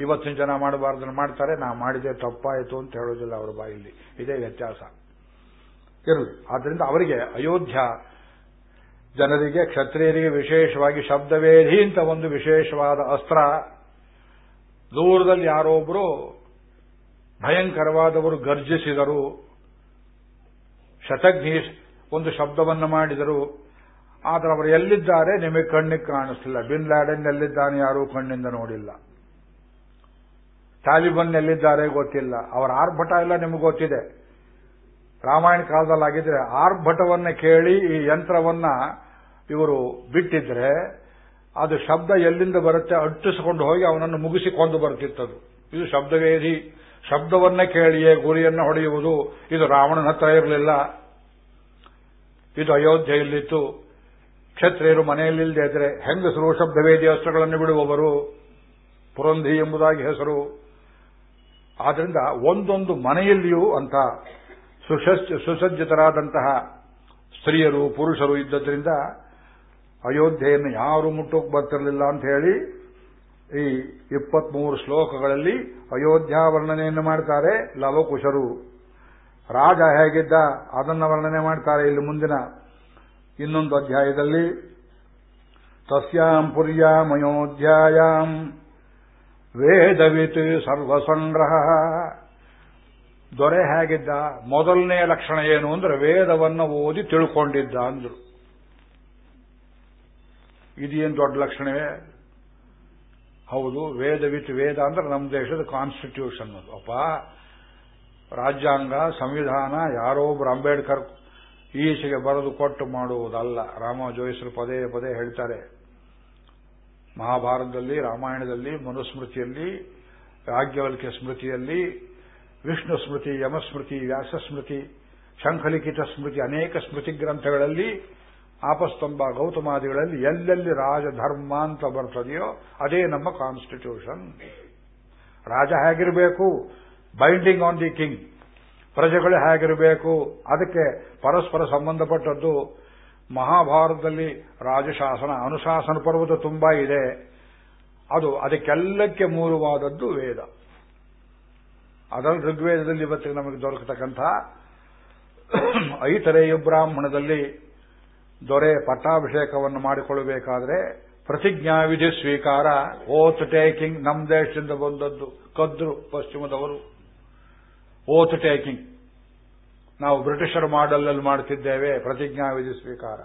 ಇವತ್ತಿನ ಜನ ಮಾಡಬಾರ್ದನ್ನು ಮಾಡ್ತಾರೆ, ನಾ ಮಾಡಿದೆ ತಪ್ಪಾಯಿತು ಅಂತ ಹೇಳೋದಿಲ್ಲ ಅವರ ಬಾಯಲ್ಲಿ. ಇದೇ ವ್ಯತ್ಯಾಸ. ಇರಲಿ. ಆದ್ರಿಂದ ಅವರಿಗೆ ಅಯೋಧ್ಯ ಜನರಿಗೆ, ಕ್ಷತ್ರಿಯರಿಗೆ ವಿಶೇಷವಾಗಿ ಶಬ್ದವೇಧಿ ಅಂತ ಒಂದು ವಿಶೇಷವಾದ ಅಸ್ತ್ರ. ದೂರದಲ್ಲಿ ಯಾರೊಬ್ಬರು ಭಯಂಕರವಾದವರು ಗರ್ಜಿಸಿದರು. ಶತಘ್ನಿ ಒಂದು ಶಬ್ದವನ್ನು ಮಾಡಿದರು. ಆದರೆ ಅವರು ಎಲ್ಲಿದ್ದಾರೆ? ನಿಮಗೆ ಕಣ್ಣಿಗೆ ಕಾಣಿಸ್ತಿಲ್ಲ. ಬಿನ್ ಲ್ಯಾಡನ್ ಎಲ್ಲಿದ್ದಾನೆ ಯಾರೂ ಕಣ್ಣಿಂದ ನೋಡಿಲ್ಲ. ತಾಲಿಬನ್ ಎಲ್ಲಿದ್ದಾರೆ ಗೊತ್ತಿಲ್ಲ. ಅವರ ಆರ್ಭಟ ಎಲ್ಲ ನಿಮಗೆ ಗೊತ್ತಿದೆ. ರಾಮಾಯಣ ಕಾಲದಲ್ಲಾಗಿದ್ರೆ ಆರ್ಭಟವನ್ನ ಕೇಳಿ ಈ ಯಂತ್ರವನ್ನ ಇವರು ಬಿಟ್ಟಿದ್ರೆ ಅದು ಶಬ್ದ ಎಲ್ಲಿಂದ ಬರುತ್ತೆ ಅಟ್ಟಿಸಿಕೊಂಡು ಹೋಗಿ ಅವನನ್ನು ಮುಗಿಸಿಕೊಂಡು ಬರುತ್ತಿತ್ತದು ಇದು ಶಬ್ದವೇದಿ. ಶಬ್ದವನ್ನ ಕೇಳಿಯೇ ಗುರಿಯನ್ನು ಹೊಡೆಯುವುದು. ಇದು ರಾವಣನ ಹತ್ರ ಇರಲಿಲ್ಲ. ಇದು ಅಯೋಧ್ಯೆಯಲ್ಲಿತ್ತು. ಕ್ಷತ್ರಿಯರು ಮನೆಯಲ್ಲಿಲ್ಲದೆ ಇದ್ರೆ ಹೆಂಗಸರು ಶಬ್ದವೇದಿ ಅಸ್ತ್ರಗಳನ್ನು ಬಿಡುವವರು? ಪುರಂಧಿ ಎಂಬುದಾಗಿ ಹೆಸರು. ಆದ್ರಿಂದ ಒಂದೊಂದು ಮನೆಯಲ್ಲಿಯೂ ಅಂತ ಸುಸಜ್ಜಿತರಾದಂತಹ ಸ್ತ್ರೀಯರು, ಪುರುಷರು ಇದ್ದದ್ರಿಂದ ಅಯೋಧ್ಯೆಯನ್ನು ಯಾರು ಮುಟ್ಟೋಕೆ ಬರ್ತಿರಲಿಲ್ಲ ಅಂತ ಹೇಳಿ ಈ ಇಪ್ಪತ್ಮೂರು ಶ್ಲೋಕಗಳಲ್ಲಿ ಅಯೋಧ್ಯಾ ವರ್ಣನೆಯನ್ನು ಮಾಡ್ತಾರೆ ಲವಕುಶರು. ರಾಜ ಹೇಗಿದ್ದ ಅದನ್ನ ವರ್ಣನೆ ಮಾಡ್ತಾರೆ ಇಲ್ಲಿ ಮುಂದಿನ ಇನ್ನೊಂದು ಅಧ್ಯಾಯದಲ್ಲಿ. ತಸ್ಯಾಂ ಪುರ್ಯಾಂ ಅಯೋಧ್ಯಾಯಾಂ ವೇದವಿತ್ ಸರ್ವಸಂಗ್ರಹ. ದೊರೆ ಹೇಗಿದ್ದ? ಮೊದಲನೇ ಲಕ್ಷಣ ಏನು ಅಂದ್ರೆ ವೇದವನ್ನು ಓದಿ ತಿಳ್ಕೊಂಡಿದ್ದ ಅಂದ್ರು. ಇದೇನು ದೊಡ್ಡ ಲಕ್ಷಣವೇ? ಹೌದು, ವೇದವಿತ್ ವೇದ ಅಂದ್ರೆ ನಮ್ಮ ದೇಶದ ಕಾನ್ಸ್ಟಿಟ್ಯೂಷನ್ ಅದು. ಅಪ್ಪ ರಾಜ್ಯಾಂಗ, ಸಂವಿಧಾನ, ಯಾರೋ ಒಬ್ರು ಅಂಬೇಡ್ಕರ್ ಈಚೆಗೆ ಬರೆದು ಕೊಟ್ಟು ಮಾಡುವುದಲ್ಲ. ರಾಮ ಜೋಯಿಸರು ಪದೇ ಪದೇ ಹೇಳ್ತಾರೆ. ಮಹಾಭಾರತದಲ್ಲಿ, ರಾಮಾಯಣದಲ್ಲಿ, ಮನುಸ್ಮೃತಿಯಲ್ಲಿ, ಯಾಜ್ಞವಲ್ಕ್ಯ ಸ್ಮೃತಿಯಲ್ಲಿ, ವಿಷ್ಣು ಸ್ಮೃತಿ, ಯಮಸ್ಮೃತಿ, ವ್ಯಾಸಸ್ಮೃತಿ, ಶಂಖಲಿಖಿತ ಸ್ಮೃತಿ, ಅನೇಕ ಸ್ಮೃತಿ ಗ್ರಂಥಗಳಲ್ಲಿ, ಆಪಸ್ತಂಭ, ಗೌತಮಾದಿಗಳಲ್ಲಿ ಎಲ್ಲೆಲ್ಲಿ ರಾಜಧರ್ಮ ಅಂತ ಬರ್ತದೆಯೋ, ಅದೇ ನಮ್ಮ ಕಾನ್ಸ್ಟಿಟ್ಯೂಷನ್ ರಾಜ ಹೇಗಿರಬೇಕು? ಬೈಂಡಿಂಗ್ ಆನ್ ದಿ ಕಿಂಗ್ ಪ್ರಜೆಗಳು ಹೇಗಿರಬೇಕು? ಅದಕ್ಕೆ ಪರಸ್ಪರ ಸಂಬಂಧಪಟ್ಟದ್ದು ಮಹಾಭಾರತದಲ್ಲಿ ರಾಜಶಾಸನ, ಅನುಶಾಸನ ಪರ್ವತ ತುಂಬಾ ಇದೆ. ಅದು ಅದಕ್ಕೆಲ್ಲಕ್ಕೆ ಮೂಲವಾದದ್ದು ವೇದ. ಅದರಲ್ಲಿ ಋಗ್ವೇದದಲ್ಲಿ ಇವತ್ತಿಗೆ ನಮಗೆ ದೊರಕತಕ್ಕಂಥ ಐತರೇಯ ಬ್ರಾಹ್ಮಣದಲ್ಲಿ ದೊರೆ ಪಟ್ಟಾಭಿಷೇಕವನ್ನು ಮಾಡಿಕೊಳ್ಳಬೇಕಾದ್ರೆ ಪ್ರತಿಜ್ಞಾವಿಧಿ ಸ್ವೀಕಾರ ಓತ್ ಟೇಕಿಂಗ್ ನಮ್ಮ ದೇಶದಿಂದ ಬಂದದ್ದು ಕದ್ರು ಪಶ್ಚಿಮದವರು. ಓತ್ ಟೇಕಿಂಗ್ ನಾವು ಬ್ರಿಟಿಷರ್ ಮಾಡಲಲ್ಲಿ ಮಾಡುತ್ತಿದ್ದೇವೆ ಪ್ರತಿಜ್ಞಾವಿಧಿ ಸ್ವೀಕಾರ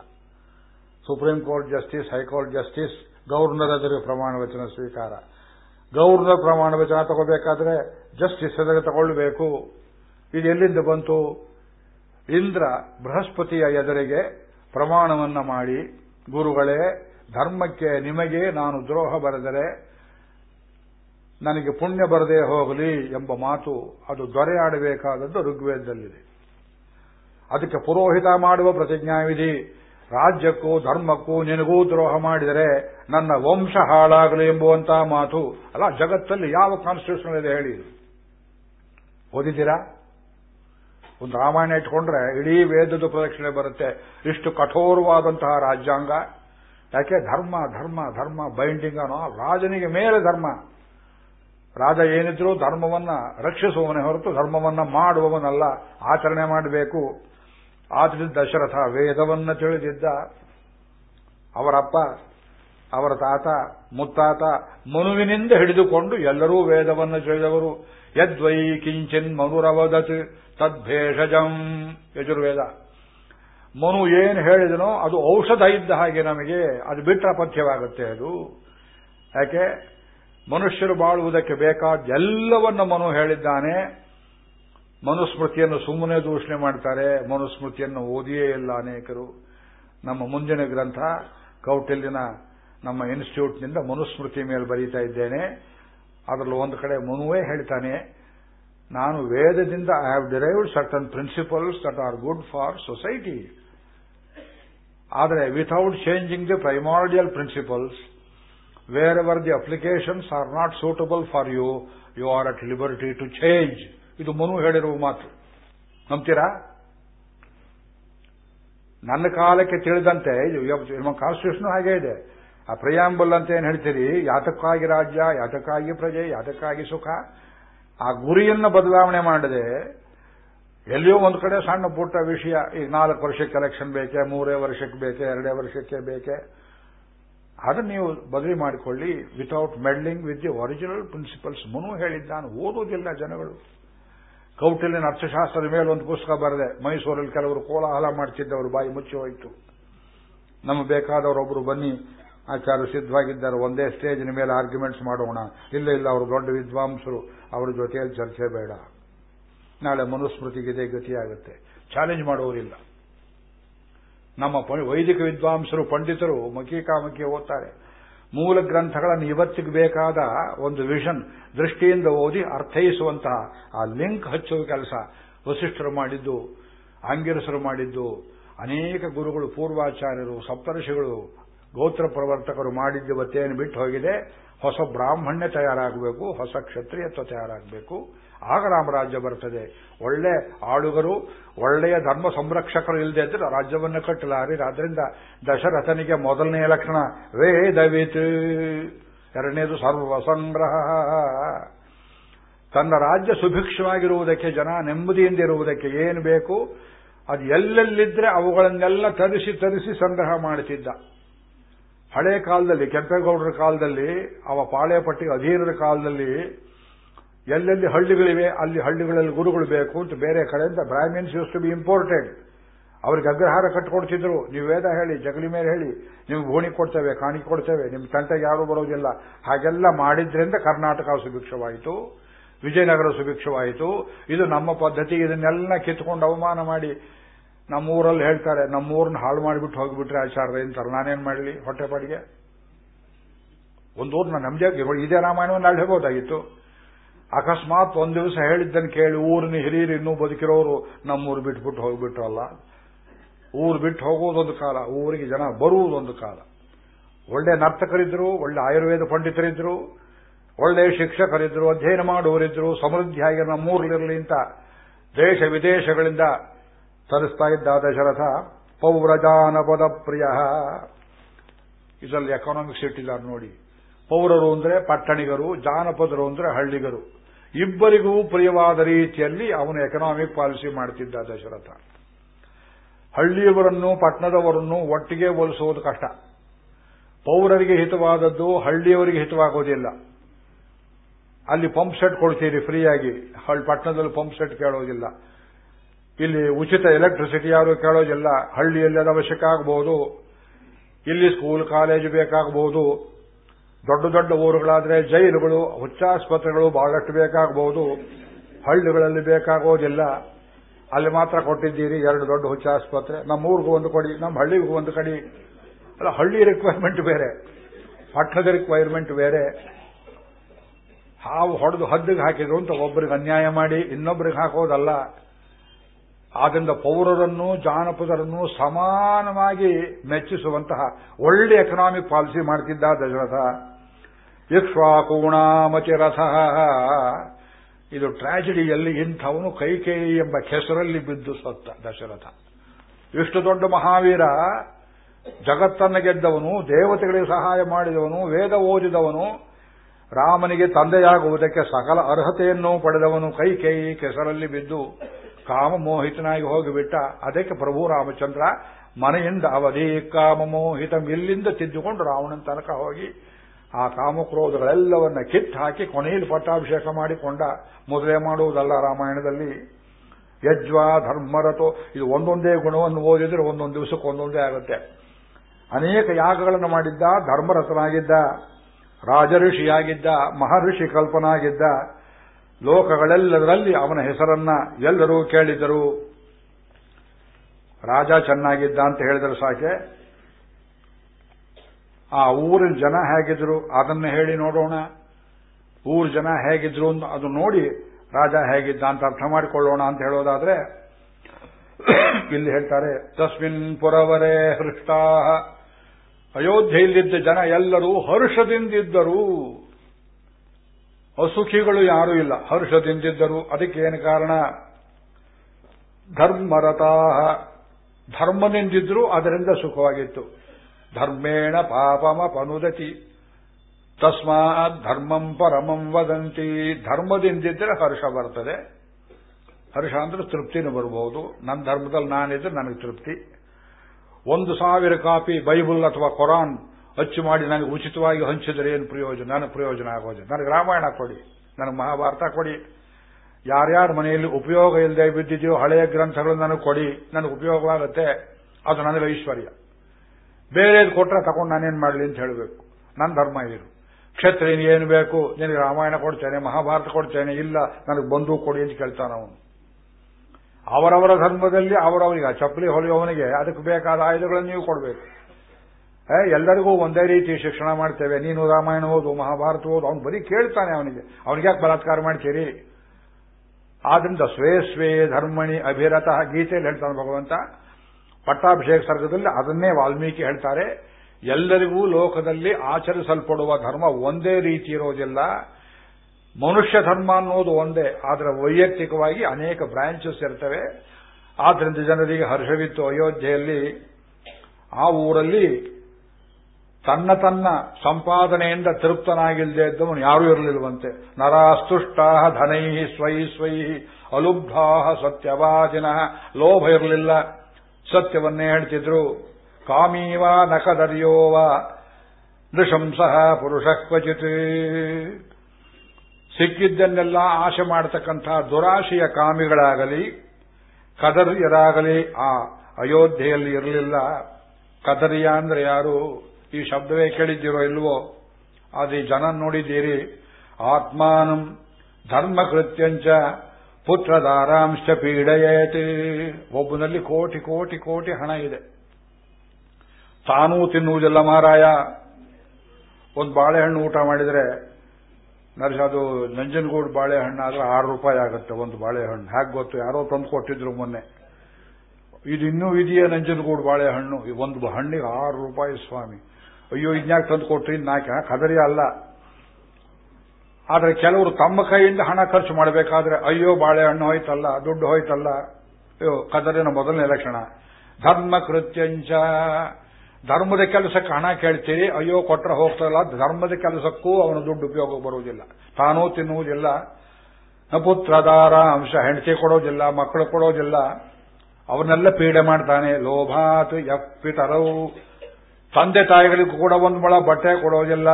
supreme court justice high court justice governor ಎದುರು ಪ್ರಮಾಣ ವಚನ ಸ್ವೀಕಾರ ಗವರ್ನರ್ ಪ್ರಮಾಣ ವಚನ ತಗೋಬೇಕಾದ್ರೆ ಜಸ್ಟಿಸ್ ಎದುರು ತಗೊಳ್ಬೇಕು ಇದು ಎಲ್ಲಿಂದ ಬಂತು ಇಂದ್ರ ಬೃಹಸ್ಪತಿಯ ಎದುರಿಗೆ ಪ್ರಮಾಣವನ್ನ ಮಾಡಿ ಗುರುಗಳೇ ಧರ್ಮಕ್ಕೆ ನಿಮಗೆ ನಾನು ದ್ರೋಹ ಬರೆದರೆ ನನಗೆ ಪುಣ್ಯ ಬರದೇ ಹೋಗಲಿ ಎಂಬ ಮಾತು ಅದು ದೊರೆಯಾಡಬೇಕಾದದ್ದು ಋಗ್ವೇದದಲ್ಲಿದೆ. ಅದಕ್ಕೆ ಪುರೋಹಿತ ಮಾಡುವ ಪ್ರತಿಜ್ಞಾವಿಧಿ, ರಾಜ್ಯಕ್ಕೂ ಧರ್ಮಕ್ಕೂ ನಿನಗೂ ದ್ರೋಹ ಮಾಡಿದರೆ ನನ್ನ ವಂಶ ಹಾಳಾಗಲಿ ಎಂಬುವಂತಹ ಮಾತು ಅಲ್ಲ, ಜಗತ್ತಲ್ಲಿ ಯಾವ ಕಾನ್ಸ್ಟಿಟ್ಯೂಷನ್ ಇದೆ ಹೇಳಿ. ಓದಿದ್ದೀರಾ? ಒಂದು ರಾಮಾಯಣ ಇಟ್ಕೊಂಡ್ರೆ ಇಡೀ ವೇದದ ಪ್ರದಕ್ಷಿಣೆ ಬರುತ್ತೆ. ಇಷ್ಟು ಕಠೋರವಾದಂತಹ ರಾಜ್ಯಾಂಗ. ಯಾಕೆ? ಧರ್ಮ ಧರ್ಮ ಧರ್ಮ ಬೈಂಡಿಂಗ್ ಅನ್ನೋ ರಾಜನಿಗೆ ಮೇಲೆ ಧರ್ಮ. ರಾಜ ಏನಿದ್ರೂ ಧರ್ಮವನ್ನ ರಕ್ಷಿಸುವವನೇ ಹೊರತು ಧರ್ಮವನ್ನ ಮಾಡುವವನಲ್ಲ, ಆಚರಣೆ ಮಾಡಬೇಕು. ಆದ್ರಿಂದ ದಶರಥ ವೇದವನ್ನ ತಿಳಿದಿದ್ದ. ಅವರಪ್ಪ, ಅವರ ತಾತ, ಮುತ್ತಾತ ಮನುವಿನಿಂದ ಹಿಡಿದುಕೊಂಡು ಎಲ್ಲರೂ ವೇದವನ್ನು ತಿಳಿದವರು. ಯದ್ವೈ ಕಿಂಚಿನ್ ಮನುರವದತ್ ತದ್ಭೇಷಜಂ. ಯಜುರ್ವೇದ. ಮನು ಏನು ಹೇಳಿದನೋ ಅದು ಔಷಧ ಇದ್ದ ಹಾಗೆ ನಮಗೆ, ಅದು ಬಿಟ್ಟ ಪಥ್ಯವಾಗುತ್ತೆ ಅದು. ಯಾಕೆ? ಮನುಷ್ಯರು ಬಾಳುವುದಕ್ಕೆ ಬೇಕಾದ ಎಲ್ಲವನ್ನ ಮನು ಹೇಳಿದ್ದಾನೆ. ಮನುಸ್ಮೃತಿಯನ್ನು ಸುಮ್ಮನೆ ದೂಷಣೆ ಮಾಡ್ತಾರೆ. ಮನುಸ್ಮೃತಿಯನ್ನು ಓದಿಯೇ ಇಲ್ಲ ಅನೇಕರು. ನಮ್ಮ ಮುಂದಿನ ಗ್ರಂಥ ಕೌಟಿಲ್ಯನ ನಮ್ಮ ಇನ್ಸ್ಟಿಟ್ಯೂಟ್ನಿಂದ ಮನುಸ್ಮೃತಿ ಮೇಲೆ ಬರೀತಾ ಇದ್ದೇನೆ. ಅದರಲ್ಲಿ ಒಂದು ಕಡೆ ಮನುವೇ ಹೇಳ್ತಾನೆ, ನಾನು ವೇದದಿಂದ I have derived certain principles that are good for society ಆದರೆ without changing the primordial principles ever the applications are not suitable for you you are at liberty to change ಇದು ಮನು ಹೇಳಿರುವ ಮಾತು. ನಂಬ್ತೀರಾ? ನನ್ನ ಕಾಲಕ್ಕೆ ತಿಳಿದಂತೆ ನಮ್ಮ ಕಾನ್ಸ್ಟಿಟ್ಯೂಷನ್ ಹಾಗೆ ಇದೆ. ಆ ಪ್ರಿಯಾಂಬಲ್ ಅಂತ ಏನ್ ಹೇಳ್ತೀರಿ? ಯಾತಕ್ಕಾಗಿ ರಾಜ್ಯ, ಯಾತಕ್ಕಾಗಿ ಪ್ರಜೆ, ಯಾತಕ್ಕಾಗಿ ಸುಖ? ಆ ಗುರಿಯನ್ನು ಬದಲಾವಣೆ ಮಾಡದೆ, ಎಲ್ಲಿಯೋ ಒಂದು ಕಡೆ ಸಣ್ಣ ಪುಟ್ಟ ವಿಷಯ ಈಗ ನಾಲ್ಕು ವರ್ಷಕ್ಕೆ ಎಲೆಕ್ಷನ್ ಬೇಕೆ, ಮೂರೇ ವರ್ಷಕ್ಕೆ ಬೇಕೆ, ಎರಡೇ ವರ್ಷಕ್ಕೆ ಬೇಕೆ ಅದನ್ನು ನೀವು ಬದಲಿ ಮಾಡಿಕೊಳ್ಳಿ without meddling with the original principles Manu ಹೇಳಿದ್ದಾನು ಓದೋದಿಲ್ಲ ಜನಗಳು. ಕೌಟಿಲ್ಯನ ಅರ್ಥಶಾಸ್ತ್ರದ ಮೇಲೆ ಒಂದು ಪುಸ್ತಕ ಬರೆದೆ. ಮೈಸೂರಲ್ಲಿ ಕೆಲವರು ಕೋಲಾಹಲ ಮಾಡ್ತಿದ್ದವರು, ಬಾಯಿ ಮುಚ್ಚಿ ಹೋಯಿತು. ನಮ್ಮ ಬೇಕಾದವರೊಬ್ಬರು ಬನ್ನಿ, ಆಚಾರ್ಯ ಸಿದ್ಧವಾಗಿದ್ದಾರೆ, ಒಂದೇ ಸ್ಟೇಜಿನ ಮೇಲೆ ಆರ್ಗ್ಯುಮೆಂಟ್ಸ್ ಮಾಡೋಣ. ಇಲ್ಲ ಇಲ್ಲ, ಅವರು ದೊಡ್ಡ ವಿದ್ವಾಂಸರು, ಅವರ ಜೊತೆಯಲ್ಲಿ ಚರ್ಚೆ ಬೇಡ. ನಾಳೆ ಮನುಸ್ಮೃತಿಗಿದೆ ಗತಿಯಾಗುತ್ತೆ. ಚಾಲೆಂಜ್ ಮಾಡುವವರಿಲ್ಲ ನಮ್ಮ ವೈದಿಕ ವಿದ್ವಾಂಸರು, ಪಂಡಿತರು ಮಕೀಕಾಮಕಿ ಓದ್ತಾರೆ ಮೂಲ ಗ್ರಂಥಗಳನ್ನು ಇವತ್ತಿಗೆ ಬೇಕಾದ ಒಂದು ವಿಷನ್ ದೃಷ್ಟಿಯಿಂದ ಓದಿ ಅರ್ಥೈಸುವಂತಹ ಆ ಲಿಂಕ್ ಹಚ್ಚುವ ಕೆಲಸ ವಸಿಷ್ಠರು ಮಾಡಿದ್ದು ಆಂಗಿರಸರು ಮಾಡಿದ್ದು, ಅನೇಕ ಗುರುಗಳು, ಪೂರ್ವಾಚಾರ್ಯರು, ಸಪ್ತರ್ಷಿಗಳು ಗೋತ್ರ ಪ್ರವರ್ತಕರು ಮಾಡಿದ್ದು ಬಿಟ್ಟು ಹೋಗಿದೆ? ಹೊಸ ಬ್ರಾಹ್ಮಣ್ಯ ತಯಾರಾಗಬೇಕು, ಹೊಸ ಕ್ಷತ್ರಿಯತ್ವ ತಯಾರಾಗಬೇಕು. ಆಗ ರಾಮರಾಜ್ಯ ಬರ್ತದೆ. ಒಳ್ಳೆ ಆಳುಗರು, ಒಳ್ಳೆಯ ಧರ್ಮ ಸಂರಕ್ಷಕರು ಇಲ್ಲದೆ ಇದ್ರೆ ರಾಜ್ಯವನ್ನು ಕಟ್ಟಲಾರಿ. ಆದ್ರಿಂದ ದಶರಥನಿಗೆ ಮೊದಲನೆಯ ಲಕ್ಷಣ, ವೇದವಿತ್. ಎರಡನೇದು ಸರ್ವಸಂಗ್ರಹ. ತನ್ನ ರಾಜ್ಯ ಸುಭಿಕ್ಷವಾಗಿರುವುದಕ್ಕೆ, ಜನ ನೆಮ್ಮದಿಯಿಂದ ಇರುವುದಕ್ಕೆ ಏನು ಬೇಕು? ಅದು ಎಲ್ಲೆಲ್ಲಿದ್ರೆ ಅವುಗಳನ್ನೆಲ್ಲ ತರಿಸಿ ತರಿಸಿ ಸಂಗ್ರಹ ಮಾಡುತ್ತಿದ್ದ ಹಳೆ ಕಾಲದಲ್ಲಿ ಕೆಂಪೇಗೌಡರ ಕಾಲದಲ್ಲಿ, ಅವ ಪಾಳೆಪಟ್ಟಿ ಅಧೀನರ ಕಾಲದಲ್ಲಿ ಎಲ್ಲೆಲ್ಲಿ ಹಳ್ಳಿಗಳಿವೆ, ಅಲ್ಲಿ ಹಳ್ಳಿಗಳಲ್ಲಿ ಗುರುಗಳು ಬೇಕು ಅಂತ ಬೇರೆ ಕಡೆಯಿಂದ brahmins use to be imported ಅವ್ರಿಗೆ ಅಗ್ರಹಾರ ಕಟ್ಟಿಕೊಡ್ತಿದ್ರು ನೀವು ವೇದ ಹೇಳಿ, ಜಗಲಿ ಮೇಲೆ ಹೇಳಿ ನಿಮ್ಗೆ ಗೋಣಿ ಕೊಡ್ತೇವೆ, ಕಾಣಿ ಕೊಡ್ತೇವೆ ನಿಮ್ ತಂಟೆಗೆ ಯಾರೂ ಬರೋದಿಲ್ಲ. ಹಾಗೆಲ್ಲ ಮಾಡಿದ್ರಿಂದ ಕರ್ನಾಟಕ ಸುಭಿಕ್ಷವಾಯಿತು, ವಿಜಯನಗರ ಸುಭಿಕ್ಷವಾಯಿತು. ಇದು ನಮ್ಮ ಪದ್ಧತಿ, ಇದನ್ನೆಲ್ಲ ಕಿತ್ಕೊಂಡು ಅವಮಾನ ಮಾಡಿ ನಮ್ಮೂರಲ್ಲಿ ಹೇಳ್ತಾರೆ ನಮ್ಮೂರನ್ನ ಹಾಳು ಮಾಡಿಬಿಟ್ಟು ಹೋಗಿಬಿಟ್ರೆ ಆಚಾರ್ಯ ಅಂತಾರೆ ನಾನೇನ್ ಮಾಡಲಿ? ಹೊಟ್ಟೆಪಾಡಿಗೆ ಒಂದು ಊರ್ನ ನಮ್ದೇ ಇದೇ ರಾಮಾಯಣವನ್ನು ಅಲ್ಲಿ ಹೋಗೋದಾಗಿತ್ತು ಅಕಸ್ಮಾತ್ ಒಂದು ದಿವಸ ಹೇಳಿದ್ದನ್ನು ಕೇಳಿ ಊರಿನ ಹಿರಿಯರು ಇನ್ನೂ ಬದುಕಿರೋರು ನಮ್ಮೂರು ಬಿಟ್ಬಿಟ್ಟು ಹೋಗ್ಬಿಟ್ರಲ್ಲ. ಊರು ಬಿಟ್ಟು ಹೋಗುವುದೊಂದು ಕಾಲ, ಊರಿಗೆ ಜನ ಬರುವುದೊಂದು ಕಾಲ. ಒಳ್ಳೆ ನರ್ತಕರಿದ್ರು, ಒಳ್ಳೆ ಆಯುರ್ವೇದ ಪಂಡಿತರಿದ್ರು, ಒಳ್ಳೆ ಶಿಕ್ಷಕರಿದ್ರು, ಅಧ್ಯಯನ ಮಾಡುವರಿದ್ರು ಸಮೃದ್ಧಿಯಾಗಿ ನಮ್ಮೂರಲ್ಲಿರಲಿ ಅಂತ ದೇಶ ವಿದೇಶಗಳಿಂದ ತರಿಸ್ತಾ ಇದ್ದ ದಶರಥ ಪೌರಜಾನಪದ ಪ್ರಿಯ ಇದರಲ್ಲಿ ಎಕನಾಮಿಕ್ಸ್ ಇಟ್ಟಿದ್ದಾರೆ ನೋಡಿ. ಪೌರರು ಅಂದ್ರೆ ಪಟ್ಟಣಿಗರು, ಜಾನಪದರು ಅಂದ್ರೆ ಹಳ್ಳಿಗರು. ಇಬ್ಬರಿಗೂ ಪ್ರಿಯವಾದ ರೀತಿಯಲ್ಲಿ ಅವನು ಎಕನಾಮಿಕ್ ಪಾಲಿಸಿ ಮಾಡುತ್ತಿದ್ದ ದಶರಥ ಹಳ್ಳಿಯವರನ್ನು, ಪಟ್ಟಣದವರನ್ನು ಒಟ್ಟಿಗೆ ಹೋಲಿಸುವುದು ಕಷ್ಟ. ಪೌರರಿಗೆ ಹಿತವಾದದ್ದು ಹಳ್ಳಿಯವರಿಗೆ ಹಿತವಾಗೋದಿಲ್ಲ. ಅಲ್ಲಿ ಪಂಪ್ ಸೆಟ್ ಕೊಡ್ತೀರಿ ಫ್ರೀಯಾಗಿ ಪಟ್ಟಣದಲ್ಲಿ ಪಂಪ್ ಸೆಟ್ ಕೇಳೋದಿಲ್ಲ. ಇಲ್ಲಿ ಉಚಿತ ಎಲೆಕ್ಟ್ರಿಸಿಟಿ ಯಾರು ಕೇಳೋದಿಲ್ಲ, ಹಳ್ಳಿಯಲ್ಲಿ ಅದು ಅವಶ್ಯಕ ಆಗಬಹುದು ಇಲ್ಲಿ ಸ್ಕೂಲ್ ಕಾಲೇಜು ಬೇಕಾಗಬಹುದು ದೊಡ್ಡ ದೊಡ್ಡ ಊರುಗಳಾದರೆ ಜೈಲುಗಳು ಹುಚ್ಚಾಸ್ಪತ್ರೆಗಳು ಬಹಳಷ್ಟು ಬೇಕಾಗಬಹುದು ಹಳ್ಳಿಗಳಲ್ಲಿ ಬೇಕಾಗೋದಿಲ್ಲ. ಅಲ್ಲಿ ಮಾತ್ರ ಕೊಟ್ಟಿದ್ದೀರಿ, ಎರಡು ದೊಡ್ಡ ಹುಚ್ಚಾಸ್ಪತ್ರೆ ನಮ್ಮ ಊರಿಗೂ ಒಂದು ಕೊಡಿ, ನಮ್ಮ ಹಳ್ಳಿಗೂ ಒಂದು ಕಡಿ. ಅಲ್ಲ, ಹಳ್ಳಿ ರಿಕ್ವೈರ್ಮೆಂಟ್ ಬೇರೆ, ಪಟ್ಟಣದ ರಿಕ್ವೈರ್ಮೆಂಟ್ ಬೇರೆ. ಹಾವು ಹೊಡೆದು ಹದ್ದಿಗೆ ಹಾಕಿದ್ರು ಅಂತ ಒಬ್ಬರಿಗೆ ಅನ್ಯಾಯ ಮಾಡಿ ಇನ್ನೊಬ್ಬರಿಗೆ ಹಾಕೋದಲ್ಲ. ಆದ್ದರಿಂದ ಪೌರರನ್ನು ಜಾನಪದರನ್ನು ಸಮಾನವಾಗಿ ಮೆಚ್ಚಿಸುವಂತಹ ಒಳ್ಳೆ ಎಕನಾಮಿಕ್ ಪಾಲಿಸಿ ಮಾಡ್ತಿದ್ದ ದಶರಥ ರಥ ಇದು ಟ್ರಾಜಿಡಿಯಲ್ಲಿ ಇಂಥವನು ಕೈಕೇಯಿ ಎಂಬ ಕೆಸರಲ್ಲಿ ಬಿದ್ದು ಸತ್ತ ದಶರಥ. ಇಷ್ಟು ದೊಡ್ಡ ಮಹಾವೀರ, ಜಗತ್ತನ್ನು ಗೆದ್ದವನು, ದೇವತೆಗಳಿಗೆ ಸಹಾಯ ಮಾಡಿದವನು, ವೇದ ಓದಿದವನು, ರಾಮನಿಗೆ ತಂದೆಯಾಗುವುದಕ್ಕೆ ಸಕಲ ಅರ್ಹತೆಯನ್ನು ಪಡೆದವನು ಕೈಕೇಯಿ ಕೆಸರಲ್ಲಿ ಬಿದ್ದು ಕಾಮಮೋಹಿತನಾಗಿ ಹೋಗಿಬಿಟ್ಟ ಅದಕ್ಕೆ ಪ್ರಭು ರಾಮಚಂದ್ರ ಮನೆಯಿಂದ ಅವಧಿ ಕಾಮಮೋಹಿತ ಇಲ್ಲಿಂದ ತಿದ್ದುಕೊಂಡು ರಾವಣನ ತನಕ ಹೋಗಿ ಆ ಕಾಮಕ್ರೋಧಗಳೆಲ್ಲವನ್ನ ಕಿತ್ತು ಹಾಕಿ ಕೊನೆಯಲ್ಲಿ ಪಟ್ಟಾಭಿಷೇಕ ಮಾಡಿಕೊಂಡ. ಮೊದಲೇ ಮಾಡುವುದಲ್ಲ ರಾಮಾಯಣದಲ್ಲಿ. ಯಜ್ವಾ ಧರ್ಮರಥೋ ಇದು ಒಂದೊಂದೇ ಗುಣವನ್ನು ಓದಿದ್ರೆ ಒಂದೊಂದು ದಿವಸಕ್ಕೆ ಒಂದೊಂದೇ ಆಗುತ್ತೆ. ಅನೇಕ ಯಾಗಗಳನ್ನು ಮಾಡಿದ್ದ, ಧರ್ಮರಥನಾಗಿದ್ದ, ರಾಜಋಷಿಯಾಗಿದ್ದ, ಮಹರ್ಷಿ ಕಲ್ಪನಾಗಿದ್ದ ಲೋಕಗಳೆಲ್ಲದರಲ್ಲಿ ಅವನ ಹೆಸರನ್ನ ಎಲ್ಲರೂ ಕೇಳಿದರು ರಾಜ ಚೆನ್ನಾಗಿದ್ದ ಅಂತ ಹೇಳಿದರು ಸಾಕೆ. ಆ ಊರಿನ ಜನ ಹೇಗಿದ್ರು ಅದನ್ನು ಹೇಳಿ ನೋಡೋಣ. ಊರ ಜನ ಹೇಗಿದ್ರು ಅದು ನೋಡಿ ರಾಜ ಹೇಗಿದ್ದ ಅಂತ ಅರ್ಥ ಮಾಡಿಕೊಳ್ಳೋಣ ಅಂತ ಹೇಳೋದಾದ್ರೆ, ಇಲ್ಲಿ ಹೇಳ್ತಾರೆ, ತಸ್ಮಿನ್ ಪುರವರೇ ಹೃಷ್ಟಾ ಅಯೋಧ್ಯೆಯಲ್ಲಿದ್ದ ಜನ ಎಲ್ಲರೂ ಹರ್ಷದಿಂದಿದ್ದರು ಅಸುಖಿಗಳು ಯಾರೂ ಇಲ್ಲ. ಹರ್ಷದಿಂದಿದ್ದರು ಅದಕ್ಕೇನು ಕಾರಣ? ಧರ್ಮರತಾ ಧರ್ಮನಿಂದಿದ್ರು ಅದರಿಂದ ಸುಖವಾಗಿತ್ತು. ಧರ್ಮೇಣ ಪಾಪಮ ಪನುದತಿ ತಸ್ಮಾತ್ ಧರ್ಮಂ ಪರಮಂ ವದಂತಿ. ಧರ್ಮದಿಂದಿದ್ರೆ ಹರ್ಷ ಬರ್ತದೆ. ಹರ್ಷ ಅಂದ್ರೆ ತೃಪ್ತಿನೂ ಬರಬಹುದು ನನ್ನ ಧರ್ಮದಲ್ಲಿ ನಾನಿದ್ರೆ ನನಗೆ ತೃಪ್ತಿ. ಒಂದು ಸಾವಿರ ಕಾಪಿ ಬೈಬಲ್ ಅಥವಾ ಕೊರಾನ್ ಅಚ್ಚು ಮಾಡಿ ನನಗೆ ಉಚಿತವಾಗಿ ಹಂಚಿದರೆ ಏನು ಪ್ರಯೋಜನ? ನನಗೆ ಪ್ರಯೋಜನ ಆಗೋದು. ನನಗೆ ರಾಮಾಯಣ ಕೊಡಿ. ನನಗೆ ಮಹಾಭಾರತ ಕೊಡಿ. ಯಾರ್ಯಾರ ಮನೆಯಲ್ಲಿ ಉಪಯೋಗ ಇಲ್ಲದೆ ಬಿದ್ದಿದೆಯೋ ಹಳೆಯ ಗ್ರಂಥಗಳು ನನಗೆ ಕೊಡಿ. ನನಗೆ ಉಪಯೋಗವಾಗುತ್ತೆ. ಅದು ನನಗೆ ಐಶ್ವರ್ಯ. ಬೇರೆದು ಕೊಟ್ಟರೆ ತಗೊಂಡು ನಾನೇನು ಮಾಡಲಿ ಅಂತ ಹೇಳಬೇಕು. ನನ್ನ ಧರ್ಮ ಇದು. ಕ್ಷೇತ್ರ ಏನು ಬೇಕು? ನಿನಗೆ ರಾಮಾಯಣ ಕೊಡ್ತೇನೆ, ಮಹಾಭಾರತ ಕೊಡ್ತೇನೆ. ಇಲ್ಲ, ನನಗೆ ಬಂದು ಕೊಡಿ ಅಂತ ಕೇಳ್ತಾನೆ ಅವನು. ಅವರವರ ಧರ್ಮದಲ್ಲಿ ಅವರವರಿಗೆ ಚಪ್ಪಲಿ ಹೊಲಿಯುವವನಿಗೆ ಅದಕ್ಕೆ ಬೇಕಾದ ಆಯುಧಗಳನ್ನು ನೀವು ಕೊಡಬೇಕು. ಎಲ್ಲರಿಗೂ ಒಂದೇ ರೀತಿ ಶಿಕ್ಷಣ ಮಾಡ್ತೇವೆ. ನೀನು ರಾಮಾಯಣ ಓದು, ಮಹಾಭಾರತ ಓದು. ಅವ್ನು ಬರೀ ಕೇಳ್ತಾನೆ ಅವನಿಗೆ. ಅವನಿಗೆ ಯಾಕೆ ಬಲಾತ್ಕಾರ ಮಾಡ್ತೀರಿ? ಆದ್ರಿಂದ ಸ್ವೇ ಸ್ವೇ ಧರ್ಮಣಿ ಅಭಿರತಃ ಗೀತೆಯಲ್ಲಿ ಹೇಳ್ತಾನೆ ಭಗವಂತ. ಪಟ್ಟಾಭಿಷೇಕ ಸರ್ಗದಲ್ಲಿ ಅದನ್ನೇ ವಾಲ್ಮೀಕಿ ಹೇಳ್ತಾರೆ. ಎಲ್ಲರಿಗೂ ಲೋಕದಲ್ಲಿ ಆಚರಿಸಲ್ಪಡುವ ಧರ್ಮ ಒಂದೇ ರೀತಿ ಇರೋದಿಲ್ಲ. ಮನುಷ್ಯ ಧರ್ಮ ಅನ್ನೋದು ಒಂದೇ. ಆದರೆ ವೈಯಕ್ತಿಕವಾಗಿ ಅನೇಕ ಬ್ರಾಂಚಸ್ ಇರ್ತವೆ. ಆದ್ರಿಂದ ಜನರಿಗೆ ಹರ್ಷವಿತ್ತು. ಅಯೋಧ್ಯೆಯಲ್ಲಿ ಆ ಊರಲ್ಲಿ ತನ್ನ ತನ್ನ ಸಂಪಾದನೆಯಿಂದ ತೃಪ್ತನಾಗಿಲ್ಲದೆ ಇದ್ದವನು ಯಾರೂ ಇರಲಿಲ್ವಂತೆ ನರಾಸ್ತುಷ್ಟಾ ಧನೈ ಸ್ವೈ ಸ್ವೈ ಅಲುಬ್ಧಾ ಸತ್ಯವಾದಿನ ಲೋಭ ಇರಲಿಲ್ಲ. ಸತ್ಯವನ್ನೇ ಹೇಳ್ತಿದ್ರು. ಕಾಮೀವ ನಕದರ್ಯೋವ ನೃಶಂಸಃ ಪುರುಷ ಕ್ವಚಿತ್. ಸಿಕ್ಕಿದ್ದನ್ನೆಲ್ಲ ಆಶೆ ಮಾಡತಕ್ಕಂಥ ದುರಾಶೆಯ ಕಾಮಿಗಳಾಗಲಿ, ಕದರ್ಯರಾಗಲಿ, ಆ ಅಯೋಧ್ಯೆಯಲ್ಲಿ ಇರಲಿಲ್ಲ. ಕದರಿಯ ಅಂದ್ರೆ ಯಾರು? ಈ ಶಬ್ದವೇ ಕೇಳಿದ್ದೀರೋ ಇಲ್ವೋ? ಆದರೆ ಜನ ನೋಡಿದ್ದೀರಿ. ಆತ್ಮಾನಂ ಧರ್ಮಕೃತ್ಯಂಚ ಪುತ್ರದಾರಾಂಶ ಪೀಡಯೇತಿ. ಒಬ್ಬನಲ್ಲಿ ಕೋಟಿ ಕೋಟಿ ಕೋಟಿ ಹಣ ಇದೆ. ತಾನೂ ತಿನ್ನುವುದಿಲ್ಲ ಮಾರಾಯ. ಒಂದು ಬಾಳೆಹಣ್ಣು ಊಟ ಮಾಡಿದರೆ ನರ್ಸ ಅದು ನಂಜನಗೂಡು ಬಾಳೆಹಣ್ಣು ಆದ್ರೆ ಆರು ರೂಪಾಯಿ ಆಗುತ್ತೆ ಒಂದು ಬಾಳೆಹಣ್ಣು. ಹೇಗೆ ಗೊತ್ತು? ಯಾರೋ ತಂದು ಕೊಟ್ಟಿದ್ರು ಮೊನ್ನೆ. ಇದು ಇನ್ನೂ ಇದೆಯೇ ನಂಜನಗೂಡು ಬಾಳೆಹಣ್ಣು. ಒಂದು ಹಣ್ಣಿಗೆ ಆರು ರೂಪಾಯಿ ಸ್ವಾಮಿ. ಅಯ್ಯೋ ಇದ್ಯಾಕೆ ತಂದು ಕೊಟ್ರಿ ನಾಕ ಕದರಿ ಅಲ್ಲ. ಆದರೆ ಕೆಲವರು ತಮ್ಮ ಕೈಯಿಂದ ಹಣ ಖರ್ಚು ಮಾಡಬೇಕಾದ್ರೆ, ಅಯ್ಯೋ, ಬಾಳೆಹಣ್ಣು ಹೋಯ್ತಲ್ಲ, ದುಡ್ಡು ಹೋಯ್ತಲ್ಲ. ಅಯ್ಯೋ, ಕದರಿನ ಮೊದಲನೇ ಲಕ್ಷಣ. ಧರ್ಮ ಕೃತ್ಯಂಚ. ಧರ್ಮದ ಕೆಲಸಕ್ಕೆ ಹಣ ಕೇಳ್ತೀರಿ, ಅಯ್ಯೋ ಕೊಟ್ಟರೆ ಹೋಗ್ತಲ್ಲ ಧರ್ಮದ ಕೆಲಸಕ್ಕೂ ಅವನ ದುಡ್ಡು ಉಪಯೋಗ ಬರುವುದಿಲ್ಲ. ತಾನೂ ತಿನ್ನುವುದಿಲ್ಲ. ಪುತ್ರದಾರ ಅಂಶ, ಹೆಂಡತಿ ಕೊಡೋದಿಲ್ಲ, ಮಕ್ಕಳು ಕೊಡೋದಿಲ್ಲ. ಅವನ್ನೆಲ್ಲ ಪೀಡೆ ಮಾಡ್ತಾನೆ. ಲೋಭಾತ್ ಯಪ್ಪಿತರವು ತಂದೆ ತಾಯಿಗಳಿಗೂ ಕೂಡ ಒಂದು ಮಳ ಬಟ್ಟೆ ಕೊಡೋದಿಲ್ಲ.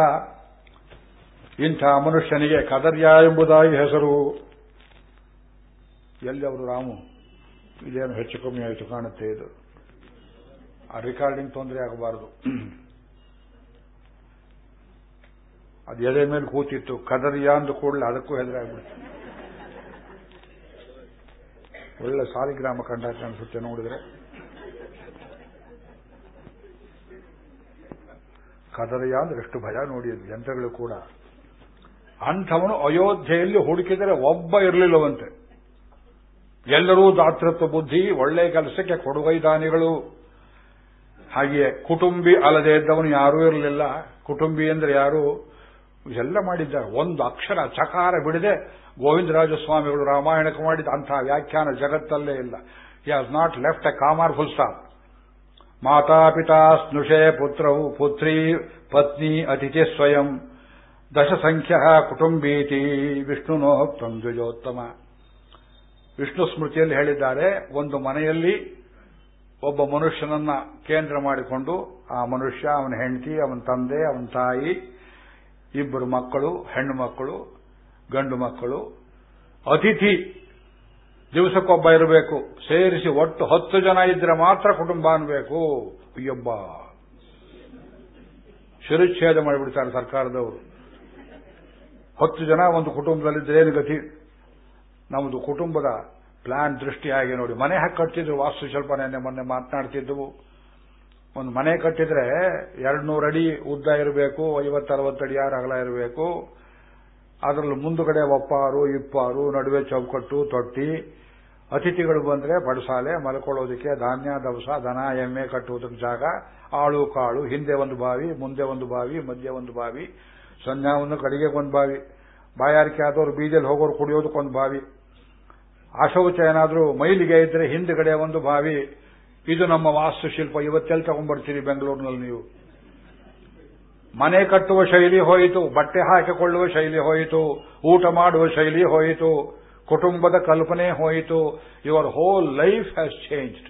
ಇಂಥ ಮನುಷ್ಯನಿಗೆ ಕದರ್ಯ ಎಂಬುದಾಗಿ ಹೆಸರು. ಎಲ್ಲಿ ಅವರು ರಾಮು? ಇದೇನು ಹೆಚ್ಚು ಕಮ್ಮಿ ಆಯಿತು ಕಾಣುತ್ತೆ ಇದು. ಆ ರೆಕಾರ್ಡಿಂಗ್ ತೊಂದರೆ ಆಗಬಾರದು. ಅದು ಎದೆ ಮೇಲೆ ಕೂತಿತ್ತು. ಕದರಿಯ ಅಂದ ಕೂಡಲೇ ಅದಕ್ಕೂ ಹೆದರಾಗ್ಬಿಡ್ತು ಒಳ್ಳೆ ಸಾಲಿಗ್ರಾಮ ಕಂಡ ಅನ್ಸುತ್ತೆ ನೋಡಿದ್ರೆ. ಕದರಿಯ ಅಂದ್ರೆ ಎಷ್ಟು ಭಯ ನೋಡಿ ಯಂತ್ರಗಳು ಕೂಡ. ಅಂಥವನು ಅಯೋಧ್ಯೆಯಲ್ಲಿ ಹುಡುಕಿದರೆ ಒಬ್ಬ ಇರಲಿಲ್ಲವಂತೆ. ಎಲ್ಲರೂ ದಾತೃತ್ವ ಬುದ್ಧಿ, ಒಳ್ಳೆ ಕೆಲಸಕ್ಕೆ ಕೊಡುಗೈದಾನಿಗಳು. ಹಾಗೆಯೇ ಕುಟುಂಬಿ ಅಲ್ಲದೆ ಇದ್ದವನು ಯಾರೂ ಇರಲಿಲ್ಲ. ಕುಟುಂಬಿ ಅಂದ್ರೆ ಯಾರು? ಎಲ್ಲ ಮಾಡಿದ್ದಾರೆ. ಒಂದು ಅಕ್ಷರ, ಚಕಾರ ಬಿಡದೆ ಗೋವಿಂದರಾಜ ಸ್ವಾಮಿಗಳು ರಾಮಾಯಣಕ್ಕೆ ಮಾಡಿದ ಅಂತಹ ವ್ಯಾಖ್ಯಾನ ಜಗತ್ತಲ್ಲೇ ಇಲ್ಲ. He has not left a comma full stop ಸ್ನುಷೆ ಪುತ್ರವು ಪುತ್ರಿ, ಪತ್ನಿ, ಅತಿಥಿ ಸ್ವಯಂ. ದಶಸಂಖ್ಯ ಕುಟುಂಬೀತಿ ವಿಷ್ಣುನೋಕ್ತಂ ದ್ವಿಜೋತ್ತಮ ವಿಷ್ಣು ಸ್ಮೃತಿಯಲ್ಲಿ ಹೇಳಿದ್ದಾರೆ, ಒಂದು ಮನೆಯಲ್ಲಿ ಒಬ್ಬ ಮನುಷ್ಯನನ್ನ ಕೇಂದ್ರ ಮಾಡಿಕೊಂಡು ಆ ಮನುಷ್ಯ, ಅವನ ಹೆಂಡತಿ, ಅವನ ತಂದೆ, ಅವನ ತಾಯಿ, ಇಬ್ಬರು ಮಕ್ಕಳು, ಹೆಣ್ಣು ಮಕ್ಕಳು, ಗಂಡು ಮಕ್ಕಳು, ಅತಿಥಿ ದಿವಸಕ್ಕೊಬ್ಬ ಇರಬೇಕು. ಸೇರಿಸಿ ಒಟ್ಟು ಹತ್ತು ಜನ ಇದ್ರೆ ಮಾತ್ರ ಕುಟುಂಬ ಅನ್ಬೇಕು. ಅಯ್ಯೊಬ್ಬ. ಶಿರುಚ್ಛೇದ ಮಾಡಿಬಿಡ್ತಾರೆ ಸರ್ಕಾರದವರು. ಹತ್ತು ಜನ ಒಂದು ಕುಟುಂಬದಲ್ಲಿದ್ದರೆ ಏನು ಗತಿ? ನಮ್ಮದು ಕುಟುಂಬದ ಪ್ಲಾನ್ ದೃಷ್ಟಿಯಾಗಿ ನೋಡಿ. ಮನೆ ಹಾಕಿ ಕಟ್ಟಿದ್ರು, ವಾಸ್ತು ಸ್ವಲ್ಪ ನೆನ್ನೆ ಮೊನ್ನೆ ಮಾತನಾಡ್ತಿದ್ದವು ಒಂದು ಮನೆ ಕಟ್ಟಿದ್ರೆ ಎರಡು ನೂರು ಅಡಿ ಉದ್ದ ಇರಬೇಕು, ಐವತ್ತರವತ್ತು ಅಡಿ ಯಾರು ಅಗಲ ಇರಬೇಕು. ಅದರಲ್ಲಿ ಮುಂದುಗಡೆ ಒಪ್ಪಾರು, ಇಪ್ಪಾರು, ನಡುವೆ ಚೌಕಟ್ಟು, ತೊಟ್ಟಿ. ಅತಿಥಿಗಳು ಬಂದ್ರೆ ಬಡಸಾಲೆ, ಮಲ್ಕೊಳ್ಳೋದಕ್ಕೆ ಧಾನ್ಯ, ದವಸ, ದನ, ಎಮ್ಮೆ ಕಟ್ಟುವುದಕ್ಕೆ ಜಾಗ, ಆಳು, ಕಾಳು, ಹಿಂದೆ ಒಂದು ಬಾವಿ, ಮುಂದೆ ಒಂದು ಬಾವಿ, ಮಧ್ಯೆ ಒಂದು ಬಾವಿ ಸಂಧ್ಯಾ ಒಂದು ಕಡೆಗೆ ಬಾವಿ. ಬಾಯಾರಿಕೆ ಆದವರು ಬೀಜಲ್ಲಿ ಹೋಗೋರು ಕುಡಿಯೋದಕ್ಕೊಂದು ಬಾವಿ. ಅಶೌಚ ಏನಾದರೂ ಮೈಲಿಗೆ ಇದ್ರೆ ಹಿಂದ್ಗಡೆ ಒಂದು ಬಾವಿ. ಇದು ನಮ್ಮ ವಾಸ್ತುಶಿಲ್ಪ. ಇವತ್ತೆಲ್ಲಿ ತಗೊಂಡ್ಬರ್ತೀರಿ ಬೆಂಗಳೂರಿನಲ್ಲಿ ನೀವು? ಮನೆ ಕಟ್ಟುವ ಶೈಲಿ ಹೋಯಿತು, ಬಟ್ಟೆ ಹಾಕಿಕೊಳ್ಳುವ ಶೈಲಿ ಹೋಯಿತು, ಊಟ ಮಾಡುವ ಶೈಲಿ ಹೋಯಿತು. ಕುಟುಂಬದ ಕಲ್ಪನೆ ಹೋಯಿತು. Your whole life has changed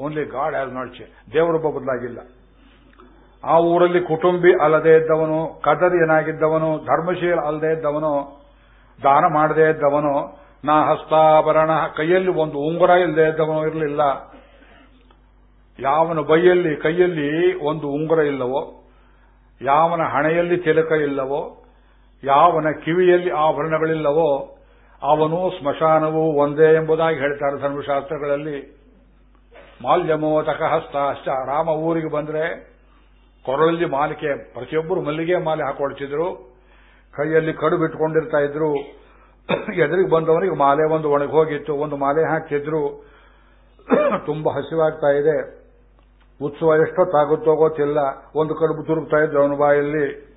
only God has not change ದೇವರೊಬ್ಬ ಬದಲಾಗಿಲ್ಲ. ಆ ಊರಲ್ಲಿ ಕುಟುಂಬಿ ಅಲ್ಲದೆ ಇದ್ದವನು, ಕದರಿಯನಾಗಿದ್ದವನು, ಧರ್ಮಶೀಲ ಅಲ್ಲದೆ ಇದ್ದವನು, ದಾನ ಮಾಡದೇ ಇದ್ದವನು, ನಾ ಹಸ್ತಾಭರಣ, ಕೈಯಲ್ಲಿ ಒಂದು ಉಂಗುರ ಇಲ್ಲದೆ ಇದ್ದವನು ಇರಲಿಲ್ಲ. ಯಾವನ ಬೈಯಲ್ಲಿ, ಕೈಯಲ್ಲಿ ಒಂದು ಉಂಗುರ ಇಲ್ಲವೋ, ಯಾವನ ಹಣೆಯಲ್ಲಿ ತಿಲಕ ಇಲ್ಲವೋ, ಯಾವನ ಕಿವಿಯಲ್ಲಿ ಆಭರಣಗಳಿಲ್ಲವೋ ಅವನು ಸ್ಮಶಾನವು ಒಂದೇ ಎಂಬುದಾಗಿ ಹೇಳ್ತಾರೆ ಧರ್ಮಶಾಸ್ತ್ರಗಳಲ್ಲಿ. ಮಾಲ್ಯಮೋದಕ ಹಸ್ತಾಶ್ಚ. ರಾಮ ಊರಿಗೆ ಬಂದ್ರೆ ಕೊರಳಲ್ಲಿ ಮಾಲಿಕೆ, ಪ್ರತಿಯೊಬ್ಬರು ಮಲ್ಲಿಗೆ ಮಾಲೆ ಹಾಕೊಳ್ತಿದ್ರು. ಕೈಯಲ್ಲಿ ಕಡು ಬಿಟ್ಕೊಂಡಿರ್ತಾ ಇದ್ರು. ಎದುರಿಗೆ ಬಂದವನಿಗೆ ಮಾಲೆ ಒಂದು ಒಣಗಿ ಹೋಗಿತ್ತು, ಒಂದು ಮಾಲೆ ಹಾಕ್ತಿದ್ರು. ತುಂಬಾ ಹಸಿವಾಗ್ತಾ ಇದೆ. ಉತ್ಸವ ಎಷ್ಟೊತ್ತಾಗುತ್ತೋ ಗೊತ್ತಿಲ್ಲ. ಒಂದು ಕಡುಬು ತುರುಗ್ತಾ ಇದ್ರು ಅವನ ಬಾಯಲ್ಲಿ.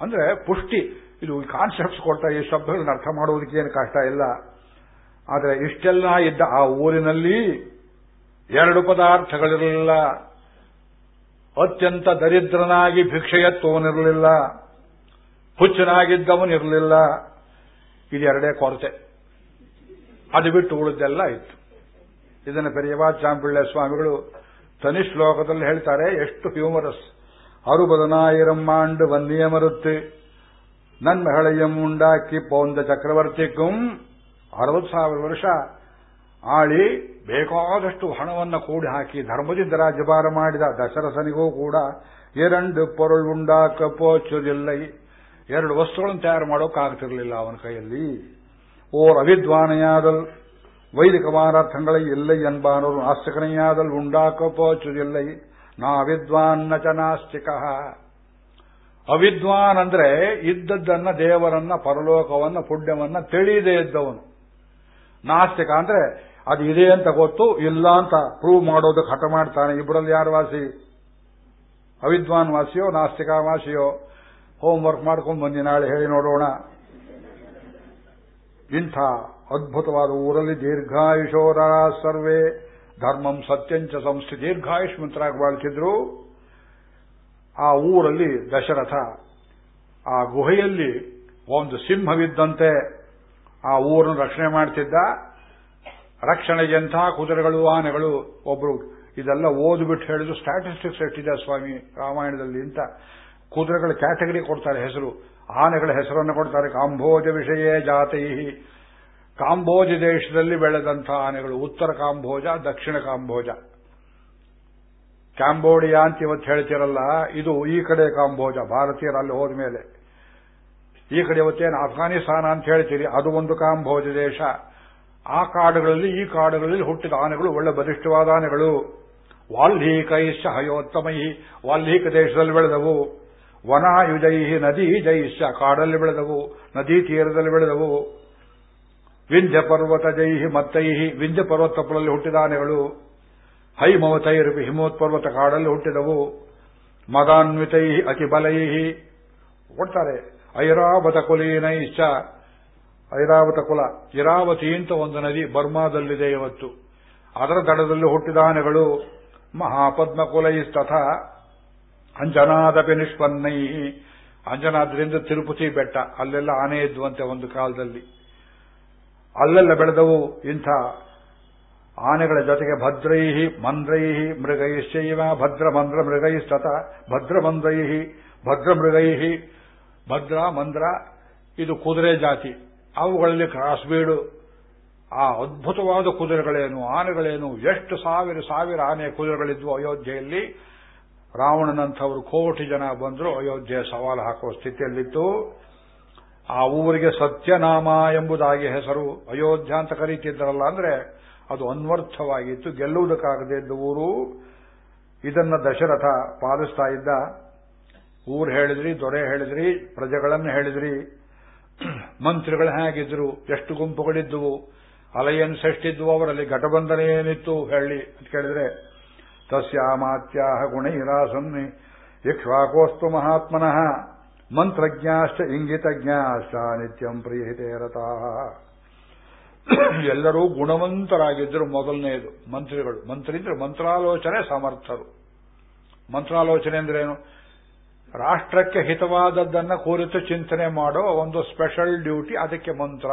ಅಂದ್ರೆ ಪುಷ್ಟಿ. ಇದು ಕಾನ್ಸೆಪ್ಟ್ಸ್ ಕೊಡ್ತಾ ಈ ಶಬ್ದಗಳನ್ನ ಅರ್ಥ ಮಾಡುವುದಕ್ಕೆ ಏನು ಕಷ್ಟ ಇಲ್ಲ. ಆದರೆ ಇಷ್ಟೆಲ್ಲ ಇದ್ದ ಆ ಊರಿನಲ್ಲಿ ಎರಡು ಪದಾರ್ಥಗಳಿರಲಿಲ್ಲ. ಅತ್ಯಂತ ದರಿದ್ರನಾಗಿ ಭಿಕ್ಷೆಯತ್ವವನಿರಲಿಲ್ಲ ಹುಚ್ಚನಾಗಿದ್ದವನಿರಲಿಲ್ಲ ಇದೆರಡೇ ಕೊರತೆ. ಅದು ಬಿಟ್ಟು ಉಳಿದೆಲ್ಲ ಇತ್ತು. ಇದನ್ನು ಪೆರಿಯವಾಚಾಂಪಿಳ್ಳೆ ಸ್ವಾಮಿಗಳು ತನಿ ಶ್ಲೋಕದಲ್ಲಿ ಹೇಳ್ತಾರೆ, ಎಷ್ಟು ಹ್ಯೂಮರಸ್ ಅರುಬದನಾಯಿರಮ್ಮಾಂಡು ವನ್ನಿಯ நன்மகளையும் ಮುಂಡಾಕಿ ಪೌಂದ ಚಕ್ರವರ್ತಿக்கும் ಅರವತ್ತು ಸಾವಿರ ವರ್ಷ ಆಳಿ ಬೇಕಾದಷ್ಟು ಹಣವನ್ನು ಕೂಡಿ ಹಾಕಿ ಧರ್ಮದಿಂದ ರಾಜ್ಯಭಾರ ಮಾಡಿದ ದಶರಥನಿಗೂ ಕೂಡ ಎರಡು ಪೊರಳು ಉಂಡಾಕ ಪೋಚುದಿಲ್ಲ ಎರಡು ವಸ್ತುಗಳನ್ನು ತಯಾರು ಮಾಡೋಕ್ಕಾಗ್ತಿರಲಿಲ್ಲ ಅವನ ಕೈಯಲ್ಲಿ. ಓರ್ ಅವಿದ್ವಾನೆಯಾದಲ್ ವೈದಿಕವಾರಾರ್ಥಗಳ ಇಲ್ಲ ಎಂಬಾನರು ನಾಸ್ತಿಕನೆಯಾದಲ್ ಉಂಡಾಕ ಪೋಚುದಿಲ್ಲ ನಾ ವಿದ್ವಾನ್ನ ಚ ನಾಸ್ತಿಕ. ಅವಿದ್ವಾನ್ ಅಂದ್ರೆ ಇದ್ದದ್ದನ್ನ ದೇವರನ್ನ, ಪರಲೋಕವನ್ನ, ಪುಣ್ಯವನ್ನ ತಿಳಿಯದೇ ಇದ್ದವನು. ನಾಸ್ತಿಕ ಅಂದ್ರೆ ಅದು ಇದೆ ಅಂತ ಗೊತ್ತು, ಇಲ್ಲ ಅಂತ ಪ್ರೂವ್ ಮಾಡೋದಕ್ಕೆ ಹಠ ಮಾಡ್ತಾನೆ. ಇಬ್ಬರಲ್ಲಿ ಯಾರು ವಾಸಿ? ಅವಿದ್ವಾನ್ ವಾಸಿಯೋ, ನಾಸ್ತಿಕ ವಾಸಿಯೋ? ಹೋಮ್ ವರ್ಕ್ ಮಾಡ್ಕೊಂಡು ಬನ್ನಿ, ನಾಳೆ ಹೇಳಿ ನೋಡೋಣ. ಇಂಥ ಅದ್ಭುತವಾದ ಊರಲ್ಲಿ ದೀರ್ಘಾಯುಷೋರ ಸರ್ವೇ ಧರ್ಮಂ ಸತ್ಯಂಚ ಸಂಸ್ಥೆ. ದೀರ್ಘಾಯುಷ್ಮಂತರಾಗಿ ಬಾಳ್ತಿದ್ರು. ಆ ಊರಲ್ಲಿ ದಶರಥ, ಆ ಗುಹೆಯಲ್ಲಿ ಒಂದು ಸಿಂಹವಿದ್ದಂತೆ ಆ ಊರನ್ನು ರಕ್ಷಣೆ ಮಾಡ್ತಿದ್ದ. ರಕ್ಷಣೆಗೆಂಥ ಕುದುರೆಗಳು, ಆನೆಗಳು, ಒಬ್ರು ಇದೆಲ್ಲ ಓದ್ಬಿಟ್ಟು ಹೇಳಿದ್ರು ಸ್ಟ್ಯಾಟಿಸ್ಟಿಕ್ಸ್ ಎಷ್ಟಿದೆ ಸ್ವಾಮಿ ರಾಮಾಯಣದಲ್ಲಿ ಅಂತ. ಕುದುರೆಗಳ ಕ್ಯಾಟಗರಿ ಕೊಡ್ತಾರೆ ಹೆಸರು. ಆನೆಗಳ ಹೆಸರನ್ನು ಕೊಡ್ತಾರೆ. ಕಾಂಬೋಜ ವಿಷಯೇ ಜಾತೈ ಕಾಂಬೋಜ ದೇಶದಲ್ಲಿ ಬೆಳೆದಂತಹ ಆನೆಗಳು, ಉತ್ತರ ಕಾಂಬೋಜ, ದಕ್ಷಿಣ ಕಾಂಬೋಜ. ಕ್ಯಾಂಬೋಡಿಯಾ ಅಂತ ಇವತ್ತು ಹೇಳ್ತಿರಲ್ಲ, ಇದು ಈ ಕಡೆ ಕಾಂಬೋಜ, ಭಾರತೀಯರು ಅಲ್ಲಿ ಹೋದ ಮೇಲೆ. ಈ ಕಡೆ ಇವತ್ತೇನು ಅಫ್ಘಾನಿಸ್ತಾನ ಅಂತ ಹೇಳ್ತೀರಿ, ಅದು ಒಂದು ಕಾಂಬೋಜ ದೇಶ. ಆ ಕಾಡುಗಳಲ್ಲಿ, ಈ ಕಾಡುಗಳಲ್ಲಿ ಹುಟ್ಟಿದ ಆನೆಗಳು ಒಳ್ಳೆ ಬಲಿಷ್ಠವಾದ ಆನೆಗಳು. ವಾಲ್ಹೀಕೈಶ್ಚ ಹಯೋತ್ತಮೈ ವಾಲ್ಹೀಕ ದೇಶದಲ್ಲಿ ಬೆಳೆದವು. ವನಾಯುಜೈಹಿ ನದಿ ಜೈಶ್ಚ ಕಾಡಲ್ಲಿ ಬೆಳೆದವು, ನದಿ ತೀರದಲ್ಲಿ ಬೆಳೆದವು. ವಿಂಧ್ಯ ಪರ್ವತ ಜೈಹಿ ಮತ್ತೈಹಿ ವಿಂಧ್ಯ ಪರ್ವತ ತಪ್ಪಲಲ್ಲಿ ಹುಟ್ಟಿದ ಆನೆಗಳು. ಹೈಮವತೈರಪಿ ಹಿಮೋತ್ ಪರ್ವತ ಕಾಡಲ್ಲಿ ಹುಟ್ಟಿದವು. ಮದಾನ್ವಿತೈ ಅತಿ ಬಲೈಹಿ. ಕೊಡ್ತಾರೆ ಐರಾವತ ಕುಲೀನೈಶ್ಚ. ಐರಾವತ ಕುಲ, ಇರಾವತಿ ಅಂತ ಒಂದು ನದಿ ಬರ್ಮಾದಲ್ಲಿದೆ ಇವತ್ತು. ಅದರ ದಡದಲ್ಲಿ ಹುಟ್ಟಿದ ಆನೆಗಳು ಮಹಾಪದ್ಮಕುಲೈಸ್ತಥ ಅಂಜನಾದಪಿ ನಿಷ್ಪನ್ನೈ. ಅಂಜನಾದ್ರಿಂದ ತಿರುಪತಿ ಬೆಟ್ಟ, ಅಲ್ಲೆಲ್ಲ ಆನೆ ಇದ್ವಂತೆ ಒಂದು ಕಾಲದಲ್ಲಿ. ಅಲ್ಲೆಲ್ಲ ಬೆಳೆದವು ಇಂಥ ಆನೆಗಳ ಜೊತೆಗೆ ಭದ್ರೈಹಿ ಮಂದ್ರೈಹಿ ಮೃಗೈಶ್ಚೈವ ಭದ್ರ ಮಂದ್ರ ಮೃಗೈಸ್ತತ ಭದ್ರ ಮಂದ್ರೈಹಿ ಭದ್ರ ಮಂದ್ರ ಇದು ಕುದುರೆ ಜಾತಿ. ಅವುಗಳಲ್ಲಿ ಕ್ರಾಸ್ ಬೀಡು ಆ ಅದ್ಭುತವಾದ ಕುದುರೆಗಳೇನು? ಆನೆಗಳೇನು? ಎಷ್ಟು ಸಾವಿರ ಸಾವಿರ ಆನೆ ಕುದುರೆಗಳಿದ್ವು ಅಯೋಧ್ಯೆಯಲ್ಲಿ? ರಾವಣನಂಥವರು ಕೋಟಿ ಜನ ಬಂದರು ಅಯೋಧ್ಯೆ ಸವಾಲು ಹಾಕುವ ಸ್ಥಿತಿಯಲ್ಲಿತ್ತು. ಆ ಊರಿಗೆ ಸತ್ಯನಾಮ ಎಂಬುದಾಗಿ ಹೆಸರು ಅಯೋಧ್ಯ ಅಂತ ಕರೀತಿದ್ದರಲ್ಲ ಅಂದ್ರೆ ಅದು ಅನ್ವರ್ಥವಾಗಿತ್ತು. ಗೆಲ್ಲುವುದಕ್ಕಾಗದೇ ಇದ್ದ ಊರು, ಇದನ್ನ ದಶರಥ ಪಾಲಿಸ್ತಾ ಇದ್ದ. ಊರು ಹೇಳಿದ್ರಿ, ದೊರೆ ಹೇಳಿದ್ರಿ, ಪ್ರಜೆಗಳನ್ನು ಹೇಳಿದ್ರಿ. ಮಂತ್ರಿಗಳು ಹೇಗಿದ್ರು, ಎಷ್ಟು ಗುಂಪುಗಳಿದ್ದುವು ಅಲಯನ್ಸ್ ಎಷ್ಟಿದ್ವು, ಅವರಲ್ಲಿ ಘಟಬಂಧನ ಏನಿತ್ತು ಹೇಳಿ ಅಂತ ಕೇಳಿದ್ರೆ, ತಸ್ಯಾಮಾತ್ಯಾಹ ಗುಣೈರಾಸನ್ನಿ ಇಕ್ಷ್ವಾಕೋಸ್ತು ಮಹಾತ್ಮನಃ, ಮಂತ್ರಜ್ಞಾಶ್ಚ ಇಂಗಿತಜ್ಞಾಶ್ಚ ನಿತ್ಯಂ ಪ್ರಿಯಹಿತೇ ರಥಾ ಎಲ್ಲರೂ ಗುಣವಂತರಾಗಿದ್ದರು ಮೊದಲನೆಯದು. ಮಂತ್ರಿಗಳು. ಮಂತ್ರಿ ಅಂದ್ರೆ ಮಂತ್ರಾಲೋಚನೆ ಸಮರ್ಥರು. ಮಂತ್ರಾಲೋಚನೆ ಅಂದ್ರೇನು ರಾಷ್ಟ್ರಕ್ಕೆ ಹಿತವಾದದ್ದನ್ನ ಕುರಿತು ಚಿಂತನೆ ಮಾಡೋ ಒಂದು ಸ್ಪೆಷಲ್ ಡ್ಯೂಟಿ ಅದಕ್ಕೆ ಮಂತ್ರ.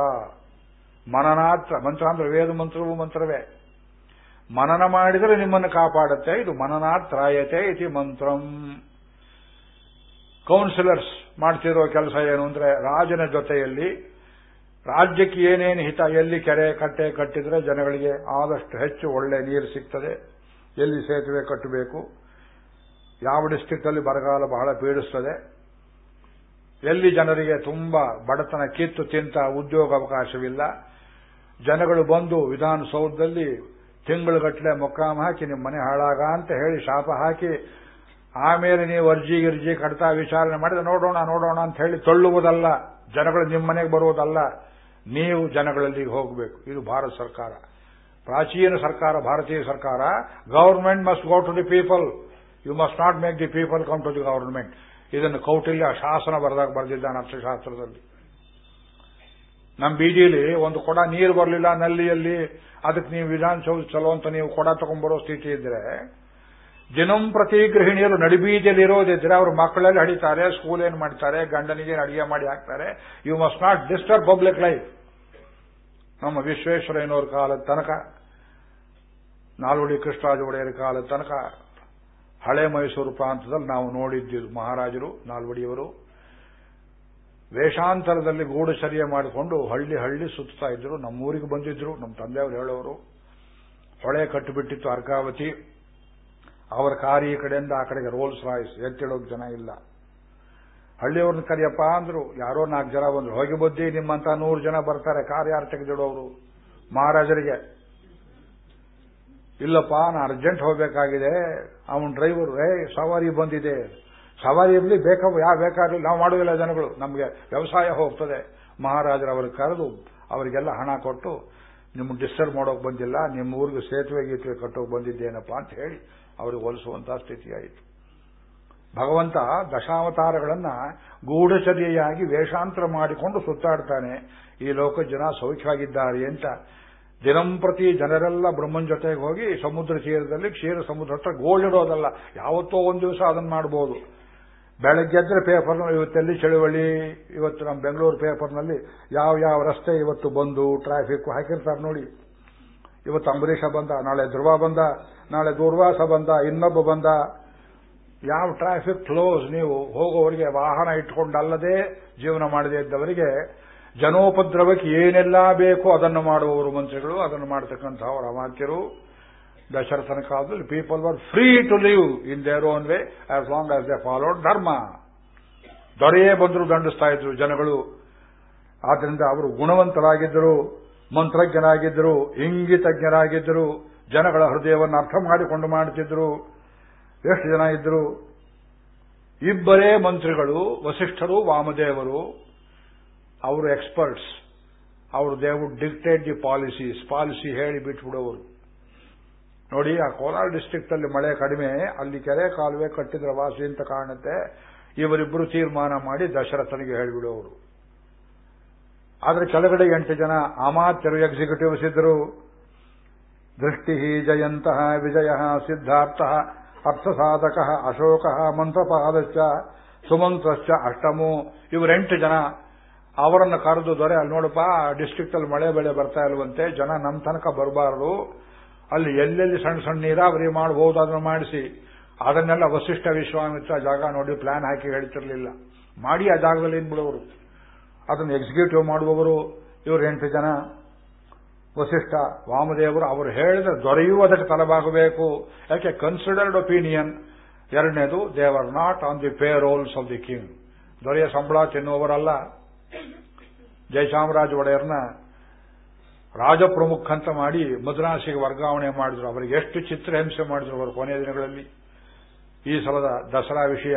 ಮನನಾತ್ರ. ಮಂತ್ರ ಅಂದ್ರೆ ವೇದ ಮಂತ್ರವೂ ಮಂತ್ರವೇ. ಮನನ ಮಾಡಿದರೆ ನಿಮ್ಮನ್ನು ಕಾಪಾಡುತ್ತೆ. ಇದು ಮನನಾತ್ರಾಯತೆ ಇತಿ ಮಂತ್ರಂ. ಕೌನ್ಸಿಲರ್ಸ್ ಮಾಡ್ತಿರೋ ಕೆಲಸ ಏನು ಅಂದ್ರೆ ರಾಜನ ಜೊತೆಯಲ್ಲಿ ರಾಜ್ಯಕ್ಕೆ ಏನೇನು ಹಿತ, ಎಲ್ಲಿ ಕೆರೆ ಕಟ್ಟೆ ಕಟ್ಟಿದ್ರೆ ಜನಗಳಿಗೆ ಆದಷ್ಟು ಹೆಚ್ಚು ಒಳ್ಳೆ ನೀರು ಸಿಗ್ತದೆ. ಎಲ್ಲಿ ಸೇತುವೆ ಕಟ್ಟಬೇಕು? ಯಾವ ಡಿಸ್ಟಿಕ್ ಅಲ್ಲಿ ಬರಗಾಲ ಬಹಳ ಪೀಡಿಸ್ತದೆ? ಎಲ್ಲಿ ಜನರಿಗೆ ತುಂಬಾ ಬಡತನ ಕಿತ್ತು ತಿಂತ ಉದ್ಯೋಗ ಅವಕಾಶವಿಲ್ಲ? ಜನಗಳು ಬಂದು ವಿಧಾನಸೌಧದಲ್ಲಿ ತಿಂಗಳುಗಟ್ಟಲೆ ಮೊಕ್ಕಾಮ ಹಾಕಿ ನಿಮ್ಮ ಮನೆ ಹಾಳಾಗ ಅಂತ ಹೇಳಿ ಶಾಪ ಹಾಕಿ, ಆಮೇಲೆ ನೀವು ಅರ್ಜಿ ಗಿರ್ಜಿ ಕಡ್ತಾ ವಿಚಾರಣೆ ಮಾಡಿದ್ರೆ ನೋಡೋಣ ನೋಡೋಣ ಅಂತ ಹೇಳಿ ತಳ್ಳುವುದಲ್ಲ. ಜನಗಳು ನಿಮ್ಮ ಮನೆಗೆ ಬರುವುದಲ್ಲ. ನೀವು ಜನಗಳಲ್ಲಿ ಹೋಗಬೇಕು. ಇದು ಭಾರತ ಸರ್ಕಾರ. ಪ್ರಾಚೀನ ಸರ್ಕಾರ, ಭಾರತೀಯ ಸರ್ಕಾರ. Government must go to the people. You must not make the people come to the government ಇದನ್ನು ಕೌಟಿಲ್ಯ ಶಾಸನ ಬರೆದಾಗ ಬರೆದಿದ್ದಾನೆ ಅರ್ಥಶಾಸ್ತ್ರದಲ್ಲಿ. ನಮ್ಮ ಬೀದಿಯಲ್ಲಿ ಒಂದು ಕೊಡ ನೀರು ಬರಲಿಲ್ಲ, ನಲ್ಲಿಯಲ್ಲಿ. ಅದಕ್ಕೆ ನೀವು ವಿಧಾನಸೌಧ ಚಲೋ ಅಂತ ನೀವು ಕೊಡ ತಗೊಂಡ್ಬರೋ ಸ್ಥಿತಿ ಇದ್ರೆ ದಿನಂ ಪ್ರತಿ ಗೃಹಿಣಿಯರು ಇರೋದಿದ್ರೆ ಅವರು ಮಕ್ಕಳಲ್ಲಿ ಹಡಿತಾರೆ ಸ್ಕೂಲ್ ಏನ್ ಮಾಡ್ತಾರೆ, ಗಂಡನಿಗೆ ಅಡಿಗೆ ಮಾಡಿ ಹಾಕ್ತಾರೆ you must not disturb public life ನಮ್ಮ ವಿಶ್ವೇಶ್ವರಯ್ಯನವ್ರ ಕಾಲದ ತನಕ, ನಾಲ್ವಡಿ ಕೃಷ್ಣರಾಜ ಒಡೆಯರ ಕಾಲದ ತನಕ, ಹಳೆ ಮೈಸೂರು ಪ್ರಾಂತದಲ್ಲಿ ನಾವು ನೋಡಿದ್ದು ಮಹಾರಾಜರು, ನಾಲ್ವಡಿಯವರು. ವೇಷಾಂತರದಲ್ಲಿ ಗೂಢಚರ್ಯ ಮಾಡಿಕೊಂಡು ಹಳ್ಳಿ ಹಳ್ಳಿ ಸುತ್ತಾ ಇದ್ರು. ನಮ್ಮೂರಿಗೆ ಬಂದಿದ್ರು, ನಮ್ಮ ತಂದೆಯವರು ಹೇಳೋರು. ಹೊಳೆ ಕಟ್ಟಿಬಿಟ್ಟಿತ್ತು ಅರ್ಕಾವತಿ ಅವರ ಕಾರ್ ಈ ಕಡೆಯಿಂದ ಆ ಕಡೆಗೆ ರೋಲ್ಸ್ ರಾಯ್ಸ್ ಎತ್ತಿಡೋಕ್ ಜನ ಇಲ್ಲ. ಹಳ್ಳಿಯವ್ರನ್ನ ಕರಿಯಪ್ಪ ಅಂದ್ರು, ಯಾರೋ ನಾಲ್ಕು ಜನ ಬಂದ್ರು. ಹೋಗಿ ಬುದ್ಧಿ, ನಿಮ್ಮಂತ ನೂರು ಜನ ಬರ್ತಾರೆ, ಕಾರ್ ಯಾರು ತೆಗೆದಿಡೋರು? ಮಹಾರಾಜರಿಗೆ. ಇಲ್ಲಪ್ಪ, ನಾನು ಅರ್ಜೆಂಟ್ ಹೋಗಬೇಕಾಗಿದೆ. ಅವನ್ ಡ್ರೈವರ್ ರೇ ಸವಾರಿ ಬಂದಿದೆ. ಸವಾರಿ ಇರಲಿ, ಬೇಕಾ ಯಾವ ಬೇಕಾಗಲಿ, ನಾವು ಮಾಡುವುದಿಲ್ಲ ಜನಗಳು. ನಮಗೆ ವ್ಯವಸಾಯ ಹೋಗ್ತದೆ. ಮಹಾರಾಜರು ಅವ್ರಿಗೆ ಕರೆದು, ಅವರಿಗೆಲ್ಲ ಹಣ ಕೊಟ್ಟು ನಿಮ್ಮ ಡಿಸ್ಟರ್ಬ್ ಮಾಡೋಕೆ ಬಂದಿಲ್ಲ ನಿಮ್ಮ ಊರಿಗೆ ಸೇತುವೆ ಗೀತುವೆ ಕಟ್ಟೋಕೆ ಬಂದಿದ್ದೇನಪ್ಪ ಅಂತ ಹೇಳಿ ಅವರಿಗೆ ಹೋಲಿಸುವಂತಹ ಸ್ಥಿತಿಯಾಯಿತು. ಭಗವಂತ ದಶಾವತಾರಗಳನ್ನ ಗೂಢಚರ್ಯೆಯಾಗಿ ವೇಷಾಂತರ ಮಾಡಿಕೊಂಡು ಸುತ್ತಾಡ್ತಾನೆ. ಈ ಲೋಕ ಜನ ಸೌಖ್ಯವಾಗಿದ್ದಾರೆ ಅಂತ. ದಿನಂಪ್ರತಿ ಜನರೆಲ್ಲ ಬ್ರಹ್ಮನ್ ಜೊತೆಗೆ ಹೋಗಿ ಸಮುದ್ರ ತೀರದಲ್ಲಿ ಕ್ಷೀರ ಸಮುದ್ರ ಹತ್ರ ಗೋಳಿಡೋದಲ್ಲ ಯಾವತ್ತೋ ಒಂದು ದಿವಸ ಅದನ್ನು ಮಾಡಬಹುದು ಬೆಳಗ್ಗೆದ್ರೆ ಪೇಪರ್ ಇವತ್ತೆಲ್ಲಿ ಚಳುವಳಿ? ಇವತ್ತು ನಮ್ಮ ಬೆಂಗಳೂರು ಪೇಪರ್ನಲ್ಲಿ ಯಾವ ಯಾವ ರಸ್ತೆ ಇವತ್ತು ಬಂದು ಟ್ರಾಫಿಕ್ ಹಾಕಿರ್ತಾರೆ ನೋಡಿ. ಇವತ್ತು ಅಂಬರೀಷ ಬಂದ, ನಾಳೆ ಧ್ರುವ ಬಂದ. ನಾಳೆ ದುರ್ವಾಸ ಬಂದ, ಇನ್ನೊಬ್ಬ ಬಂದ, ಯಾವ ಟ್ರಾಫಿಕ್ ಕ್ಲೋಸ್ ನೀವು ಹೋಗೋವರಿಗೆ ವಾಹನ ಇಟ್ಕೊಂಡಲ್ಲದೆ ಜೀವನ ಮಾಡದೇ ಇದ್ದವರಿಗೆ ಜನೋಪದ್ರವಕ್ಕೆ ಏನೆಲ್ಲ ಬೇಕೋ ಅದನ್ನು ಮಾಡುವವರು ಮಂತ್ರಿಗಳು ಅದನ್ನು ಮಾಡತಕ್ಕಂಥ ಅವರ ಅಮಾತ್ಯರು ದಶರಥನ ಕಾಲದಲ್ಲಿ people were free to live in their own way as long as they followed dharma ದೊರೆಯೇ ಬಂದರು ದಂಡಿಸ್ತಾ ಇದ್ರು ಜನಗಳು. ಆದ್ದರಿಂದ ಅವರು ಗುಣವಂತರಾಗಿದ್ದರು, ಮಂತ್ರಜ್ಞರಾಗಿದ್ದರು, ಇಂಗಿತಜ್ಞರಾಗಿದ್ದರು. ಜನಗಳ ಹೃದಯವನ್ನು ಅರ್ಥ ಮಾಡಿಕೊಂಡು ಮಾಡುತ್ತಿದ್ದರು. ಎಷ್ಟು ಜನ ಇದ್ದರು? ಇಬ್ಬರೇ ಮಂತ್ರಿಗಳು, ವಸಿಷ್ಠರು, ವಾಮದೇವರು. ಅವರು ಎಕ್ಸ್ಪರ್ಟ್ಸ್ ಅವರು would dictate the policies policy ಹೇಳಿ ಬಿಟ್ಬಿಡೋರು. ನೋಡಿ, ಆ ಕೋಲಾರ ಡಿಸ್ಟಿಕ್ಟ್ ಅಲ್ಲಿ ಮಳೆ ಕಡಿಮೆ, ಅಲ್ಲಿ ಕೆರೆ ಕಾಲುವೆ ಕಟ್ಟಿದ್ರೆ ವಾಸಿ ಅಂತ ಕಾಣುತ್ತೆ. ಇವರಿಬ್ಬರು ತೀರ್ಮಾನ ಮಾಡಿ ದಶರಥನಿಗೆ ಹೇಳಿಬಿಡೋರು. ಆದರೆ ಕೆಳಗಡೆ ಎಂಟು ಜನ ಅಮಾತ್ಯರು ಎಕ್ಸಿಕ್ಯೂಟಿವ್ಸ್ ಇದ್ದರು ದೃಷ್ಟಿ जयन्तः ವಿಜಯ ಸಿದ್ಧಾರ್ಥ ಅರ್ಥಸಾಧಕ ಅಶೋಕ ಮಂತ್ರಪಾದಶ್ಚ ಸುಮಂತ್ರಶ್ಚ ಅಷ್ಟಮು ಇವರೆಂಟು ಜನ ಅವರನ್ನು ಕರೆದು ದೊರೆ, ಅಲ್ಲಿ ನೋಡಪ್ಪ ಡಿಸ್ಟ್ರಿಕ್ಟ್ ಅಲ್ಲಿ ಮಳೆ ಬೆಳೆ ಬರ್ತಾ ಇಲ್ವಂತೆ ಜನ ನಮ್ಮ ತನಕ ಬರಬಾರದು. ಅಲ್ಲಿ ಎಲ್ಲೆಲ್ಲಿ ಸಣ್ಣ ಸಣ್ಣ ನೀರಾವರಿ ಮಾಡಬಹುದು ಅದನ್ನು ಮಾಡಿಸಿ. ಅದನ್ನೆಲ್ಲ ವಸಿಷ್ಠ ವಿಶ್ವಾಮಿತ್ರ ಜಾಗ ನೋಡಿ, ಪ್ಲಾನ್ ಹಾಕಿ ಹೇಳ್ತಿರ್ಲಿಲ್ಲ. ಮಾಡಿ ಆ ಜಾಗದಲ್ಲಿ ಏನ್ಬಿಡೋರು ಅದನ್ನು ಎಕ್ಸಿಕ್ಯೂಟಿವ್ ಮಾಡುವವರು ಇವರು ಎಂಟು ಜನ. ವಸಿಷ್ಠ ವಾಮದೇವರು ಅವರು ಹೇಳಿದ್ರೆ ದೊರೆಯುವುದಕ್ಕೆ ತಲೆಬಾಗಬೇಕು. ಯಾಕೆ? ಕನ್ಸಿಡರ್ಡ್ ಒಪಿನಿಯನ್ ಎರಡನೇದು they were not on the payrolls of the king ದೊರೆಯ ಸಂಬಳ ತಿನ್ನುವವರಲ್ಲ. ಜಯಚಾಮರಾಜ ಒಡೆಯರ್ನ ರಾಜಪ್ರಮುಖ ಅಂತ ಮಾಡಿ ಮದ್ರಾಸಿಗೆ ವರ್ಗಾವಣೆ ಮಾಡಿದ್ರು. ಅವರಿಗೆ ಎಷ್ಟು ಚಿತ್ರಹಿಂಸೆ ಮಾಡಿದ್ರು ಅವರು ಕೊನೆಯ ದಿನಗಳಲ್ಲಿ. ಈ ಸಲದ ದಸರಾ ವಿಷಯ.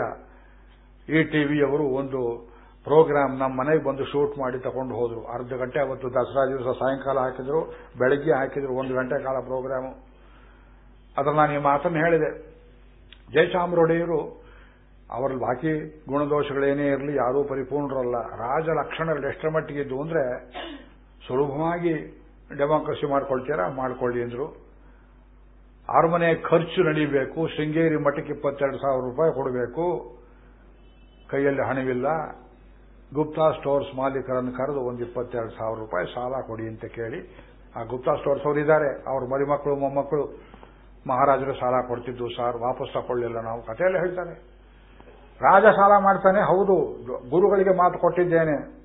ಈ ಟಿವಿಯವರು ಒಂದು ಪ್ರೋಗ್ರಾಮ್ ನಮ್ಮ ಮನೆಗೆ ಬಂದು ಶೂಟ್ ಮಾಡಿ ತಗೊಂಡು ಹೋದ್ರು. ಅರ್ಧ ಗಂಟೆ ಅವತ್ತು ದಸರಾ ದಿವಸ ಸಾಯಂಕಾಲ ಹಾಕಿದ್ರು, ಬೆಳಗ್ಗೆ ಹಾಕಿದ್ರು, ಒಂದು ಗಂಟೆ ಕಾಲ ಪ್ರೋಗ್ರಾಮು. ಅದನ್ನು ನಾನು ಈ ಮಾತನ್ನು ಹೇಳಿದೆ. ಜಯಚಾಮರೊಡೆಯರು ಅವರಲ್ಲಿ ಬಾಕಿ ಗುಣದೋಷಗಳೇನೇ ಇರಲಿ, ಯಾರೂ ಪರಿಪೂರ್ಣರಲ್ಲ. ರಾಜ ಲಕ್ಷಣಗಳು ಎಷ್ಟರ ಮಟ್ಟಿಗೆ ಇದ್ದು ಅಂದ್ರೆ, ಸುಲಭವಾಗಿ ಡೆಮಾಕ್ರಸಿ ಮಾಡ್ಕೊಳ್ತೀರಾ? ಮಾಡ್ಕೊಳ್ಳಿ ಅಂದ್ರು. ಅರಮನೆ ಖರ್ಚು ನಡೀಬೇಕು, ಶೃಂಗೇರಿ ಮಠಕ್ಕೆ ಇಪ್ಪತ್ತೆರಡು ಸಾವಿರ ರೂಪಾಯಿ ಕೊಡಬೇಕು. ಕೈಯಲ್ಲಿ ಹಣವಿಲ್ಲ. ಗುಪ್ತಾ ಸ್ಟೋರ್ಸ್ ಮಾಲೀಕರನ್ನು ಕರೆದು ಒಂದು ಇಪ್ಪತ್ತೆರಡು ಸಾವಿರ ರೂಪಾಯಿ ಸಾಲ ಕೊಡಿ ಅಂತ ಕೇಳಿ ಆ ಗುಪ್ತಾ ಸ್ಟೋರ್ಸ್ ಅವರಿದ್ದಾರೆ ಅವ್ರ ಮರಿಮಕ್ಕಳು, ಮೊಮ್ಮಕ್ಕಳು ಮಹಾರಾಜರು ಸಾಲ ಕೊಡ್ತಿದ್ದು, ಸಾರ್, ವಾಪಸ್ ತಗೊಳ್ಳಿಲ್ಲ ನಾವು, ಕಥೆಯಲ್ಲೇ ಹೇಳ್ತಾನೆ ರಾಜ ಸಾಲ ಮಾಡ್ತಾನೆ, ಹೌದು, ಗುರುಗಳಿಗೆ ಮಾತು ಕೊಟ್ಟಿದ್ದೇನೆ.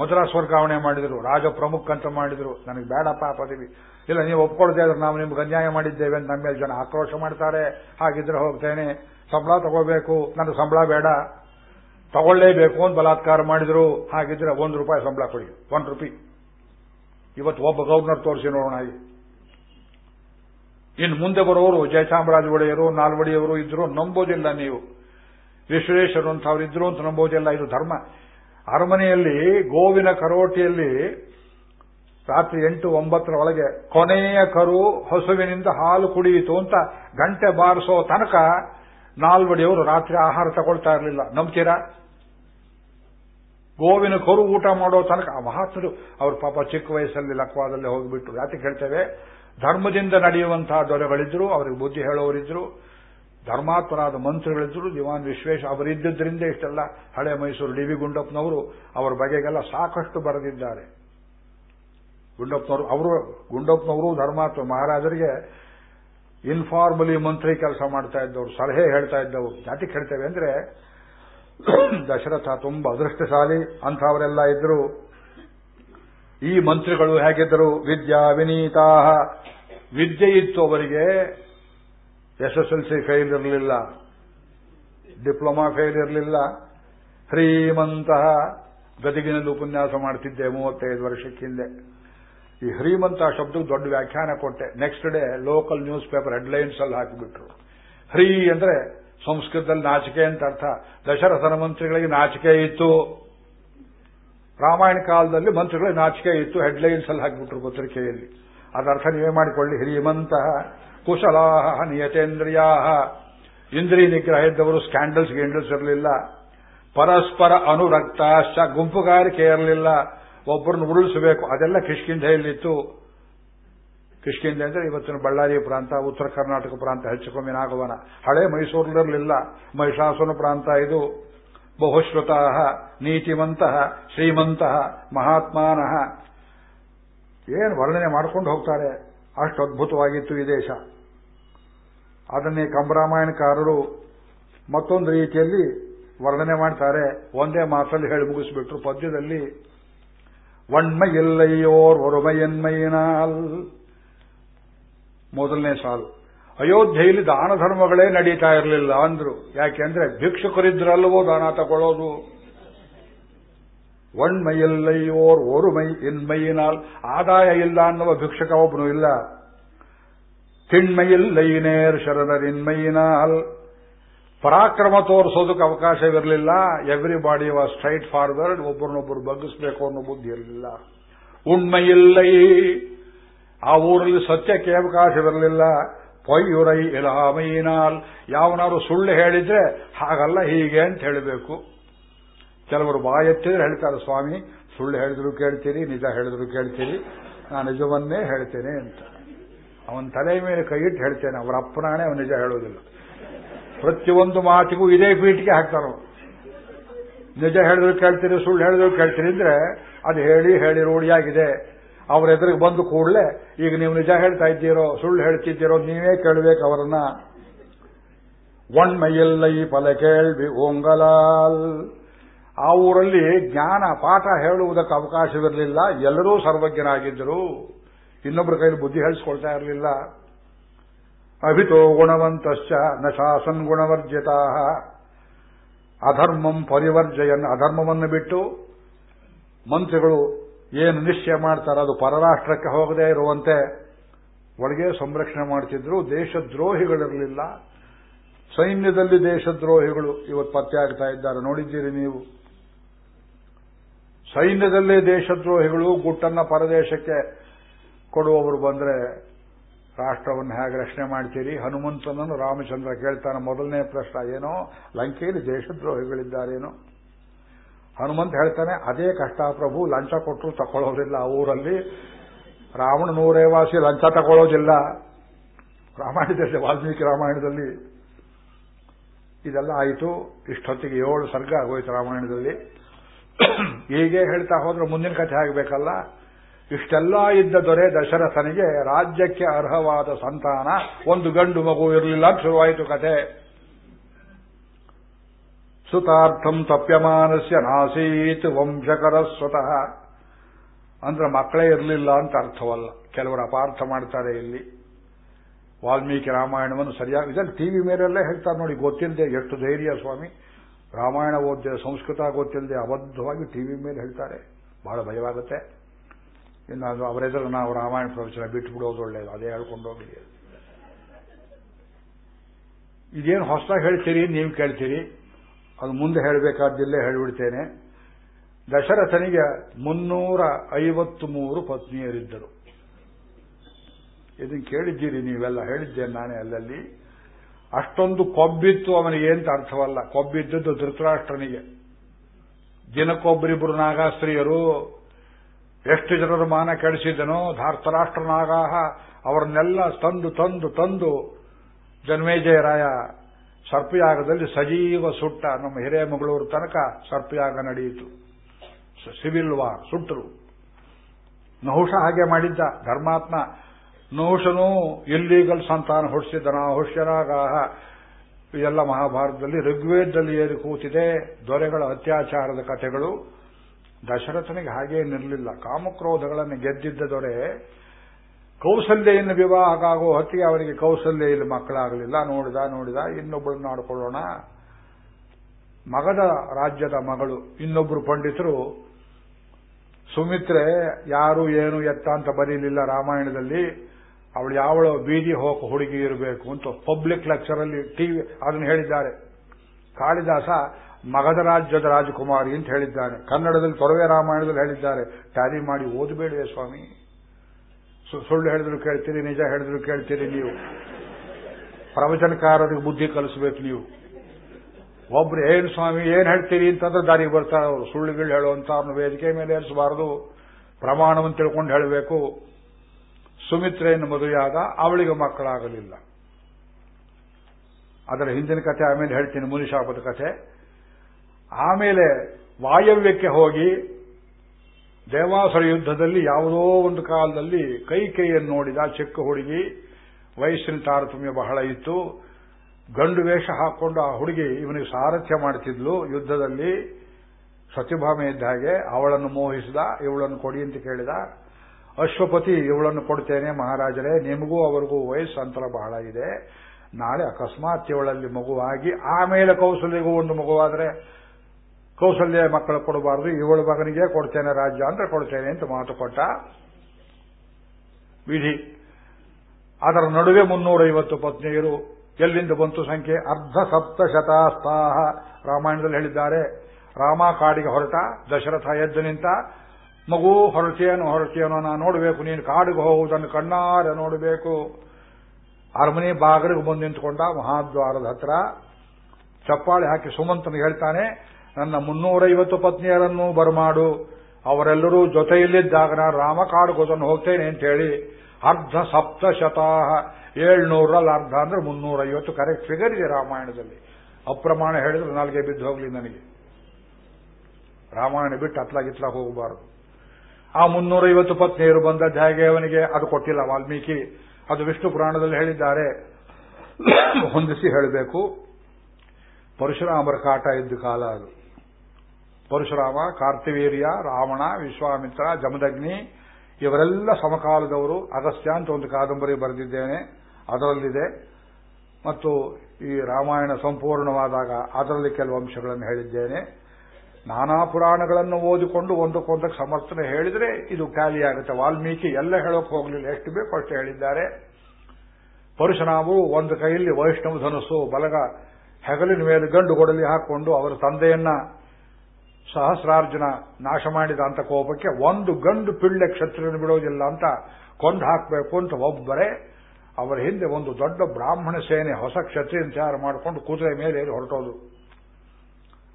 ಮದ್ರಾಸ್ ವರ್ಗಾವಣೆ ಮಾಡಿದ್ರು, ರಾಜ ಪ್ರಮುಖ ಅಂತ ಮಾಡಿದ್ರು. ನನಗೆ ಬೇಡಪ್ಪ ಪದವಿ. ಇಲ್ಲ, ನೀವು ಒಪ್ಕೊಳ್ದೇ ಇದ್ರೆ ನಾವು ನಿಮ್ಗೆ ಅನ್ಯಾಯ ಮಾಡಿದ್ದೇವೆ ಅಂತ ನಮ್ಮ ಮೇಲೆ ಜನ ಆಕ್ರೋಶ ಮಾಡ್ತಾರೆ. ಹಾಗಿದ್ರೆ ಹೋಗ್ತೇನೆ. ಸಂಬಳ ತಗೋಬೇಕು. ನನಗೆ ಸಂಬಳ ಬೇಡ. ತಗೊಳ್ಳೇಬೇಕು ಅಂತ ಬಲಾತ್ಕಾರ ಮಾಡಿದ್ರು, ಹಾಗಿದ್ರೆ ಒಂದು ರೂಪಾಯಿ ಸಂಬಳ ಕೊಡಿ. ಒನ್ ರುಪಿ ಇವತ್ತು ಒಬ್ಬ ಗವರ್ನರ್ ತೋರಿಸಿ ನೋಡೋಣ ಇನ್ನು ಮುಂದೆ ಬರೋರು, ಜಯಚಾಮರಾಜ ಒಡೆಯರು, ನಾಲ್ವಡಿಯವರು ಇದ್ರು, ನಂಬೋದಿಲ್ಲ ನೀವು. ವಿಶ್ವೇಶ್ವರು ಅಂತವ್ರು ಇದ್ರು ಅಂತ ನಂಬೋದಿಲ್ಲ, ಇದು ಧರ್ಮ. ಅರಮನೆಯಲ್ಲಿ, ಗೋವಿನ ಕರೋಟಿಯಲ್ಲಿ, ರಾತ್ರಿ ಎಂಟು ಒಂಬತ್ತರ ಒಳಗೆ, ಕೊನೆಯ ಕರು ಹಸುವಿನಿಂದ ಹಾಲು ಕುಡಿಯಿತು ಅಂತ ಗಂಟೆ ಬಾರಿಸೋ ತನಕ ನಾಲ್ವಡಿಯವರು ರಾತ್ರಿ ಆಹಾರ ತಗೊಳ್ತಾ ಇರಲಿಲ್ಲ. ನಂಬ್ತೀರಾ? ಗೋವಿನ ಕರು ಊಟ ಮಾಡೋ ತನಕ ಮಹಾತ್ಮರು ಅವ್ರ ಪಾಪ ಚಿಕ್ಕ ವಯಸ್ಸಲ್ಲಿ ಲಕ್ವಾದಲ್ಲಿ ಹೋಗಿಬಿಟ್ಟು ಯಾಕೆ ಹೇಳ್ತೇವೆ? ಧರ್ಮದಿಂದ ನಡೆಯುವಂತಹ ದೊರೆಗಳಿದ್ರು, ಅವರಿಗೆ ಬುದ್ಧಿ ಹೇಳೋರಿದ್ರು, ಧರ್ಮಾತ್ಮರಾದ ಮಂತ್ರಿಗಳಿದ್ರು, ದಿವಾನ್ ವಿಶ್ವೇಶ್ ಅವರಿದ್ದರಿಂದ ಇಷ್ಟೆಲ್ಲ ಹಳೆ ಮೈಸೂರು ಡಿ ವಿ ಗುಂಡಪ್ಪನವರು ಅವರ ಬಗೆಗೆಲ್ಲ ಸಾಕಷ್ಟು ಬರೆದಿದ್ದಾರೆ. ಗುಂಡಪ್ಪನವರು, ಅವರು ಗುಂಡಪ್ಪನವರು ಧರ್ಮಾತ್ಮ ಮಹಾರಾಜರಿಗೆ ಇನ್ಫಾರ್ಮಲಿ ಮಂತ್ರಿ ಕೆಲಸ ಮಾಡ್ತಾ ಇದ್ದವರು, ಸಲಹೆ ಹೇಳ್ತಾ ಇದ್ದವರು, ಜಾತಿ ಹೇಳ್ತೇವೆ ಅಂದ್ರೆ ದಶರಥ ತುಂಬಾ ಅದೃಷ್ಟಶಾಲಿ, ಅಂಥವರೆಲ್ಲ ಇದ್ರು. ಈ ಮಂತ್ರಿಗಳು ಹೇಗಿದ್ದರು ವಿದ್ಯಾ ವಿನೀತಾ ವಿದ್ಯೆ ಇತ್ತು ಅವರಿಗೆ. ಎಸ್ಎಸ್ಎಲ್ಸಿ ಫೇಲ್ ಇರಲಿಲ್ಲ. ಡಿಪ್ಲೊಮಾ ಫೇಲ್ ಇರಲಿಲ್ಲ. ಶ್ರೀಮಂತ ಗದಗಿನಲ್ಲಿ ಉಪನ್ಯಾಸ ಮಾಡ್ತಿದ್ದೆ ಮೂವತ್ತೈದು ವರ್ಷಕ್ಕಿಂದೆ. ಈ ಹ್ರೀಮಂತ ಶಬ್ದಕ್ಕೆ ದೊಡ್ಡ ವ್ಯಾಖ್ಯಾನ ಕೊಟ್ಟೆ. Next day local newspaper headlines ಅಲ್ಲಿ ಹಾಕಿಬಿಟ್ರು. ಹ್ರೀ ಅಂದ್ರೆ ಸಂಸ್ಕೃತದಲ್ಲಿ ನಾಚಿಕೆ ಅಂತ ಅರ್ಥ. ದಶರಥನ ಮಂತ್ರಿಗಳಿಗೆ ನಾಚಿಕೆ ಇತ್ತು. ರಾಮಾಯಣ ಕಾಲದಲ್ಲಿ ಮಂತ್ರಿಗಳಿಗೆ ನಾಚಿಕೆ ಇತ್ತು ಹೆಡ್ಲೈನ್ಸ್ ಅಲ್ಲಿ ಹಾಕಿಬಿಟ್ರು ಪತ್ರಿಕೆಯಲ್ಲಿ. ಅದರ್ಥ ನೀವೇ ಮಾಡಿಕೊಳ್ಳಿ. ಹಿರಿಮಂತ ಕುಶಲಾಹ ನಿಯತೇಂದ್ರಿಯಾಹ. ಇಂದ್ರಿಯ ನಿಗ್ರಹ ಇದ್ದವರು ಸ್ಕ್ಯಾಂಡಲ್ಸ್ ಗಿಂಡಲ್ಸ್ ಇರಲಿಲ್ಲ. ಪರಸ್ಪರ ಅನುರಕ್ತಾಶ್ಚ, ಗುಂಪುಗಾರಿಕೆ ಇರಲಿಲ್ಲ. ಒಬ್ಬರನ್ನು ಉರುಳಿಸಬೇಕು. ಅದೆಲ್ಲ ಕಿಷ್ಕಿಂಧೆಯಲ್ಲಿತ್ತು. ಕಿಷ್ಕಿಂಧೆ ಅಂದ್ರೆ ಇವತ್ತಿನ ಬಳ್ಳಾರಿ ಪ್ರಾಂತ, ಉತ್ತರ ಕರ್ನಾಟಕ ಪ್ರಾಂತ ಹೆಚ್ಚು ನಾಗವನ. ಹಳೆ ಮೈಸೂರಿನಲ್ಲಿರಲಿಲ್ಲ ಮಹಿಷಾಸುನ ಪ್ರಾಂತ ಇದು. ಬಹುಶ್ರುತಃ ನೀತಿವಂತಹ ಶ್ರೀಮಂತಹ ಮಹಾತ್ಮಾನಃ. ಏನು ವರ್ಣನೆ ಮಾಡ್ಕೊಂಡು ಹೋಗ್ತಾರೆ. ಅಷ್ಟು ಅದ್ಭುತವಾಗಿತ್ತು ಈ ದೇಶ. ಅದನ್ನೇ ಕಂಬರಾಮಾಯಣಕಾರರು ಮತ್ತೊಂದು ರೀತಿಯಲ್ಲಿ ವರ್ಣನೆ ಮಾಡ್ತಾರೆ. ಒಂದೇ ಮಾತಲ್ಲಿ ಹೇಳಿ ಮುಗಿಸ್ಬಿಟ್ರು. ಪದ್ಯದಲ್ಲಿ ವಣ್ಮಯಿಲ್ಲಯ್ಯೋರ್ ಒರುಮಯನ್ಮೈನಾಲ್ ಮೊದಲನೇ ಸಾಲು ಅಯೋಧ್ಯೆಯಲ್ಲಿ ದಾನ ಧರ್ಮಗಳೇ ನಡೀತಾ ಇರಲಿಲ್ಲ ಅಂದ್ರು ಯಾಕೆಂದ್ರೆ ಭಿಕ್ಷುಕರಿದ್ರಲ್ಲವೋ ದಾನ ತಗೊಳ್ಳೋದು ಒಣ್ಮೈಯಲ್ಲಯ್ಯೋರ್ ಒರುಮೈ ಇನ್ಮೈಯಿನಾಲ್ ಆದಾಯ ಇಲ್ಲ ಅನ್ನುವ ಭಿಕ್ಷಕ ಒಬ್ಬನು ಇಲ್ಲ ತಿಣ್ಮೈಯಿಲ್ಲೈನೇರ್ ಶರಣರಿನ್ಮೈಯಿನಾಲ್ ಪರಾಕ್ರಮ ತೋರಿಸೋದಕ್ಕೆ ಅವಕಾಶವಿರಲಿಲ್ಲ. Everybody was straightforward ಒಬ್ಬರನ್ನೊಬ್ಬರು ಬಗ್ಗಿಸಬೇಕು ಅನ್ನೋ ಬುದ್ಧಿ ಇರಲಿಲ್ಲ. ಉಣ್ಮೈಯಿಲ್ಲೈ. ಆ ಊರಲ್ಲಿ ಸತ್ಯಕ್ಕೆ ಅವಕಾಶವಿರಲಿಲ್ಲ. ಪೊಯ್ಯುರೈ ಇಲಾಮೈನಾಲ್. ಯಾವನಾರು ಸುಳ್ಳು ಹೇಳಿದ್ರೆ ಹಾಗಲ್ಲ, ಹೀಗೆ ಅಂತ ಹೇಳಬೇಕು. ಕೆಲವರು ಬಾಯೆತ್ತಿದ್ರೆ ಹೇಳ್ತಾರೆ, ಸ್ವಾಮಿ, ಸುಳ್ಳು ಹೇಳಿದ್ರು ಕೇಳ್ತೀರಿ, ನಿಜ ಹೇಳಿದ್ರು ಕೇಳ್ತೀರಿ. ನಾನು ನಿಜವನ್ನೇ ಹೇಳ್ತೇನೆ ಅಂತ. ಅವನ ತಲೆ ಮೇಲೆ ಕೈ ಇಟ್ಟು ಹೇಳ್ತೇನೆ. ಅವರ ಅಪ್ಪನಾಣೆ ಅವನು ನಿಜ ಹೇಳೋದಿಲ್ಲ. ಪ್ರತಿಯೊಂದು ಮಾತಿಗೂ ಇದೇ ಪೀಠಿಗೆ ಹಾಕ್ತಾರೋ ನಿಜ ಹೇಳಿದ್ರು ಕೇಳ್ತೀರಿ, ಸುಳ್ಳು ಹೇಳಿದ್ರು ಕೇಳ್ತೀರಿ ಅಂದ್ರೆ ಅದು ಹೇಳಿ ಹೇಳಿ ರೂಢಿಯಾಗಿದೆ ಅವ್ರ ಎದುರಿಗೆ ಬಂದು ಕೂಡಲೇ, ಈಗ ನೀವು ನಿಜ ಹೇಳ್ತಾ ಇದ್ದೀರೋ, ಸುಳ್ಳು ಹೇಳ್ತಿದ್ದೀರೋ, ನೀವೇ ಕೇಳಬೇಕು ಅವರನ್ನ. ಒಣ್ಮೈಯಲ್ಲೈ ಫಲ ಕೇಳ್ಬಿ ಓಂಗಲಾಲ್. ಆ ಊರಲ್ಲಿ ಜ್ಞಾನ, ಪಾಠ ಹೇಳುವುದಕ್ಕೆ ಅವಕಾಶವಿರಲಿಲ್ಲ. ಎಲ್ಲರೂ ಸರ್ವಜ್ಞರಾಗಿದ್ದರು. ಇನ್ನೊಬ್ಬರ ಕೈಲಿ ಬುದ್ಧಿ ಹೇಳಿಸ್ಕೊಳ್ತಾ ಇರಲಿಲ್ಲ. ಅಭಿತೋ ಗುಣವಂತಶ್ಚ ನ ಶಾಸನ್ ಗುಣವರ್ಜಿತ ಅಧರ್ಮಂ ಪರಿವರ್ಜಯನ್ ಅಧರ್ಮವನ್ನು ಬಿಟ್ಟು ಮಂತ್ರಿಗಳು ಏನು ನಿಶ್ಚಯ ಮಾಡ್ತಾರೆ ಅದು ಪರರಾಷ್ಟ್ರಕ್ಕೆ ಹೋಗದೇ ಇರುವಂತೆ ಒಳಗೆ ಸಂರಕ್ಷಣೆ ಮಾಡ್ತಿದ್ರು. ದೇಶದ್ರೋಹಿಗಳಿರಲಿಲ್ಲ. ಸೈನ್ಯದಲ್ಲಿ ದೇಶದ್ರೋಹಿಗಳು ಇವತ್ತು ಪತ್ತೆ ಆಗ್ತಾ ಇದ್ದಾರೆ. ನೋಡಿದ್ದೀರಿ ನೀವು. ಸೈನ್ಯದಲ್ಲೇ ದೇಶದ್ರೋಹಿಗಳು ಗುಟ್ಟನ್ನ ಪರದೇಶಕ್ಕೆ ಕೊಡುವವರು ಬಂದ್ರೆ ರಾಷ್ಟ್ರವನ್ನು ಹೇಗೆ ರಕ್ಷಣೆ ಮಾಡ್ತೀರಿ? ಹನುಮಂತನನ್ನು ರಾಮಚಂದ್ರ ಕೇಳ್ತಾನೆ. ಮೊದಲನೇ ಪ್ರಶ್ನೆ ಏನೋ? ಲಂಕೆಯಲ್ಲಿ ದೇಶದ್ರೋಹಿಗಳಿದ್ದಾರೇನೋ? ಹನುಮಂತ ಹೇಳ್ತಾನೆ, ಅದೇ ಕಷ್ಟ ಪ್ರಭು, ಲಂಚ ಕೊಟ್ಟರು ತಕೊಳ್ಳೋದಿಲ್ಲ ಆ ಊರಲ್ಲಿ ರಾವಣ ನೂರೇ ವಾಸಿ ಲಂಚ ತಗೊಳ್ಳೋದಿಲ್ಲ. ರಾಮಾಯಣದಲ್ಲಿ, ವಾಲ್ಮೀಕಿ ರಾಮಾಯಣದಲ್ಲಿ ಇದೆಲ್ಲ ಆಯಿತು. ಇಷ್ಟೊತ್ತಿಗೆ ಏಳು ಸರ್ಗ ಆಗೋಯ್ತು ರಾಮಾಯಣದಲ್ಲಿ. ಹೀಗೆ ಹೇಳ್ತಾ ಹೋದ್ರೆ ಮುಂದಿನ ಕಥೆ ಆಗಬೇಕಲ್ಲ? ಇಷ್ಟೆಲ್ಲ ಇದ್ದ ದೊರೆ ದಶರಥನಿಗೆ ರಾಜ್ಯಕ್ಕೆ ಅರ್ಹವಾದ ಸಂತಾನ. ಒಂದು ಗಂಡು ಮಗು ಇರಲಿಲ್ಲ ಶುರುವಾಯಿತು ಕಥೆ. ಸುತಾರ್ಥಂ ತಪ್ಯಮಾನಸ್ಯ ನಾಸೀತ್ ವಂಶಕರ ಸ್ವತಃ. ಅಂದ್ರೆ ಮಕ್ಕಳೇ ಇರಲಿಲ್ಲ ಅಂತ ಅರ್ಥವಲ್ಲ. ಕೆಲವರು ಅಪಾರ್ಥ ಮಾಡ್ತಾರೆ ಇಲ್ಲಿ. ವಾಲ್ಮೀಕಿ ರಾಮಾಯಣವನ್ನು ಸರಿಯಾಗಿ ಇದನ್ನು ಟಿವಿ ಮೇಲೆಲ್ಲ ಹೇಳ್ತಾರೆ ನೋಡಿ, ಗೊತ್ತಿಲ್ಲದೆ ಎಷ್ಟು ಧೈರ್ಯ ಸ್ವಾಮಿ. ರಾಮಾಯಣ ಓದ್ದೆ, ಸಂಸ್ಕೃತ ಗೊತ್ತಿಲ್ಲದೆ ಅಬದ್ಧವಾಗಿ ಟಿವಿ ಮೇಲೆ ಹೇಳ್ತಾರೆ. ಬಹಳ ಭಯವಾಗುತ್ತೆ. ಇನ್ನು ಅದು ಅವರೆದುರು ನಾವು ರಾಮಾಯಣ ಪ್ರವಚನ ಬಿಟ್ಟು ಬಿಡೋದು ಒಳ್ಳೇದು, ಅದೇ ಹೇಳ್ಕೊಂಡು ಹೋಗಲಿ. ಇದೇನು ಹೊಸದಾಗಿ ಹೇಳ್ತೀರಿ, ನೀವು ಕೇಳ್ತೀರಿ? ಅದು ಮುಂದೆ ಹೇಳಬೇಕಾದ್ದಿಲ್ಲೇ ಹೇಳಿಬಿಡ್ತೇನೆ. ದಶರಥನಿಗೆ ಮುನ್ನೂರ ಐವತ್ತು ಮೂರು ಪತ್ನಿಯರಿದ್ದರು. ಇದನ್ನು ಕೇಳಿದ್ದೀರಿ ನೀವೆಲ್ಲ, ಹೇಳಿದ್ದೇನೆ ನಾನೇ ಅಲ್ಲಲ್ಲಿ. ಅಷ್ಟೊಂದು ಕೊಬ್ಬಿತ್ತು ಅವನಿಗೆ ಅಂತ ಅರ್ಥವಲ್ಲ. ಕೊಬ್ಬಿದ್ದದ್ದು ಧೃತರಾಷ್ಟ್ರನಿಗೆ. ದಿನಕ್ಕೊಬ್ಬರಿಬ್ಬರು ನಾಗಾಸ್ತ್ರೀಯರು ಎಷ್ಟು ಜನರ ಮಾನ ಕೆಡಿಸಿದನೋ ಧಾರ್ತರಾಷ್ಟ್ರನಾಗಾಹ ಅವರನ್ನೆಲ್ಲ ತಂದು ತಂದು ತಂದು ಜನ್ಮೇಜಯರಾಯ ಸರ್ಪಯಾಗದಲ್ಲಿ ಸಜೀವ ಸುಟ್ಟ ನಮ್ಮ ಹಿರೇಮಗಳೂರು ತನಕ ಸರ್ಪಯಾಗ ನಡೆಯಿತು. ಸಿವಿಲ್ ವಾರ್ ಸುಟ್ಟರು ನಹುಷ ಹಾಗೆ ಮಾಡಿದ್ದ ಧರ್ಮಾತ್ಮ, ನಹುಷನು ಇಲ್ಲೀಗಲ್ ಸಂತಾನ ಹುಟ್ಟಿಸಿದ್ದನ ಹುಷ್ಯರಾಗಾಹ ಇದೆಲ್ಲ ಮಹಾಭಾರತದಲ್ಲಿ ಋಗ್ವೇದದಲ್ಲಿ ಏರಿ ಕೂತಿದೆ ದೊರೆಗಳ ಅತ್ಯಾಚಾರದ ಕಥೆಗಳು. ದಶರಥನಿಗೆ ಹಾಗೇನಿರಲಿಲ್ಲ ಕಾಮಕ್ರೋಧಗಳನ್ನು ಗೆದ್ದಿದ್ದ ದೊರೆ ಕೌಸಲ್ಯನ್ನು ವಿವಾಹ ಆಗೋ ಹೊತ್ತಿಗೆ ಅವರಿಗೆ ಕೌಸಲ್ಯ ಇಲ್ಲಿ ಮಕ್ಕಳಾಗಲಿಲ್ಲ. ನೋಡಿದ ನೋಡಿದ, ಇನ್ನೊಬ್ಬಳನ್ನ ಆಡ್ಕೊಳ್ಳೋಣ ಮಗದ ರಾಜ್ಯದ ಮಗಳು. ಇನ್ನೊಬ್ರು ಪಂಡಿತರು, ಸುಮಿತ್ರೆ, ಯಾರು, ಏನು, ಎತ್ತ ಅಂತ ಬರೀಲಿಲ್ಲ ರಾಮಾಯಣದಲ್ಲಿ. ಅವಳು ಯಾವಳು ಬೀದಿ ಹೋಗ ಹುಡುಗಿ ಇರಬೇಕು ಅಂತ ಪಬ್ಲಿಕ್ ಲೆಕ್ಚರ್ ಅಲ್ಲಿ ಟಿವಿ ಅದನ್ನು ಹೇಳಿದ್ದಾರೆ. ಕಾಳಿದಾಸ ಮಗಧ ರಾಜ್ಯದ ರಾಜಕುಮಾರಿ ಅಂತ ಹೇಳಿದ್ದಾನೆ ಕನ್ನಡದಲ್ಲಿ ತೊರವೆ ರಾಮಾಯಣದಲ್ಲಿ ಹೇಳಿದ್ದಾರೆ. ಟ್ಯಾಲಿ ಮಾಡಿ ಓದಬೇಡಿ ಸ್ವಾಮಿ. ಸುಳ್ಳು ಹೇಳಿದ್ರು ಕೇಳ್ತೀರಿ, ನಿಜ ಹೇಳಿದ್ರು ಕೇಳ್ತೀರಿ ನೀವು. ಪ್ರವಚನಕಾರರಿಗೆ ಬುದ್ಧಿ ಕಲಿಸಬೇಕು ನೀವು. ಒಬ್ರು ಏನು ಸ್ವಾಮಿ, ಏನ್ ಹೇಳ್ತೀರಿ ಅಂತಂದ್ರೆ ದಾರಿಗೆ ಬರ್ತಾರೆ ಅವರು. ಸುಳ್ಳುಗಳು ಹೇಳುವಂತ ಅವ್ರನ್ನ ವೇದಿಕೆ ಮೇಲೆ ಏರಿಸಬಾರದು. ಪ್ರಮಾಣವನ್ನು ತಿಳ್ಕೊಂಡು ಹೇಳಬೇಕು. ಸುಮಿತ್ರೆಯನ್ನು ಮದುವೆಯಾದ ಅವಳಿಗೆ ಮಕ್ಕಳಾಗಲಿಲ್ಲ. ಅದರ ಹಿಂದಿನ ಕಥೆ ಆಮೇಲೆ ಹೇಳ್ತೀನಿ, ಮುನಿಶಾಪದ ಕಥೆ. ಆಮೇಲೆ ವಾಯವ್ಯಕ್ಕೆ ಹೋಗಿ ದೇವಾಸುರ ಯುದ್ಧದಲ್ಲಿ ಯಾವುದೋ ಒಂದು ಕಾಲದಲ್ಲಿ ಕೈ ಕೈಯನ್ನು ನೋಡಿದ ಚಿಕ್ಕ ಹುಡುಗಿ, ವಯಸ್ಸಿನ ತಾರತಮ್ಯ ಬಹಳ ಇತ್ತು. ಗಂಡು ವೇಷ ಹಾಕೊಂಡು ಆ ಹುಡುಗಿ ಇವನಿಗೆ ಸಾರಥ್ಯ ಮಾಡ್ತಿದ್ಲು ಯುದ್ಧದಲ್ಲಿ. ಸತ್ಯಭಾಮೆ ಇದ್ದ ಹಾಗೆ ಅವಳನ್ನು ಮೋಹಿಸಿದ, ಇವಳನ್ನು ಕೊಡಿ ಅಂತ ಕೇಳಿದ. ಅಶ್ವಪತಿ, ಇವಳನ್ನು ಕೊಡ್ತೇನೆ ಮಹಾರಾಜರೇ, ನಿಮಗೂ ಅವರಿಗೂ ವಯಸ್ಸು ಅಂತರ ಬಹಳ ಇದೆ. ನಾಳೆ ಅಕಸ್ಮಾತ್ ಇವಳಲ್ಲಿ ಮಗುವಾಗಿ, ಆಮೇಲೆ ಕೌಶಲ್ಯಗೂ ಒಂದು ಮಗುವಾದರೆ ಕೌಸಲ್ಯ ಮಕ್ಕಳು ಕೊಡಬಾರದು, ಇವಳ ಮಗನಿಗೆ ಕೊಡ್ತೇನೆ ರಾಜ್ಯ ಅಂದ್ರೆ ಕೊಡ್ತೇನೆ ಅಂತ ಮಾತು ಕೊಟ್ಟ ವಿಧಿ. ಅದರ ನಡುವೆ ಮುನ್ನೂರೈವತ್ತು ಪತ್ನಿಯರು, ಎಲ್ಲಿಂದ ಬಂತು ಸಂಖ್ಯೆ? ಅರ್ಧ ಸಪ್ತ ಶತಾಸ್ತಾಹ ರಾಮಾಯಣದಲ್ಲಿ ಹೇಳಿದ್ದಾರೆ. ರಾಮ ಕಾಡಿಗೆ ಹೊರಟ, ದಶರಥ ಎದ್ದು ನಿಂತ, ಮಗು ಹೊರಟೇನು ಹೊರಟೇನೋ ನಾನು ನೋಡಬೇಕು, ನೀನು ಕಾಡಿಗೆ ಹೋಗುವುದನ್ನು ಕಣ್ಣಾರೆ ನೋಡಬೇಕು. ಅರಮನೆ ಬಾಗಿಲಿಗೆ ಬಂದು ನಿಂತುಕೊಂಡ ಮಹಾದ್ವಾರದ ಹತ್ರ, ಚಪ್ಪಾಳೆ ಹಾಕಿ ಸುಮಂತನಿಗೆ ಹೇಳ್ತಾನೆ ನನ್ನ ಮುನ್ನೂರೈವತ್ತು ಪತ್ನಿಯರನ್ನು ಬರಮಾಡು. ಅವರೆಲ್ಲರೂ ಜೊತೆಯಲ್ಲಿದ್ದಾಗ ನಾನು ರಾಮ ಕಾಡುಗೋದನ್ನು ಹೋಗ್ತೇನೆ ಅಂತ ಹೇಳಿ ಅರ್ಧ ಸಪ್ತ ಶತಾಹ ಏಳ್ನೂರಲ್ಲಿ ಅರ್ಧ ಅಂದ್ರೆ ಮುನ್ನೂರೈವತ್ತು ಕರೆಕ್ಟ್ ಫಿಗರ್ ಇದೆ ರಾಮಾಯಣದಲ್ಲಿ. ಅಪ್ರಮಾಣ ಹೇಳಿದ್ರೆ ನಾಲ್ಗೆ ಬಿದ್ದು ಹೋಗ್ಲಿ ನನಗೆ. ರಾಮಾಯಣ ಬಿಟ್ಟು ಅತ್ಲಾಗಿತ್ಲ ಹೋಗಬಾರದು. ಆ ಮುನ್ನೂರೈವತ್ತು ಪತ್ನಿಯರು ಬಂದದ್ದು ಹೇಗೆ ಅವನಿಗೆ ಅದು ಕೊಟ್ಟಿಲ್ಲ ವಾಲ್ಮೀಕಿ. ಅದು ವಿಷ್ಣು ಪುರಾಣದಲ್ಲಿ ಹೇಳಿದ್ದಾರೆ. ಹೊಂದಿಸಿ ಹೇಳಬೇಕು. ಪರಶುರಾಮರ ಕಾಟ ಇದ್ದ ಕಾಲ ಅದು. ಪರಶುರಾಮ, ಕಾರ್ತಿವೀರ್ಯ, ರಾವಣ, ವಿಶ್ವಾಮಿತ್ರ, ಜಮದಗ್ನಿ, ಇವರೆಲ್ಲ ಸಮಕಾಲದವರು. ಅಗಸ್ತ್ಯ ಅಂತ ಒಂದು ಕಾದಂಬರಿ ಬರೆದಿದ್ದೇನೆ. ಅದರಲ್ಲಿದೆ. ಮತ್ತು ಈ ರಾಮಾಯಣ ಸಂಪೂರ್ಣವಾದಾಗ ಅದರಲ್ಲಿ ಕೆಲವು ಅಂಶಗಳನ್ನು ಹೇಳಿದ್ದೇನೆ. ನಾನಾ ಪುರಾಣಗಳನ್ನು ಓದಿಕೊಂಡು ಒಂದಕ್ಕೊಂದಕ್ಕೆ ಸಮರ್ಥನೆ ಹೇಳಿದರೆ ಇದು ಟ್ಯಾಲಿ ವಾಲ್ಮೀಕಿ ಎಲ್ಲ ಹೇಳೋಕೆ ಹೋಗಲಿಲ್ಲ. ಎಷ್ಟು ಬೇಕು ಅಷ್ಟು ಹೇಳಿದ್ದಾರೆ. ಪರಶುರಾಮು ಒಂದು ಕೈಯಲ್ಲಿ ವೈಷ್ಣವ ಧನಸ್ಸು, ಬಲಗ ಹೆಗಲಿನ ಮೇಲೆ ಗಂಡು ಕೊಡಲಿ ಹಾಕೊಂಡು ಅವರ ತಂದೆಯನ್ನ ಸಹಸ್ರಾರ್ಜುನ ನಾಶ ಮಾಡಿದ ಅಂತ ಕೋಪಕ್ಕೆ ಒಂದು ಗಂಡು ಪಿಳ್ಳೆ ಕ್ಷತ್ರಿಯನ್ನು ಬಿಡೋದಿಲ್ಲ ಅಂತ ಕೊಂದು ಹಾಕಬೇಕು ಅಂತ ಒಬ್ಬರೇ, ಅವರ ಹಿಂದೆ ಒಂದು ದೊಡ್ಡ ಬ್ರಾಹ್ಮಣ ಸೇನೆ ಹೊಸ ಕ್ಷತ್ರಿಯನ್ನು ತಯಾರು ಮಾಡಿಕೊಂಡು ಕುದುರೆ ಮೇಲೆ ಹೊರಟೋದು.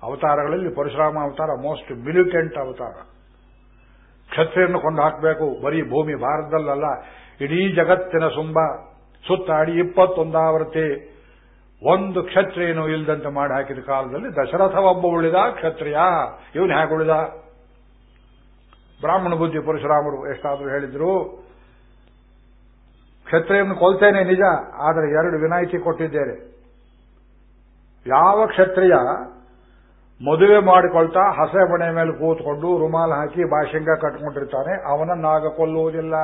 ಅವತಾರಗಳಲ್ಲಿ ಪರಶುರಾಮ ಅವತಾರ ಮೋಸ್ಟ್ ಮಿಲಿಟೆಂಟ್ ಅವತಾರ. ಕ್ಷತ್ರಿಯನ್ನು ಕೊಂಡು ಹಾಕಬೇಕು, ಬರೀ ಭೂಮಿ ಭಾರತದಲ್ಲ ಇಡೀ ಜಗತ್ತಿನ ಸುಂಬ, ಸುತ್ತಾಡಿ ಇಪ್ಪತ್ತೊಂದಾವೃತ್ತಿ ಒಂದು ಕ್ಷತ್ರಿಯನು ಇಲ್ದಂತೆ ಮಾಡಿ ಹಾಕಿದ ಕಾಲದಲ್ಲಿ ದಶರಥ ಒಬ್ಬ ಉಳಿದ, ಕ್ಷತ್ರಿಯ ಇವನು ಹೇಗೆ ಉಳಿದ? ಬ್ರಾಹ್ಮಣ ಬುದ್ಧಿ ಪರಶುರಾಮರು ಎಷ್ಟಾದರೂ ಹೇಳಿದ್ರು, ಕ್ಷತ್ರಿಯನ್ನು ಕೊಲ್ತೇನೆ ನಿಜ, ಆದರೆ ಎರಡು ವಿನಾಯಿತಿ ಕೊಟ್ಟಿದ್ದೇನೆ. ಯಾವ ಕ್ಷತ್ರಿಯ ಮದುವೆ ಮಾಡಿಕೊಳ್ತಾ ಹಸೆ ಮನೆ ಮೇಲೆ ಕೂತ್ಕೊಂಡು ರುಮಾಲ್ ಹಾಕಿ ಬಾಶಿಂಗ ಕಟ್ಕೊಂಡಿರ್ತಾನೆ ಅವನನ್ನಾಗ ಕೊಲ್ಲುವುದಿಲ್ಲ.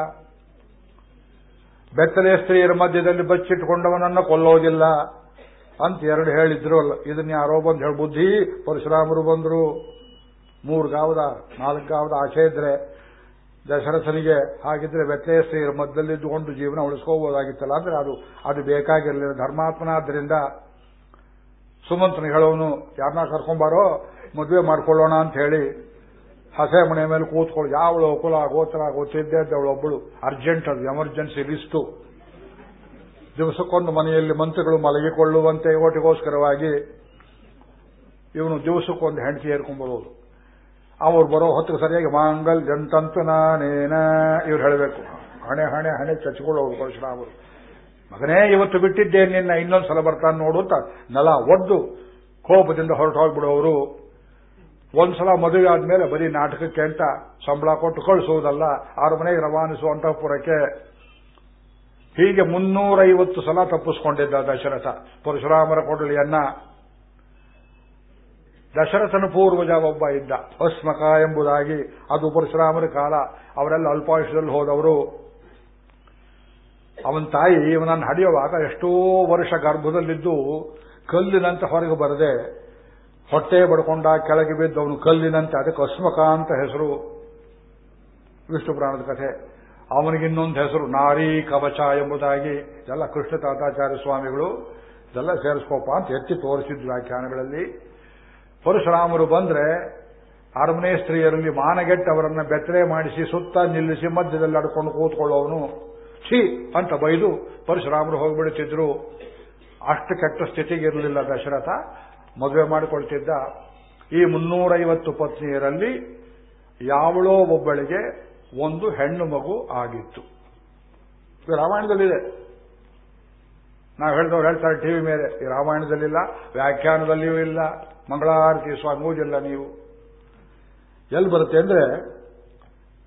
ಬೆತ್ತಲೆ ಸ್ತ್ರೀಯರ ಮಧ್ಯದಲ್ಲಿ ಬಚ್ಚಿಟ್ಟುಕೊಂಡವನನ್ನ ಕೊಲ್ಲೋದಿಲ್ಲ ಅಂತ ಎರಡು ಹೇಳಿದ್ರು ಅಲ್ಲ. ಇದನ್ನ ಯಾರೋ ಬಂದು ಹೇಳಿ, ಬುದ್ಧಿ, ಪರಶುರಾಮರು ಬಂದರು. ಮೂರು ಗಾವದ, ನಾಲ್ಕು ಗಾವದ ಆಚೆ ಇದ್ರೆ, ದಶರಥನಿಗೆ ಹಾಗಿದ್ರೆ ವ್ಯತ್ಯಯ ಸ್ತ್ರೀಯರ ಮಧ್ಯದಲ್ಲಿದ್ದುಕೊಂಡು ಜೀವನ ಉಳಿಸ್ಕೋಬೋದಾಗಿತ್ತಲ್ಲ. ಅಂದ್ರೆ ಅದು ಅದು ಬೇಕಾಗಿರಲಿಲ್ಲ. ಧರ್ಮಾತ್ಮನಾದ್ದರಿಂದ ಸುಮಂತನ ಹೇಳೋನು ಯಾರನ್ನ ಕರ್ಕೊಂಬಾರೋ, ಮದುವೆ ಮಾಡ್ಕೊಳ್ಳೋಣ ಅಂತ ಹೇಳಿ, ಹಸೆ ಮನೆ ಮೇಲೆ ಕೂತ್ಕೊಳ್ಳಿ ಯಾವಳು ಕುಲ ಗೋತ್ರ ಗೊತ್ತಿದ್ದೆ ಒಬ್ಬಳು ಅರ್ಜೆಂಟ್ ಅದು, ಎಮರ್ಜೆನ್ಸಿ ಲಿಸ್ಟು. ದಿವಸಕ್ಕೊಂದು ಮನೆಯಲ್ಲಿ ಮಂತ್ರಿಗಳು ಮಲಗಿಕೊಳ್ಳುವಂತೆ ಓಟಿಗೋಸ್ಕರವಾಗಿ ಇವನು ದಿವಸಕ್ಕೊಂದು ಹೆಂಡತಿ ಹೇರ್ಕೊಂಡ್ಬರೋದು ಅವ್ರು ಬರೋ ಹೊತ್ತಿಗೆ ಸರಿಯಾಗಿ ಮಾಂಗಲ್ ಜಂತಂತು ನೇನ ಇವ್ರು ಹೇಳಬೇಕು. ಹಣೆ ಹಣೆ ಹಣೆ ಚಚ್ಕೊಳ್ಳೋರು ಪರಶುರಾಮರು. ಮಗನೇ, ಇವತ್ತು ಬಿಟ್ಟಿದ್ದೇನೆ ನಿನ್ನ ಇನ್ನೊಂದು ಸಲ ಬರ್ತಾನೆ ನೋಡು ಅಂತ ನೆಲ ಒದ್ದು ಕೋಪದಿಂದ ಹೊರಟು ಹೋಗ್ಬಿಡೋರು ಒಂದ್ಸಲ ಮದುವೆ ಆದ್ಮೇಲೆ ಬರೀ ನಾಟಕಕ್ಕೆ ಅಂತ ಸಂಬಳ ಕೊಟ್ಟು ಕಳಿಸುವುದಲ್ಲ ಆರು ಮನೆಗೆ ರವಾನಿಸುವ ಅಂತಃಪುರಕ್ಕೆ ಹೀಗೆ ಮುನ್ನೂರೈವತ್ತು ಸಲ ತಪ್ಪಿಸ್ಕೊಂಡಿದ್ದ ದಶರಥ. ಪರಶುರಾಮರ ಕೊಡಲಿಯನ್ನ ದಶರಥನ ಪೂರ್ವಜ ಒಬ್ಬ ಇದ್ದ. ಅಸ್ಮಕ ಎಂಬುದಾಗಿ ಅದು ಪರಶುರಾಮರ ಕಾಲ. ಅವರೆಲ್ಲ ಅಲ್ಪಾಯುಷದಲ್ಲಿ ಹೋದವರು. ಅವನ ತಾಯಿ, ಇವನನ್ನು ಹಡಿಯುವಾಗ ಎಷ್ಟೋ ವರ್ಷ ಗರ್ಭದಲ್ಲಿದ್ದು ಕಲ್ಲಿನಂತೆ ಹೊರಗೆ ಬರದೆ ಹೊಟ್ಟೆ ಬಡ್ಕೊಂಡ ಕೆಳಗೆ ಬಿದ್ದು ಅವನು ಕಲ್ಲಿನಂತೆ. ಅದಕ್ಕೆ ಅಸ್ಮಕ ಅಂತ ಹೆಸರು. ವಿಷ್ಣು ಪುರಾಣದ ಕಥೆ. ಅವನಿಗೆ ಇನ್ನೊಂದು ಹೆಸರು ನಾರಿ ಕವಚ ಎಂಬುದಾಗಿ ಎಲ್ಲ ಕೃಷ್ಣ ತಾತಾಚಾರ್ಯ ಸ್ವಾಮಿಗಳು ಇದೆಲ್ಲ ಸೇರಿಸ್ಕೋಪ ಅಂತ ಎತ್ತಿ ತೋರಿಸಿದ್ರು ವ್ಯಾಖ್ಯಾನಗಳಲ್ಲಿ. ಪರಶುರಾಮರು ಬಂದ್ರೆ ಅರಮನೆ ಸ್ತ್ರೀಯರಲ್ಲಿ ಮಾನಗೆಟ್ಟವರನ್ನ ಬೆತ್ತಲೆ ಮಾಡಿಸಿ ಸುತ್ತ ನಿಲ್ಲಿಸಿ ಮಧ್ಯದಲ್ಲಿ ಅಡ್ಕೊಂಡು ಕೂತ್ಕೊಳ್ಳೋನು ಛೀ ಅಂತ ಬೈದು ಪರಶುರಾಮರು ಹೋಗ್ಬಿಡುತ್ತಿದ್ರು. ಅಷ್ಟು ಕೆಟ್ಟ ಸ್ಥಿತಿಗೆ ಇರಲಿಲ್ಲ ದಶರಥ. ಮದುವೆ ಮಾಡಿಕೊಳ್ತಿದ್ದ ಈ ಮುನ್ನೂರೈವತ್ತು ಪತ್ನಿಯರಲ್ಲಿ ಯಾವಳೋ ಒಬ್ಬಳಿಗೆ ಒಂದು ಹೆಣ್ಣು ಮಗು ಆಗಿತ್ತು. ಇದು ರಾಮಾಯಣದಲ್ಲಿದೆ. ನಾವು ಹೇಳಿದವ್ರು ಹೇಳ್ತಾರೆ ಟಿವಿ ಮೇಲೆ, ಈ ರಾಮಾಯಣದಲ್ಲಿಲ್ಲ, ವ್ಯಾಖ್ಯಾನದಲ್ಲಿಯೂ ಇಲ್ಲ, ಮಂಗಳಾರತಿ ಸ್ವಾಮೂಜಿಲ್ಲ ನೀವು. ಎಲ್ಲಿ ಬರುತ್ತೆ ಅಂದ್ರೆ,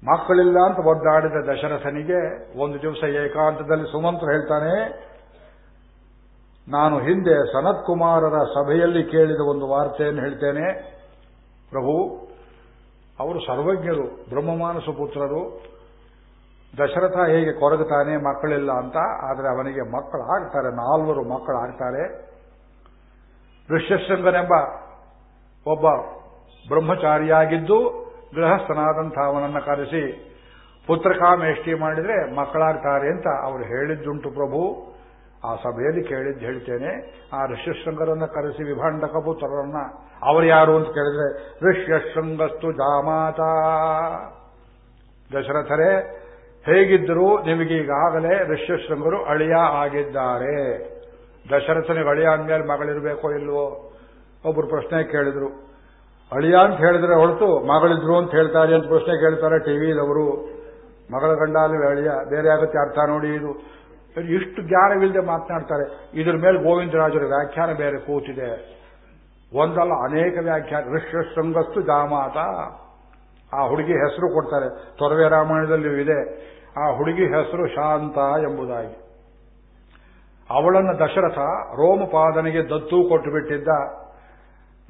ಮಕ್ಕಳಿಲ್ಲ ಅಂತ ಒದ್ದಾಡಿದ ದಶರಥನಿಗೆ ಒಂದು ದಿವಸ ಏಕಾಂತದಲ್ಲಿ ಸುಮಂತ್ರ ಹೇಳ್ತಾನೆ, ನಾನು ಹಿಂದೆ ಸನತ್ಕುಮಾರರ ಸಭೆಯಲ್ಲಿ ಕೇಳಿದ ಒಂದು ವಾರ್ತೆಯನ್ನು ಹೇಳ್ತೇನೆ. ಪ್ರಭು ಅವರು ಸರ್ವಜ್ಞರು, ಬ್ರಹ್ಮಮಾನಸ ಪುತ್ರರು. ದಶರಥ ಹೇಗೆ ಕೊರಗುತ್ತಾನೆ, ಮಕ್ಕಳಿಲ್ಲ ಅಂತ, ಆದರೆ ಅವನಿಗೆ ಮಕ್ಕಳು ಆಗ್ತಾರೆ ನಾಲ್ವರು ಮಕ್ಕಳು ಆಗ್ತಾರೆ ಋಷ್ಯಶೃಂಗನೆಂಬ ಒಬ್ಬ ಬ್ರಹ್ಮಚಾರಿಯಾಗಿದ್ದು, ಗೃಹಸ್ಥನಾದಂಥ ಅವನನ್ನು ಕರೆಸಿ ಪುತ್ರಕಾಮೇಷ್ಟಿ ಮಾಡಿದರೆ ಮಕ್ಕಳಾಗ್ತಾರೆ ಅಂತ ಅವರು ಹೇಳಿದ್ದುಂಟು ಪ್ರಭು. ಆ ಸಭೆಯಲ್ಲಿ ಕೇಳಿದ್ದು ಹೇಳ್ತೇನೆ, ಆ ಋಷ್ಯಶೃಂಗರನ್ನ ಕರೆಸಿ ವಿಭಾಂಡ ಕಬೂತರನ್ನ ಅವರು ಯಾರು ಅಂತ ಕೇಳಿದ್ರೆ, ಋಷ್ಯಶೃಂಗಸ್ತು ಜಾಮಾತ. ದಶರಥರೇ, ಹೇಗಿದ್ದರೂ ನಿಮಗೆ ಈಗಾಗಲೇ ಋಷ್ಯಶೃಂಗರು ಅಳಿಯ ಆಗಿದ್ದಾರೆ. ದಶರಥನಿಗೆ ಅಳಿಯ ಅಂದ್ಮೇಲೆ ಮಗಳಿರಬೇಕೋ ಇಲ್ವೋ? ಒಬ್ಬರು ಪ್ರಶ್ನೆ ಕೇಳಿದ್ರು. ಅಳಿಯ ಅಂತ ಹೇಳಿದ್ರೆ ಹೊರತು ಮಗಳಿದ್ರು ಅಂತ ಹೇಳ್ತಾರೆ ಅಂತ ಪ್ರಶ್ನೆ ಕೇಳ್ತಾರೆ ಟಿವಿದವರು ಮಗಳ ಗಂಡ ಗಂಡಾಲು ಅಳಿಯ, ಬೇರೆ ಆಗುತ್ತೆ ಅರ್ಥ ನೋಡಿ ಇದು. ಇಷ್ಟು ಜ್ಞಾನವಿಲ್ಲದೆ ಮಾತನಾಡ್ತಾರೆ. ಇದ್ರ ಮೇಲೆ ಗೋವಿಂದರಾಜರ ವ್ಯಾಖ್ಯಾನ ಬೇರೆ ಕೂತಿದೆ. ಒಂದಲ್ಲ, ಅನೇಕ ವ್ಯಾಖ್ಯಾನ. ಋಷ್ಯ ಶೃಂಗಸ್ತು ಜಾಮಾತ ಆ ಹುಡುಗಿ ಹೆಸರು ಕೊಡ್ತಾರೆ. ತೊರವೆ ರಾಮಾಯಣದಲ್ಲಿಯೂ ಇದೆ. ಆ ಹುಡುಗಿ ಹೆಸರು ಶಾಂತ ಎಂಬುದಾಗಿ. ಅವಳನ್ನು ದಶರಥ ರೋಮಪಾದನಿಗೆ ದತ್ತು ಕೊಟ್ಟು ಬಿಟ್ಟಿದ್ದ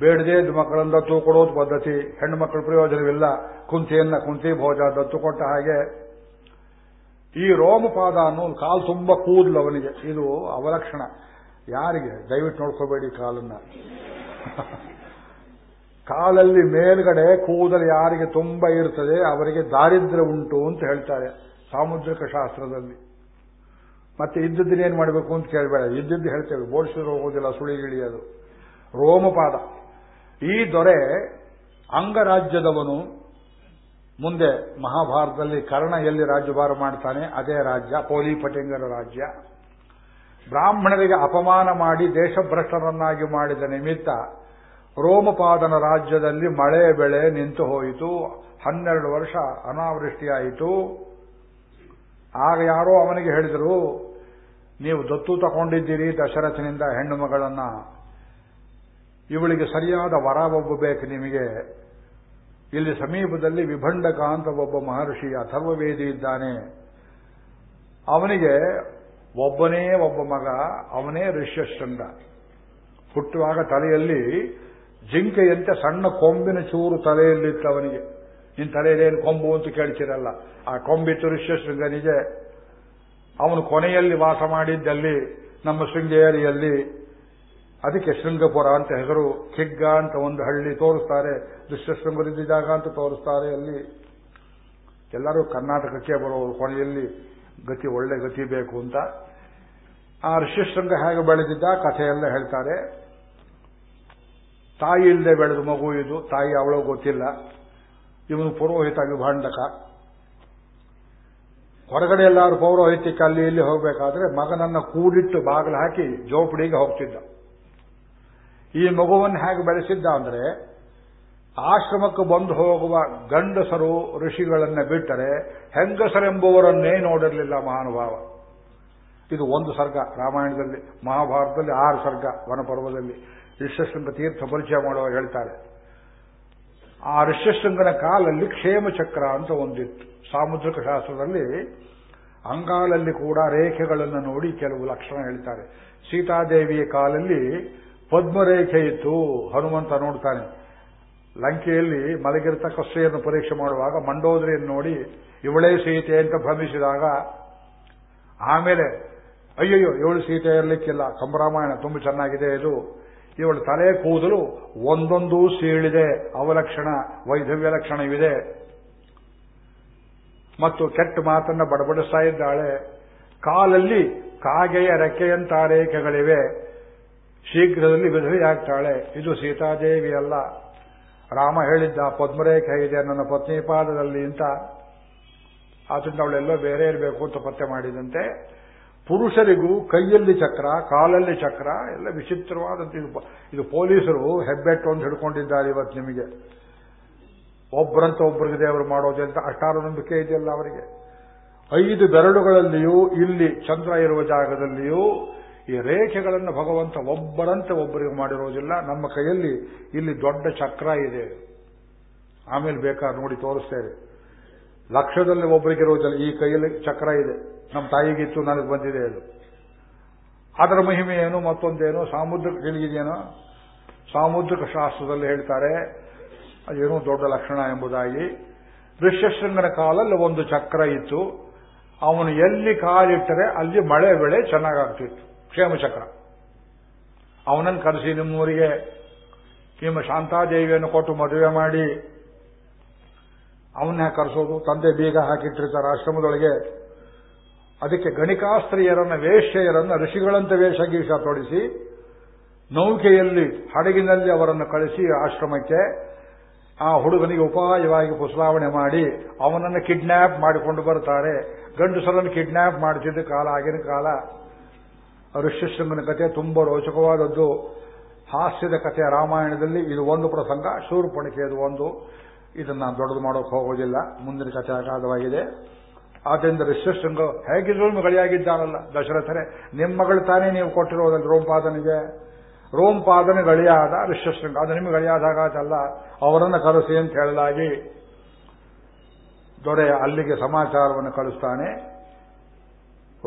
ಬೇಡದೇ ಮಕ್ಕಳನ್ನು ದತ್ತು ಕೊಡೋದು ಪದ್ಧತಿ. ಹೆಣ್ಣು ಮಕ್ಕಳ ಪ್ರಯೋಜನವಿಲ್ಲ. ಕುಂತಿಯನ್ನ ಕುಂತಿ ಭೋಜ ದತ್ತು ಕೊಟ್ಟ ಹಾಗೆ ಈ ರೋಮಪಾದ ಅನ್ನೋ ಕಾಲು ತುಂಬ ಕೂದಲು ಅವನಿಗೆ. ಇದು ಅವಲಕ್ಷಣ. ಯಾರಿಗೆ? ದಯವಿಟ್ಟು ನೋಡ್ಕೋಬೇಡಿ ಕಾಲನ್ನ. ಕಾಲಲ್ಲಿ ಮೇಲ್ಗಡೆ ಕೂದಲು ಯಾರಿಗೆ ತುಂಬ ಇರ್ತದೆ, ಅವರಿಗೆ ದಾರಿದ್ರ್ಯ ಉಂಟು ಅಂತ ಹೇಳ್ತಾರೆ ಸಾಮುದ್ರಿಕ ಶಾಸ್ತ್ರದಲ್ಲಿ. ಮತ್ತೆ ಇದ್ದದ್ದನ್ನೇನು ಮಾಡಬೇಕು ಅಂತ ಕೇಳಬೇಡ. ಇದ್ದದ್ದು ಹೇಳ್ತೇವೆ. ಬೋಡಿಸಿದ್ರು ಹೋಗೋದಿಲ್ಲ ಸುಳಿಗಿಳಿಯೋದು ರೋಮಪಾದ. ಈ ದೊರೆ ಅಂಗರಾಜ್ಯದವನು ಮುಂದೆ ಮಹಾಭಾರತದಲ್ಲಿ ಕರ್ಣ ಎಲ್ಲಿ ರಾಜ್ಯಭಾರ ಮಾಡ್ತಾನೆ, ಅದೇ ರಾಜ್ಯ ಪೋಲಿಪಟಿಂಗರ ರಾಜ್ಯ. ಬ್ರಾಹ್ಮಣರಿಗೆ ಅಪಮಾನ ಮಾಡಿ ದೇಶಭ್ರಷ್ಟರನ್ನಾಗಿ ಮಾಡಿದ ನಿಮಿತ್ತ ರೋಮಪಾದನ ರಾಜ್ಯದಲ್ಲಿ ಮಳೆ ಬೆಳೆ ನಿಂತು ಹೋಯಿತು. ಹನ್ನೆರಡು ವರ್ಷ ಅನಾವೃಷ್ಟಿಯಾಯಿತು. ಆಗ ಯಾರೋ ಅವನಿಗೆ ಹೇಳಿದರು, ನೀವು ದತ್ತು ತಗೊಂಡಿದ್ದೀರಿ, ದಶರಥನಿಂದ ಹೆಣ್ಣು ಮಗಳನ್ನ. ಇವಳಿಗೆ ಸರಿಯಾದ ವರ ಒಬ್ಬ ಬೇಕು ನಿಮಗೆ. ಇಲ್ಲಿ ಸಮೀಪದಲ್ಲಿ ವಿಭಂಡಕ ಅಂತ ಒಬ್ಬ ಮಹರ್ಷಿ ಅಥರ್ವವೇದಿ ಇದ್ದಾನೆ. ಅವನಿಗೆ ಒಬ್ಬನೇ ಒಬ್ಬ ಮಗ, ಅವನೇ ಋಷ್ಯಶೃಂಗ. ಹುಟ್ಟುವಾಗ ತಲೆಯಲ್ಲಿ ಜಿಂಕೆಯಂತೆ ಸಣ್ಣ ಕೊಂಬಿನ ಚೂರು ತಲೆಯಲ್ಲಿತ್ತು ಅವನಿಗೆ. ನಿನ್ ತಲೆಯಲ್ಲೇನು ಕೊಂಬು ಅಂತ ಕೇಳ್ತಿರಲ್ಲ. ಆ ಕೊಂಬಿತ್ತು ಋಷ್ಯಶೃಂಗನಿಗೆ ಅವನು ಕೊನೆಯಲ್ಲಿ ವಾಸ ಮಾಡಿದ್ದಲ್ಲಿ, ನಮ್ಮ ಶೃಂಗೇರಿಯಲ್ಲಿ ಅದಕ್ಕೆ ಶೃಂಗಪುರ ಅಂತ ಹೆಸರು ಕಿಗ್ಗ ಅಂತ ಒಂದು ಹಳ್ಳಿ ತೋರಿಸ್ತಾರೆ ಋಷ್ಯಶೃಂಗರಿದ್ದ ಜಾಗ ಅಂತ ತೋರಿಸ್ತಾರೆ ಅಲ್ಲಿ. ಎಲ್ಲರೂ ಕರ್ನಾಟಕಕ್ಕೆ ಬರೋರು, ಕೊನೆಯಲ್ಲಿ ಗತಿ, ಒಳ್ಳೆ ಗತಿ ಬೇಕು ಅಂತ. ಆ ಋಷ್ಯಶೃಂಗ ಹೇಗೆ ಬೆಳೆದಿದ್ದ, ಕಥೆಯೆಲ್ಲ ಹೇಳ್ತಾರೆ. ತಾಯಿ ಇಲ್ಲದೆ ಬೆಳೆದ ಮಗು ಇದು, ತಾಯಿ ಅವಳು ಗೊತ್ತಿಲ್ಲ. ಇವನು ಪುರೋಹಿತ ವಿಭಾಂಡಕ. ಹೊರಗಡೆ ಎಲ್ಲರೂ ಪೌರೋಹಿತ್ಯಕ್ಕೆ ಅಲ್ಲಿ ಇಲ್ಲಿ ಹೋಗಬೇಕಾದ್ರೆ ಮಗನನ್ನ ಕೂಡಿಟ್ಟು ಬಾಗಿಲು ಹಾಕಿ ಜೋಪಡಿಗೆ ಹೋಗ್ತಿದ್ದ. ಈ ಮಗುವನ್ನು ಹೇಗೆ ಬೆಳೆಸಿದ್ದ ಅಂದರೆ ಆಶ್ರಮಕ್ಕೆ ಬಂದು ಹೋಗುವ ಗಂಡಸರು ಋಷಿಗಳನ್ನ ಬಿಟ್ಟರೆ ಹೆಂಗಸರೆಂಬುವರನ್ನೇ ನೋಡಿರಲಿಲ್ಲ ಮಹಾನುಭಾವ. ಇದು ಒಂದು ಸರ್ಗ, ರಾಮಾಯಣದಲ್ಲಿ, ಮಹಾಭಾರತದಲ್ಲಿ ಆರು ಸರ್ಗ, ವನಪರ್ವದಲ್ಲಿ. ಋಷ್ಯಶೃಂಗ ತೀರ್ಥ ಪರಿಚಯ ಮಾಡುವ ಹೇಳ್ತಾರೆ. ಆ ಋಷ್ಯಶೃಂಗನ ಕಾಲಲ್ಲಿ ಕ್ಷೇಮ ಚಕ್ರ ಅಂತ ಒಂದಿತ್ತು. ಸಾಮುದ್ರಿಕ ಶಾಸ್ತ್ರದಲ್ಲಿ ಅಂಗಾಲಲ್ಲಿ ಕೂಡ ರೇಖೆಗಳನ್ನು ನೋಡಿ ಕೆಲವು ಲಕ್ಷಣ ಹೇಳ್ತಾರೆ. ಸೀತಾದೇವಿಯ ಕಾಲಲ್ಲಿ ಪದ್ಮರೇಖೆ ಇತ್ತು ಹನುಮಂತ ನೋಡ್ತಾನೆ. ಲಂಕೆಯಲ್ಲಿ ಮಲಗಿರತಕ್ಕ ಸ್ತ್ರೀಯನ್ನು ಪರೀಕ್ಷೆ ಮಾಡುವಾಗ ಮಂಡೋದರಿಯನ್ನು ನೋಡಿ, ಇವಳೇ ಸೀತೆ ಅಂತ ಭ್ರಮಿಸಿದಾಗ, ಆಮೇಲೆ, ಅಯ್ಯಯ್ಯೋ, ಇವಳು ಸೀತೆ ಇರಲಿಕ್ಕಿಲ್ಲ, ಕಂಬರಾಮಾಯಣ ತುಂಬ ಚೆನ್ನಾಗಿದೆ ಇದು. ಇವಳು ತಲೆ ಕೂದಲು ಒಂದೊಂದು ಸೀಳಿದೆ, ಅವಲಕ್ಷಣ, ವೈಧವ್ಯ ಲಕ್ಷಣವಿದೆ. ಮತ್ತು ಕೆಟ್ಟ ಮಾತನ್ನ ಬಡಬಡಿಸ್ತಾ ಇದ್ದಾಳೆ. ಕಾಲಲ್ಲಿ ಕಾಗೆಯ ರೆಕ್ಕೆಯಂತ ರೇಖೆಗಳಿವೆ. ಶೀಘ್ರದಲ್ಲಿ ವಿಧವೆಯಾಗ್ತಾಳೆ. ಇದು ಸೀತಾದೇವಿ ಅಲ್ಲ. ರಾಮ ಹೇಳಿದ್ದ, ಪದ್ಮರೇಖೆ ಇದೆ, ನನ್ನ ಪತ್ನಿ ಪಾದದಲ್ಲಿ ಅಂತ. ಆದ್ರಿಂದ ಅವಳೆಲ್ಲೋ ಬೇರೆ ಇರಬೇಕು ಅಂತ ಪತ್ತೆ ಮಾಡಿದಂತೆ. ಪುರುಷರಿಗೂ ಕೈಯಲ್ಲಿ ಚಕ್ರ, ಕಾಲಲ್ಲಿ ಚಕ್ರ, ಎಲ್ಲ ವಿಚಿತ್ರವಾದಂತ ಇದು. ಪೊಲೀಸರು ಹೆಬ್ಬೆಟ್ಟು ಅಂತ ಹಿಡ್ಕೊಂಡಿದ್ದಾರೆ ಇವತ್ತು ನಿಮಗೆ. ಒಬ್ಬರಂತ ಒಬ್ಬರಿಗೆ ದೇವರು ಮಾಡೋದು ಅಂತ ಅಷ್ಟಾರು ನಂಬಿಕೆ ಇದೆಯಲ್ಲ ಅವರಿಗೆ. ಐದು ಬೆರಳುಗಳಲ್ಲಿಯೂ, ಇಲ್ಲಿ ಚಂದ್ರ ಇರುವ ಜಾಗದಲ್ಲಿಯೂ ಈ ರೇಖೆಗಳನ್ನು ಭಗವಂತ ಒಬ್ಬರಂತೆ ಒಬ್ಬರಿಗೆ ಮಾಡಿರೋದಿಲ್ಲ. ನಮ್ಮ ಕೈಯಲ್ಲಿ ಇಲ್ಲಿ ದೊಡ್ಡ ಚಕ್ರ ಇದೆ. ಆಮೇಲೆ ಬೇಕಾದ್ರೆ ನೋಡಿ ತೋರಿಸ್ತೇವೆ ಲಕ್ಷದಲ್ಲಿ ಒಬ್ಬರಿಗಿರೋದಿಲ್ಲ ಈ ಕೈಯಲ್ಲಿ ಚಕ್ರ ಇದೆ. ನಮ್ಮ ತಾಯಿಗಿತ್ತು, ನನಗೆ ಬಂದಿದೆ ಅದು. ಅದರ ಮಹಿಮೆ ಏನು ಮತ್ತೊಂದೇನು? ಸಾಮುದ್ರಿಕ ತಿಳಿಗಿದೆಯೇನೋ ಸಾಮುದ್ರಿಕ ಶಾಸ್ತ್ರದಲ್ಲಿ ಹೇಳ್ತಾರೆ, ಅದೇನೋ ದೊಡ್ಡ ಲಕ್ಷಣ ಎಂಬುದಾಗಿ. ಋಷ್ಯಶೃಂಗನ ಕಾಲಲ್ಲಿ ಒಂದು ಚಕ್ರ ಇತ್ತು. ಅವನು ಎಲ್ಲಿ ಕಾಲಿಟ್ಟರೆ ಅಲ್ಲಿ ಮಳೆ ಬೆಳೆ ಚೆನ್ನಾಗಾಗ್ತಿತ್ತು. ಕ್ಷೇಮ ಚಕ್ರ ಅವನನ್ನು ಕರೆಸಿ ನಿಮ್ಮೂರಿಗೆ. ನಿಮ್ಮ ಶಾಂತಾದೇವಿಯನ್ನು ಕೊಟ್ಟು ಮದುವೆ ಮಾಡಿ. ಅವನ್ನ ಕರೆಸೋದು. ತಂದೆ ಬೀಗ ಹಾಕಿಟ್ಟಿರ್ತಾರೆ ಆಶ್ರಮದೊಳಗೆ. ಅದಕ್ಕೆ ಗಣಿಕಾಸ್ತ್ರೀಯರನ್ನ, ವೇಶ್ಯೆಯರನ್ನ, ಋಷಿಗಳಂತ ವೇಷಗೀಷ ತೊಡಿಸಿ, ನೌಕೆಯಲ್ಲಿ, ಹಡಗಿನಲ್ಲಿ ಅವರನ್ನು ಕಳಿಸಿ ಆಶ್ರಮಕ್ಕೆ. ಆ ಹುಡುಗನಿಗೆ ಉಪಾಯವಾಗಿ ಪುಸಲಾವಣೆ ಮಾಡಿ, ಅವನನ್ನು ಕಿಡ್ನ್ಯಾಪ್ ಮಾಡಿಕೊಂಡು ಬರ್ತಾರೆ. ಗಂಡಸರನ್ನು ಕಿಡ್ನ್ಯಾಪ್ ಮಾಡ್ತಿದ್ದ ಕಾಲ ಆಗಿನ ಕಾಲ. ಋಷ್ಯಶೃಂಗನ ಕಥೆ ತುಂಬಾ ರೋಚಕವಾದದ್ದು. ಹಾಸ್ಯದ ಕಥೆ ರಾಮಾಯಣದಲ್ಲಿ ಇದು ಒಂದು ಪ್ರಸಂಗ ಶೂರ್ಪಣಿಕೆಯದು ಒಂದು. ಇದನ್ನ ದೊಡ್ಡದು ಮಾಡೋಕೆ ಹೋಗೋದಿಲ್ಲ, ಮುಂದಿನ ಕಥೆ ಅಗಾಧವಾಗಿದೆ ಆದ್ದರಿಂದ ಋಷ್ಯಶೃಂಗ ಹೇಗಿದ್ರು ಗಳಿಯಾಗಿದ್ದಾನಲ್ಲ ದಶರಥನೇ ನಿಮ್ಮ ಮಗಳು ತಾನೇ ನೀವು ಕೊಟ್ಟಿರೋದಲ್ಲಿ ರೋಂಪಾದನಿಗೆ ರೋಂಪಾದನ ಗಳಿಯಾದ ಋಷ್ಯಶೃಂಗ ಅದು ನಿಮಗೆ ಗಳಿಯಾದಾಗಲ್ಲ ಅವರನ್ನು ಕರೆಸಿ ಅಂತ ಹೇಳಲಾಗಿ ದೊರೆ ಅಲ್ಲಿಗೆ ಸಮಾಚಾರವನ್ನು ಕಳಿಸ್ತಾನೆ.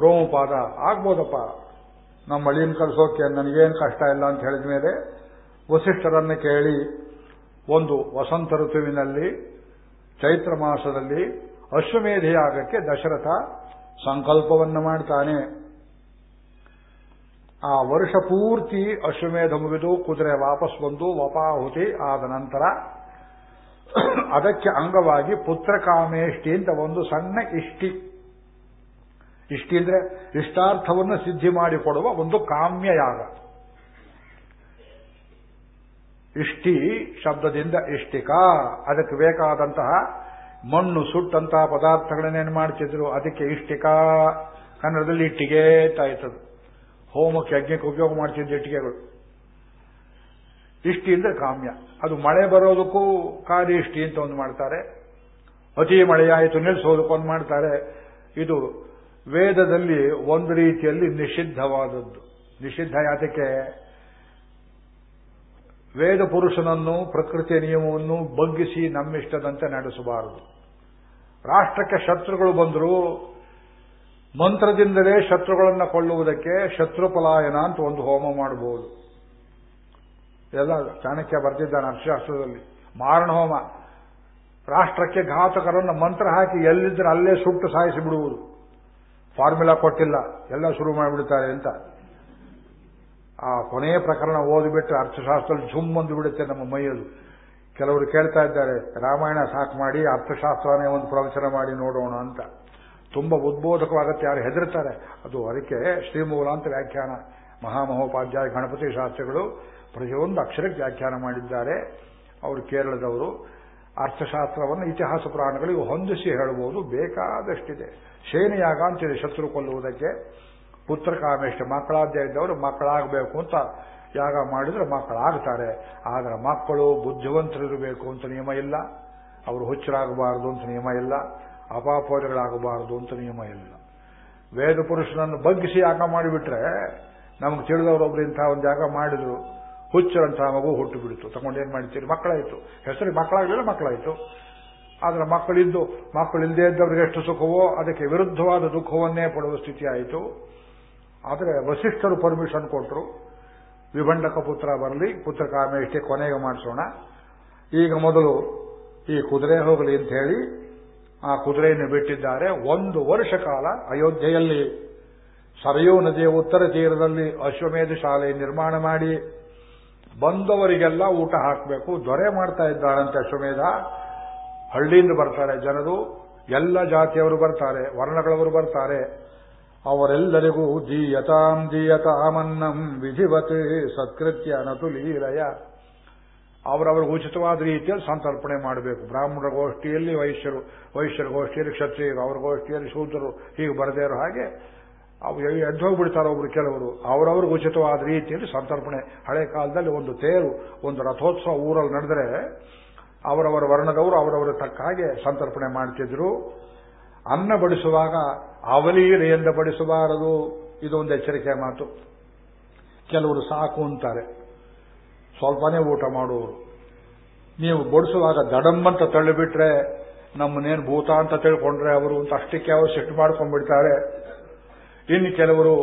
ರೋಮಪಾದ, ಆಗ್ಬೋದಪ್ಪ? ನಮ್ಮ ಅಳಿಯನ್ ಕಳಿಸೋಕೆ ನನಗೇನು ಕಷ್ಟ ಇಲ್ಲ ಅಂತ ಹೇಳಿದ ಮೇಲೆ ವಸಿಷ್ಠರನ್ನು ಕೇಳಿ ಒಂದು ವಸಂತ ಋತುವಿನಲ್ಲಿ, ಚೈತ್ರ ಮಾಸದಲ್ಲಿ ಅಶ್ವಮೇಧ ಯಾಗಕ್ಕೆ ದಶರಥ ಸಂಕಲ್ಪವನ್ನು ಮಾಡ್ತಾನೆ. ಆ ವರ್ಷ ಪೂರ್ತಿ ಅಶ್ವಮೇಧ ಮುಗಿದು ಕುದುರೆ ವಾಪಸ್ ಬಂದು ವಪಾಹುತಿ ಆದ ನಂತರ ಅದಕ್ಕೆ ಅಂಗವಾಗಿ ಪುತ್ರಕಾಮೇಷ್ಟಿ ಅಂತ ಒಂದು ಸಣ್ಣ ಇಷ್ಟಿ. ಇಷ್ಟಿ ಅಂದ್ರೆ ಇಷ್ಟಾರ್ಥವನ್ನು ಸಿದ್ಧಿ ಮಾಡಿಕೊಡುವ ಒಂದು ಕಾಮ್ಯ ಯಾಗ. ಇಷ್ಟಿ ಶಬ್ದದಿಂದ ಇಷ್ಟಿಕ. ಅದಕ್ಕೆ ಬೇಕಾದಂತಹ ಮಣ್ಣು, ಸುಟ್ಟಂತಹ ಪದಾರ್ಥಗಳನ್ನೇನು ಮಾಡ್ತಿದ್ರು? ಅದಕ್ಕೆ ಇಷ್ಟಿಕಾ. ಕನ್ನಡದಲ್ಲಿ ಇಟ್ಟಿಗೆ ತಾಯ್ತದು ಹೋಮಕ್ಕೆ, ಯಜ್ಞಕ್ಕೆ ಉಪಯೋಗ ಮಾಡ್ತಿದ್ದ ಇಟ್ಟಿಗೆಗಳು. ಇಷ್ಟಿ ಅಂದ್ರೆ ಕಾಮ್ಯ. ಅದು ಮಳೆ ಬರೋದಕ್ಕೂ ಕಾರ್ಯಿಷ್ಟಿ ಅಂತ ಒಂದು ಮಾಡ್ತಾರೆ. ಅತಿ ಮಳೆಯಾಯಿತು ನಿಲ್ಲಿಸೋದಕ್ಕೊಂದು ಮಾಡ್ತಾರೆ. ಇದು ವೇದದಲ್ಲಿ ಒಂದು ರೀತಿಯಲ್ಲಿ ನಿಷಿದ್ಧವಾದದ್ದು. ನಿಷಿದ್ಧ ಯಾತಕ್ಕೆ? ವೇದ ಪುರುಷನನ್ನು, ಪ್ರಕೃತಿಯ ನಿಯಮವನ್ನು ಬಗ್ಗಿಸಿ ನಮ್ಮಿಷ್ಟದಂತೆ ನಡೆಸಬಾರದು. ರಾಷ್ಟ್ರಕ್ಕೆ ಶತ್ರುಗಳು ಬಂದರೂ ಮಂತ್ರದಿಂದಲೇ ಶತ್ರುಗಳನ್ನು ಕೊಳ್ಳುವುದಕ್ಕೆ ಶತ್ರುಪಲಾಯನ ಅಂತ ಒಂದು ಹೋಮ ಮಾಡಬಹುದು. ಎಲ್ಲ ಚಾಣಕ್ಯ ಬರ್ತಿದ್ದಾನೆ ಅರ್ಥಶಾಸ್ತ್ರದಲ್ಲಿ ಮಾರಣ ಹೋಮ. ರಾಷ್ಟ್ರಕ್ಕೆ ಘಾತಕರನ್ನು ಮಂತ್ರ ಹಾಕಿ ಎಲ್ಲಿದ್ದರೆ ಅಲ್ಲೇ ಸುಟ್ಟು ಸಾಯಿಸಿ ಬಿಡುವುದು ಫಾರ್ಮುಲಾ ಕೊಟ್ಟಿಲ್ಲ, ಎಲ್ಲ ಶುರು ಮಾಡಿಬಿಡ್ತಾರೆ ಅಂತ. ಆ ಕೊನೆಯ ಪ್ರಕರಣ ಓದಿಬಿಟ್ಟು ಅರ್ಥಶಾಸ್ತ್ರದಲ್ಲಿ ಝುಮ್ ಒಂದು ಬಿಡುತ್ತೆ ನಮ್ಮ ಮೈಯಲ್ಲಿ. ಕೆಲವರು ಕೇಳ್ತಾ ಇದ್ದಾರೆ, ರಾಮಾಯಣ ಸಾಕು ಮಾಡಿ ಅರ್ಥಶಾಸ್ತ್ರನೇ ಒಂದು ಪ್ರವಚನ ಮಾಡಿ ನೋಡೋಣ ಅಂತ. ತುಂಬಾ ಉದ್ಬೋಧಕವಾಗತ್ತೆ ಯಾರು ಹೆದರ್ತಾರೆ. ಅದು ಅದಕ್ಕೆ ಶ್ರೀಮೂಲ ಅಂತ ವ್ಯಾಖ್ಯಾನ. ಮಹಾಮಹೋಪಾಧ್ಯಾಯ ಗಣಪತಿ ಶಾಸ್ತ್ರಿಗಳು ಪ್ರತಿಯೊಂದು ಅಕ್ಷರಕ್ಕೆ ವ್ಯಾಖ್ಯಾನ ಮಾಡಿದ್ದಾರೆ. ಅವರು ಕೇರಳದವರು. ಅರ್ಥಶಾಸ್ತ್ರವನ್ನು ಇತಿಹಾಸ ಪುರಾಣಗಳಿಗೆ ಹೊಂದಿಸಿ ಹೇಳಬಹುದು ಬೇಕಾದಷ್ಟಿದೆ. ಶೇನಿಯಾಗ ಅಂತಿದೆ ಶತ್ರು ಕೊಲ್ಲುವುದಕ್ಕೆ. ಪುತ್ರ ಕಾಮೇಷ್ಟ ಮಕ್ಕಳಾದ್ಯ ಇದ್ದವರು ಮಕ್ಕಳಾಗಬೇಕು ಅಂತ ಯಾಗ ಮಾಡಿದ್ರೆ ಮಕ್ಕಳಾಗ್ತಾರೆ. ಆದರೆ ಮಕ್ಕಳು ಬುದ್ಧಿವಂತರಿರಬೇಕು ಅಂತ ನಿಯಮ ಇಲ್ಲ. ಅವರು ಹುಚ್ಚರಾಗಬಾರದು ಅಂತ ನಿಯಮ ಇಲ್ಲ. ಅಪಾಪೋಜಗಳಾಗಬಾರದು ಅಂತ ನಿಯಮ ಇಲ್ಲ. ವೇದ ಪುರುಷನನ್ನು ಬಗ್ಗಿಸಿ ಯಾಗ ಮಾಡಿಬಿಟ್ರೆ ನಮಗೆ ತಿಳಿದವರೊಬ್ರು ಇಂಥ ಒಂದು ಯಾಗ ಮಾಡಿದ್ರು. ಹುಚ್ಚರಂತ ಮಗು ಹುಟ್ಟು ಬಿಡಿತು. ತಗೊಂಡೇನ್ ಮಾಡ್ತೀರಿ ಮಕ್ಕಳಾಯ್ತು. ಹೆಸರು ಮಕ್ಕಳಾಗಲಿಲ್ಲ, ಮಕ್ಕಳಾಯ್ತು. ಆದ್ರೆ ಮಕ್ಕಳಿದ್ದು, ಮಕ್ಕಳಿಲ್ಲದೆ ಇದ್ದವರಿಗೆ ಎಷ್ಟು ಸುಖವೋ ಅದಕ್ಕೆ ವಿರುದ್ಧವಾದ ದುಃಖವನ್ನೇ ಪಡುವ ಸ್ಥಿತಿ ಆಯಿತು ಆದರೆ ವಸಿಷ್ಠರು ಪರ್ಮಿಷನ್ ಕೊಟ್ಟರು ವಿಭಂಡಕ ಪುತ್ರ ಬರಲಿ, ಪುತ್ರ ಕಾಮೇಷ್ಟೇ ಕೊನೆಗೆ ಮಾಡಿಸೋಣ. ಈಗ ಮೊದಲು ಈ ಕುದುರೆ ಹೋಗಲಿ ಅಂತ ಹೇಳಿ ಆ ಕುದುರೆಯನ್ನು ಬಿಟ್ಟಿದ್ದಾರೆ. ಒಂದು ವರ್ಷ ಕಾಲ ಅಯೋಧ್ಯೆಯಲ್ಲಿ ಸರಯೂ ನದಿಯ ಉತ್ತರ ತೀರದಲ್ಲಿ ಅಶ್ವಮೇಧ ಶಾಲೆ ನಿರ್ಮಾಣ ಮಾಡಿ ಬಂದವರಿಗೆಲ್ಲ ಊಟ ಹಾಕಬೇಕು. ದೊರೆ ಮಾಡ್ತಾ ಇದ್ದಾರಂತೆ ಅಶ್ವಮೇಧ ಹಳ್ಳಿಯಿಂದ ಬರ್ತಾರೆ ಜನರು. ಎಲ್ಲ ಜಾತಿಯವರು ಬರ್ತಾರೆ. ವರ್ಣಗಳವರು ಬರ್ತಾರೆ. ಅವರೆಲ್ಲರಿಗೂ ದೀಯತಾಂ ದೀಯತಾಮನ್ನಂ ವಿಧಿವತ್ ಸತ್ಕೃತ್ಯ ನತುಲೀಲಯ. ಅವರವರಿಗೆ ಉಚಿತವಾದ ರೀತಿಯಲ್ಲಿ ಸಂತರ್ಪಣೆ ಮಾಡಬೇಕು. ಬ್ರಾಹ್ಮಣರ ಗೋಷ್ಠಿಯಲ್ಲಿ ವೈಶ್ಯರು, ವೈಶ್ಯರ ಗೋಷ್ಠಿಯಲ್ಲಿ ಕ್ಷತ್ರಿಯರು, ಅವರ ಗೋಷ್ಠಿಯಲ್ಲಿ ಶೂದ್ರರು ಹೀಗೆ ಬರದೇ ಇರೋ ಹಾಗೆ ಎದ್ದು ಹೋಗ್ಬಿಡ್ತಾರೆ ಒಬ್ರು ಕೆಲವರು. ಅವರವ್ರಿಗೆ ಉಚಿತವಾದ ರೀತಿಯಲ್ಲಿ ಸಂತರ್ಪಣೆ. ಹಳೆ ಕಾಲದಲ್ಲಿ ಒಂದು ತೇರು, ಒಂದು ರಥೋತ್ಸವ ಊರಲ್ಲಿ ನಡೆದರೆ ಅವರವರ ವರ್ಣದವರು ಅವರವರ ತಕ್ಕ ಹಾಗೆ ಸಂತರ್ಪಣೆ ಮಾಡ್ತಿದ್ರು. ಅನ್ನ ಬಡಿಸುವಾಗ ಅವಲೀರೆಯಿಂದ ಬಡಿಸಬಾರದು. ಇದೊಂದು ಎಚ್ಚರಿಕೆ ಮಾತು. ಕೆಲವರು ಸಾಕು ಅಂತಾರೆ. ಸ್ವಲ್ಪನೇ ಊಟ ಮಾಡುವರು ನೀವು ಬಡಿಸುವಾಗ ದಡಮ್ಮಂತ ತಳ್ಳಿಬಿಟ್ರೆ ನಮ್ಮನ್ನೇನು ಭೂತ ಅಂತ ತಿಳ್ಕೊಂಡ್ರೆ ಅವರು ಅಷ್ಟಕ್ಕೆ ಅವರು ಸಿಟ್ಟು ಮಾಡ್ಕೊಂಡ್ಬಿಡ್ತಾರೆ. ಇನ್ನು ಕೆಲವರು,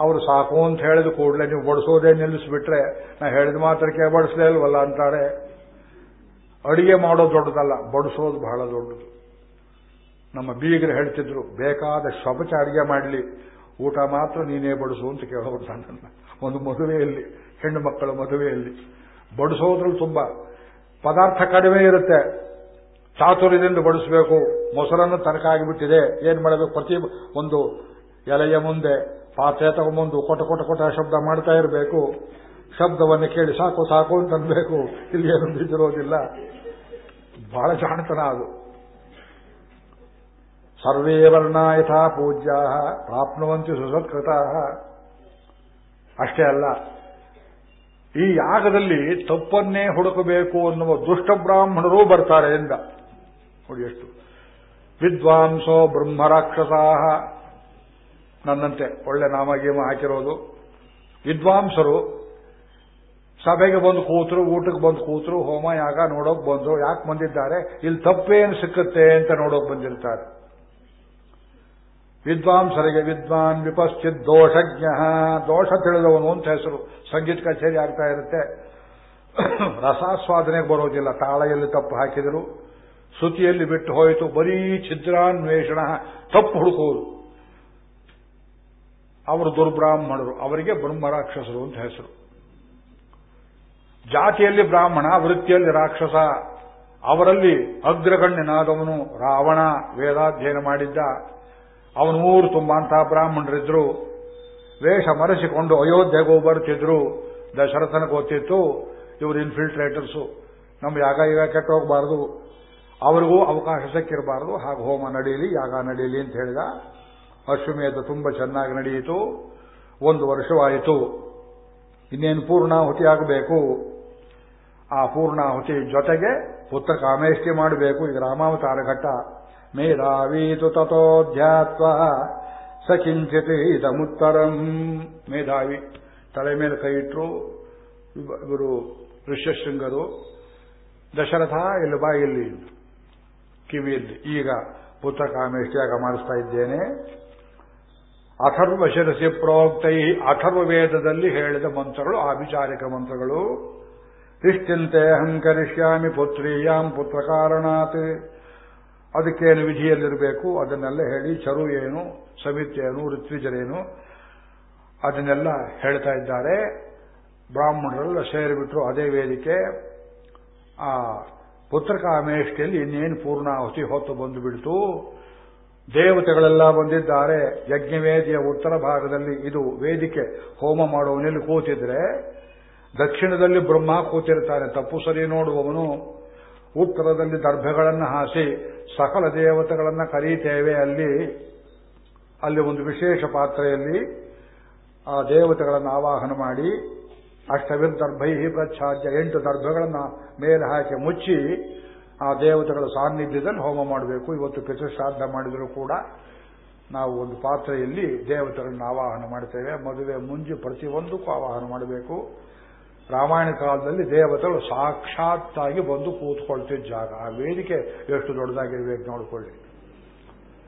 ಅವರು ಸಾಕು ಅಂತ ಹೇಳಿದ ಕೂಡಲೇ ನೀವು ಬಡಿಸೋದೇ ನಿಲ್ಲಿಸ್ಬಿಟ್ರೆ, ನಾ ಹೇಳಿದ ಮಾತ್ರಕ್ಕೆ ಬಡಿಸಲೇ ಇಲ್ವಲ್ಲ ಅಂತಾರೆ. ಅಡಿಗೆ ಮಾಡೋದು ದೊಡ್ಡದಲ್ಲ, ಬಡಿಸೋದು ಬಹಳ ದೊಡ್ಡದು. ನಮ್ಮ ಬೀಗರು ಹೇಳ್ತಿದ್ರು, ಬೇಕಾದ ಶಬಚ ಅಡಿಗೆ ಮಾಡಲಿ, ಊಟ ಮಾತ್ರ ನೀನೇ ಬಡಿಸು ಅಂತ ಕೇಳೋರು ನನ್ನ ಒಂದು ಮದುವೆಯಲ್ಲಿ ಹೆಣ್ಣು ಮಕ್ಕಳ ಮದುವೆಯಲ್ಲಿ ಬಡಿಸೋದ್ರಲ್ಲಿ ತುಂಬಾ ಪದಾರ್ಥ ಕಡಿಮೆ ಇರುತ್ತೆ. ಚಾತುರ್ಯದಿಂದ ಬಡಿಸಬೇಕು, ಮೊಸರನ್ನು ತನಕಾಗಿಬಿಟ್ಟಿದೆ ಏನ್ ಮಾಡಬೇಕು? ಪ್ರತಿ ಒಂದು ಎಲೆಯ ಮುಂದೆ ಪಾತ್ರೆ ತಗೊಂಬಂದು ಕೊಟ ಕೊಟ ಕೊಟ ಶಬ್ದ ಮಾಡ್ತಾ ಇರಬೇಕು. ಶಬ್ದವನ್ನು ಕೇಳಿ ಸಾಕು ಸಾಕು ಅಂತ ಅನ್ಬೇಕು. ಇಲ್ಲಿ ಏನು ಬಿದ್ದಿರೋದಿಲ್ಲ. ಬಹಳ ಜಾಣತನ ಅದು. ಸರ್ವೇ ವರ್ಣ ಯಥಾ ಪೂಜ್ಯಾ ಪ್ರಾಪ್ನುವಂತಿ ಸುಸತ್ಕೃತ ಅಷ್ಟೇ ಅಲ್ಲ. ಈ ಯಾಗದಲ್ಲಿ ತಪ್ಪನ್ನೇ ಹುಡುಕಬೇಕು ಅನ್ನುವ ದುಷ್ಟ ಬ್ರಾಹ್ಮಣರು ಬರ್ತಾರೆ ಎಂದ. ನೋಡಿ ಎಷ್ಟು. ವಿದ್ವಾಂಸೋ ಬ್ರಹ್ಮರಾಕ್ಷಸಾಹ. ನನ್ನಂತೆ ಒಳ್ಳೆ ನಾಮಗೀಮ ಹಾಕಿರೋದು. ವಿದ್ವಾಂಸರು ಸಭೆಗೆ ಬಂದು ಕೂತರು, ಊಟಕ್ಕೆ ಬಂದು ಕೂತರು ಹೋಮ ಯಾಗ ನೋಡೋಕೆ ಬಂದರು. ಯಾಕೆ ಬಂದಿದ್ದಾರೆ? ಇಲ್ಲಿ ತಪ್ಪೇನು ಸಿಕ್ಕುತ್ತೆ ಅಂತ ನೋಡೋಕೆ ಬಂದಿರ್ತಾರೆ. ವಿದ್ವಾಂಸರಿಗೆ ವಿದ್ವಾನ್ ವಿಪಶ್ಚಿತ್ ದೋಷಜ್ಞ. ದೋಷ ತಿಳಿದವನು ಅಂತ ಹೆಸರು. ಸಂಗೀತ ಕಚೇರಿ ಆಗ್ತಾ ಇರುತ್ತೆ. ರಸಾಸ್ವಾದನೆಗೆ ಬರೋದಿಲ್ಲ. ತಾಳೆಯಲ್ಲಿ ತಪ್ಪು ಹಾಕಿದರು. ಶ್ರುತಿಯಲ್ಲಿ ಬಿಟ್ಟು ಹೋಯಿತು. ಬರೀ ಛಿದ್ರಾನ್ವೇಷಣ. ತಪ್ಪು ಹುಡುಕುವುದು. ಅವರು ದುರ್ಬ್ರಾಹ್ಮಣರು, ಅವರಿಗೆ ಬ್ರಹ್ಮರಾಕ್ಷಸರು ಅಂತ ಹೆಸರು. ಜಾತಿಯಲ್ಲಿ ಬ್ರಾಹ್ಮಣ, ವೃತ್ತಿಯಲ್ಲಿ ರಾಕ್ಷಸ, ಅವರಲ್ಲಿ ಅಗ್ರಗಣ್ಯನಾದವನು ರಾವಣ, ವೇದಾಧ್ಯಯನ ಮಾಡಿದ್ದ, ಅವನು ಊರು ಅಂತ ಬ್ರಾಹ್ಮಣರಿದ್ರು, ವೇಷ ಮರೆಸಿಕೊಂಡು ಅಯೋಧ್ಯೆಗೂ ಬರ್ತಿದ್ರು ದಶರಥನ ಗೊತ್ತಿತ್ತು, ಇವರು ಇನ್ಫಿಲ್ಟ್ರೇಟರ್ಸು ನಮ್ಮ ಯಾಗ ಈಗ ಕೆಟ್ಟೋಗಬಾರದು ಅವರಿಗೂ ಅವಕಾಶ ಸಿಕ್ಕಿರಬಾರದು, ಹಾಗೆ ಹೋಮ ನಡೆಯಲಿ ಯಾಗ ನಡೆಯಲಿ ಅಂತ ಹೇಳಿದ. ಅಶ್ವಮೇಧ ತುಂಬ ಚೆನ್ನಾಗಿ ನಡೆಯಿತು. ಒಂದು ವರ್ಷವಾಯಿತು. ಇನ್ನೇನು ಪೂರ್ಣಾಹುತಿ ಆಗಬೇಕು? ಆ ಪೂರ್ಣಾಹುತಿ ಜೊತೆಗೆ ಪುತ್ರ ಕಾಮೇಷ್ಟಿ ಮಾಡಬೇಕು. ಈಗ ರಾಮಾವತಾರ ಘಟ್ಟ. ಮೇಧಾವೀತು ತಥೋಧ್ಯಾತ್ವ ಸಕಿಂಚಿತ್ ಇದಮುತ್ತರಂ. ಮೇಧಾವಿ ತಲೆ ಮೇಲೆ ಕೈ ಇಟ್ಟರು ಇವರು ಋಷ್ಯಶೃಂಗರು ದಶರಥ ಇಲ್ಲಿ ಬಾ ಇಲ್ಲಿ ಕಿವಿಯಲ್ಲಿ. ಈಗ ಪುತ್ರ ಕಾಮೇಷ್ಟಿಯಾಗ ಮಾಡಿಸ್ತಾ ಇದ್ದೇನೆ. ಅಥರ್ವ ಶಿರಸಿ ಪ್ರೋಕ್ತೈ ಅಥರ್ವ ವೇದದಲ್ಲಿ ಹೇಳಿದ ಮಂತ್ರಗಳು, ಆಭಿಚಾರಿಕ ಮಂತ್ರಗಳು. ಇಷ್ಟಿಂತೆ ಅಹಂಕರಿಷ್ಯಾಮಿ ಪುತ್ರೀಯಾಂ ಪುತ್ರ ಕಾರಣಾತ್ ಅದಕ್ಕೇನು ವಿಧಿಯಲ್ಲಿರಬೇಕು ಅದನ್ನೆಲ್ಲ ಹೇಳಿ ಚರು ಏನು ಸಮಿತೇನು ಋತ್ವಿಜರೇನು ಅದನ್ನೆಲ್ಲ ಹೇಳ್ತಾ ಇದ್ದಾರೆ. ಬ್ರಾಹ್ಮಣರೆಲ್ಲ ಸೇರಿಬಿಟ್ರು ಅದೇ ವೇದಿಕೆ. ಆ ಪುತ್ರಕಾಮೇಷ್ಟಿಯಲ್ಲಿ ಇನ್ನೇನು ಪೂರ್ಣಾಹುತಿ ಹೊತ್ತು ಬಂದು ಬಿಡ್ತು ದೇವತೆಗಳೆಲ್ಲ ಬಂದಿದ್ದಾರೆ, ಯಜ್ಞವೇದಿಯ ಉತ್ತರ ಭಾಗದಲ್ಲಿ ಇದು ವೇದಿಕೆ, ಹೋಮ ಮಾಡುವವನಲ್ಲಿ ಕೂತಿದ್ರೆ, ದಕ್ಷಿಣದಲ್ಲಿ ಬ್ರಹ್ಮ ಕೂತಿರ್ತಾನೆ, ತಪ್ಪು ಸರಿ ನೋಡುವವನು, ಉತ್ತರದಲ್ಲಿ ದರ್ಭೆಗಳನ್ನು ಹಾಸಿ, ಸಕಲ ದೇವತೆಗಳನ್ನು ಕರೀತೇವೆ ಅಲ್ಲಿ ಅಲ್ಲಿ ಒಂದು ವಿಶೇಷ ಪಾತ್ರೆಯಲ್ಲಿ ಆ ದೇವತೆಗಳನ್ನು ಆವಾಹನ ಮಾಡಿ ಅಷ್ಟವಿರ್ ದರ್ಭೈ ಪ್ರಚ್ಛಾದ್ಯ ಎಂಟು ದರ್ಭಗಳನ್ನು ಮೇಲೆ ಹಾಕಿ ಮುಚ್ಚಿ ಆ ದೇವತೆಗಳ ಸಾನ್ನಿಧ್ಯದಲ್ಲಿ ಹೋಮ ಮಾಡಬೇಕು. ಇವತ್ತು ಪಿತೃಶ್ರಾದ್ದ ಮಾಡಿದರೂ ಕೂಡ ನಾವು ಒಂದು ಪಾತ್ರೆಯಲ್ಲಿ ದೇವತೆಗಳನ್ನು ಆವಾಹನ ಮಾಡ್ತೇವೆ. ಮದುವೆ ಮುಂಜಿ ಪ್ರತಿಯೊಂದಕ್ಕೂ ಆವಾಹನ ಮಾಡಬೇಕು. ರಾಮಾಯಣ ಕಾಲದಲ್ಲಿ ದೇವತೆಗಳು ಸಾಕ್ಷಾತ್ತಾಗಿ ಬಂದು ಕೂತ್ಕೊಳ್ತಿದ್ದ ಜಾಗ. ಆ ವೇದಿಕೆ ಎಷ್ಟು ದೊಡ್ಡದಾಗಿರ್ಬೇಕು ನೋಡಿಕೊಳ್ಳಿ.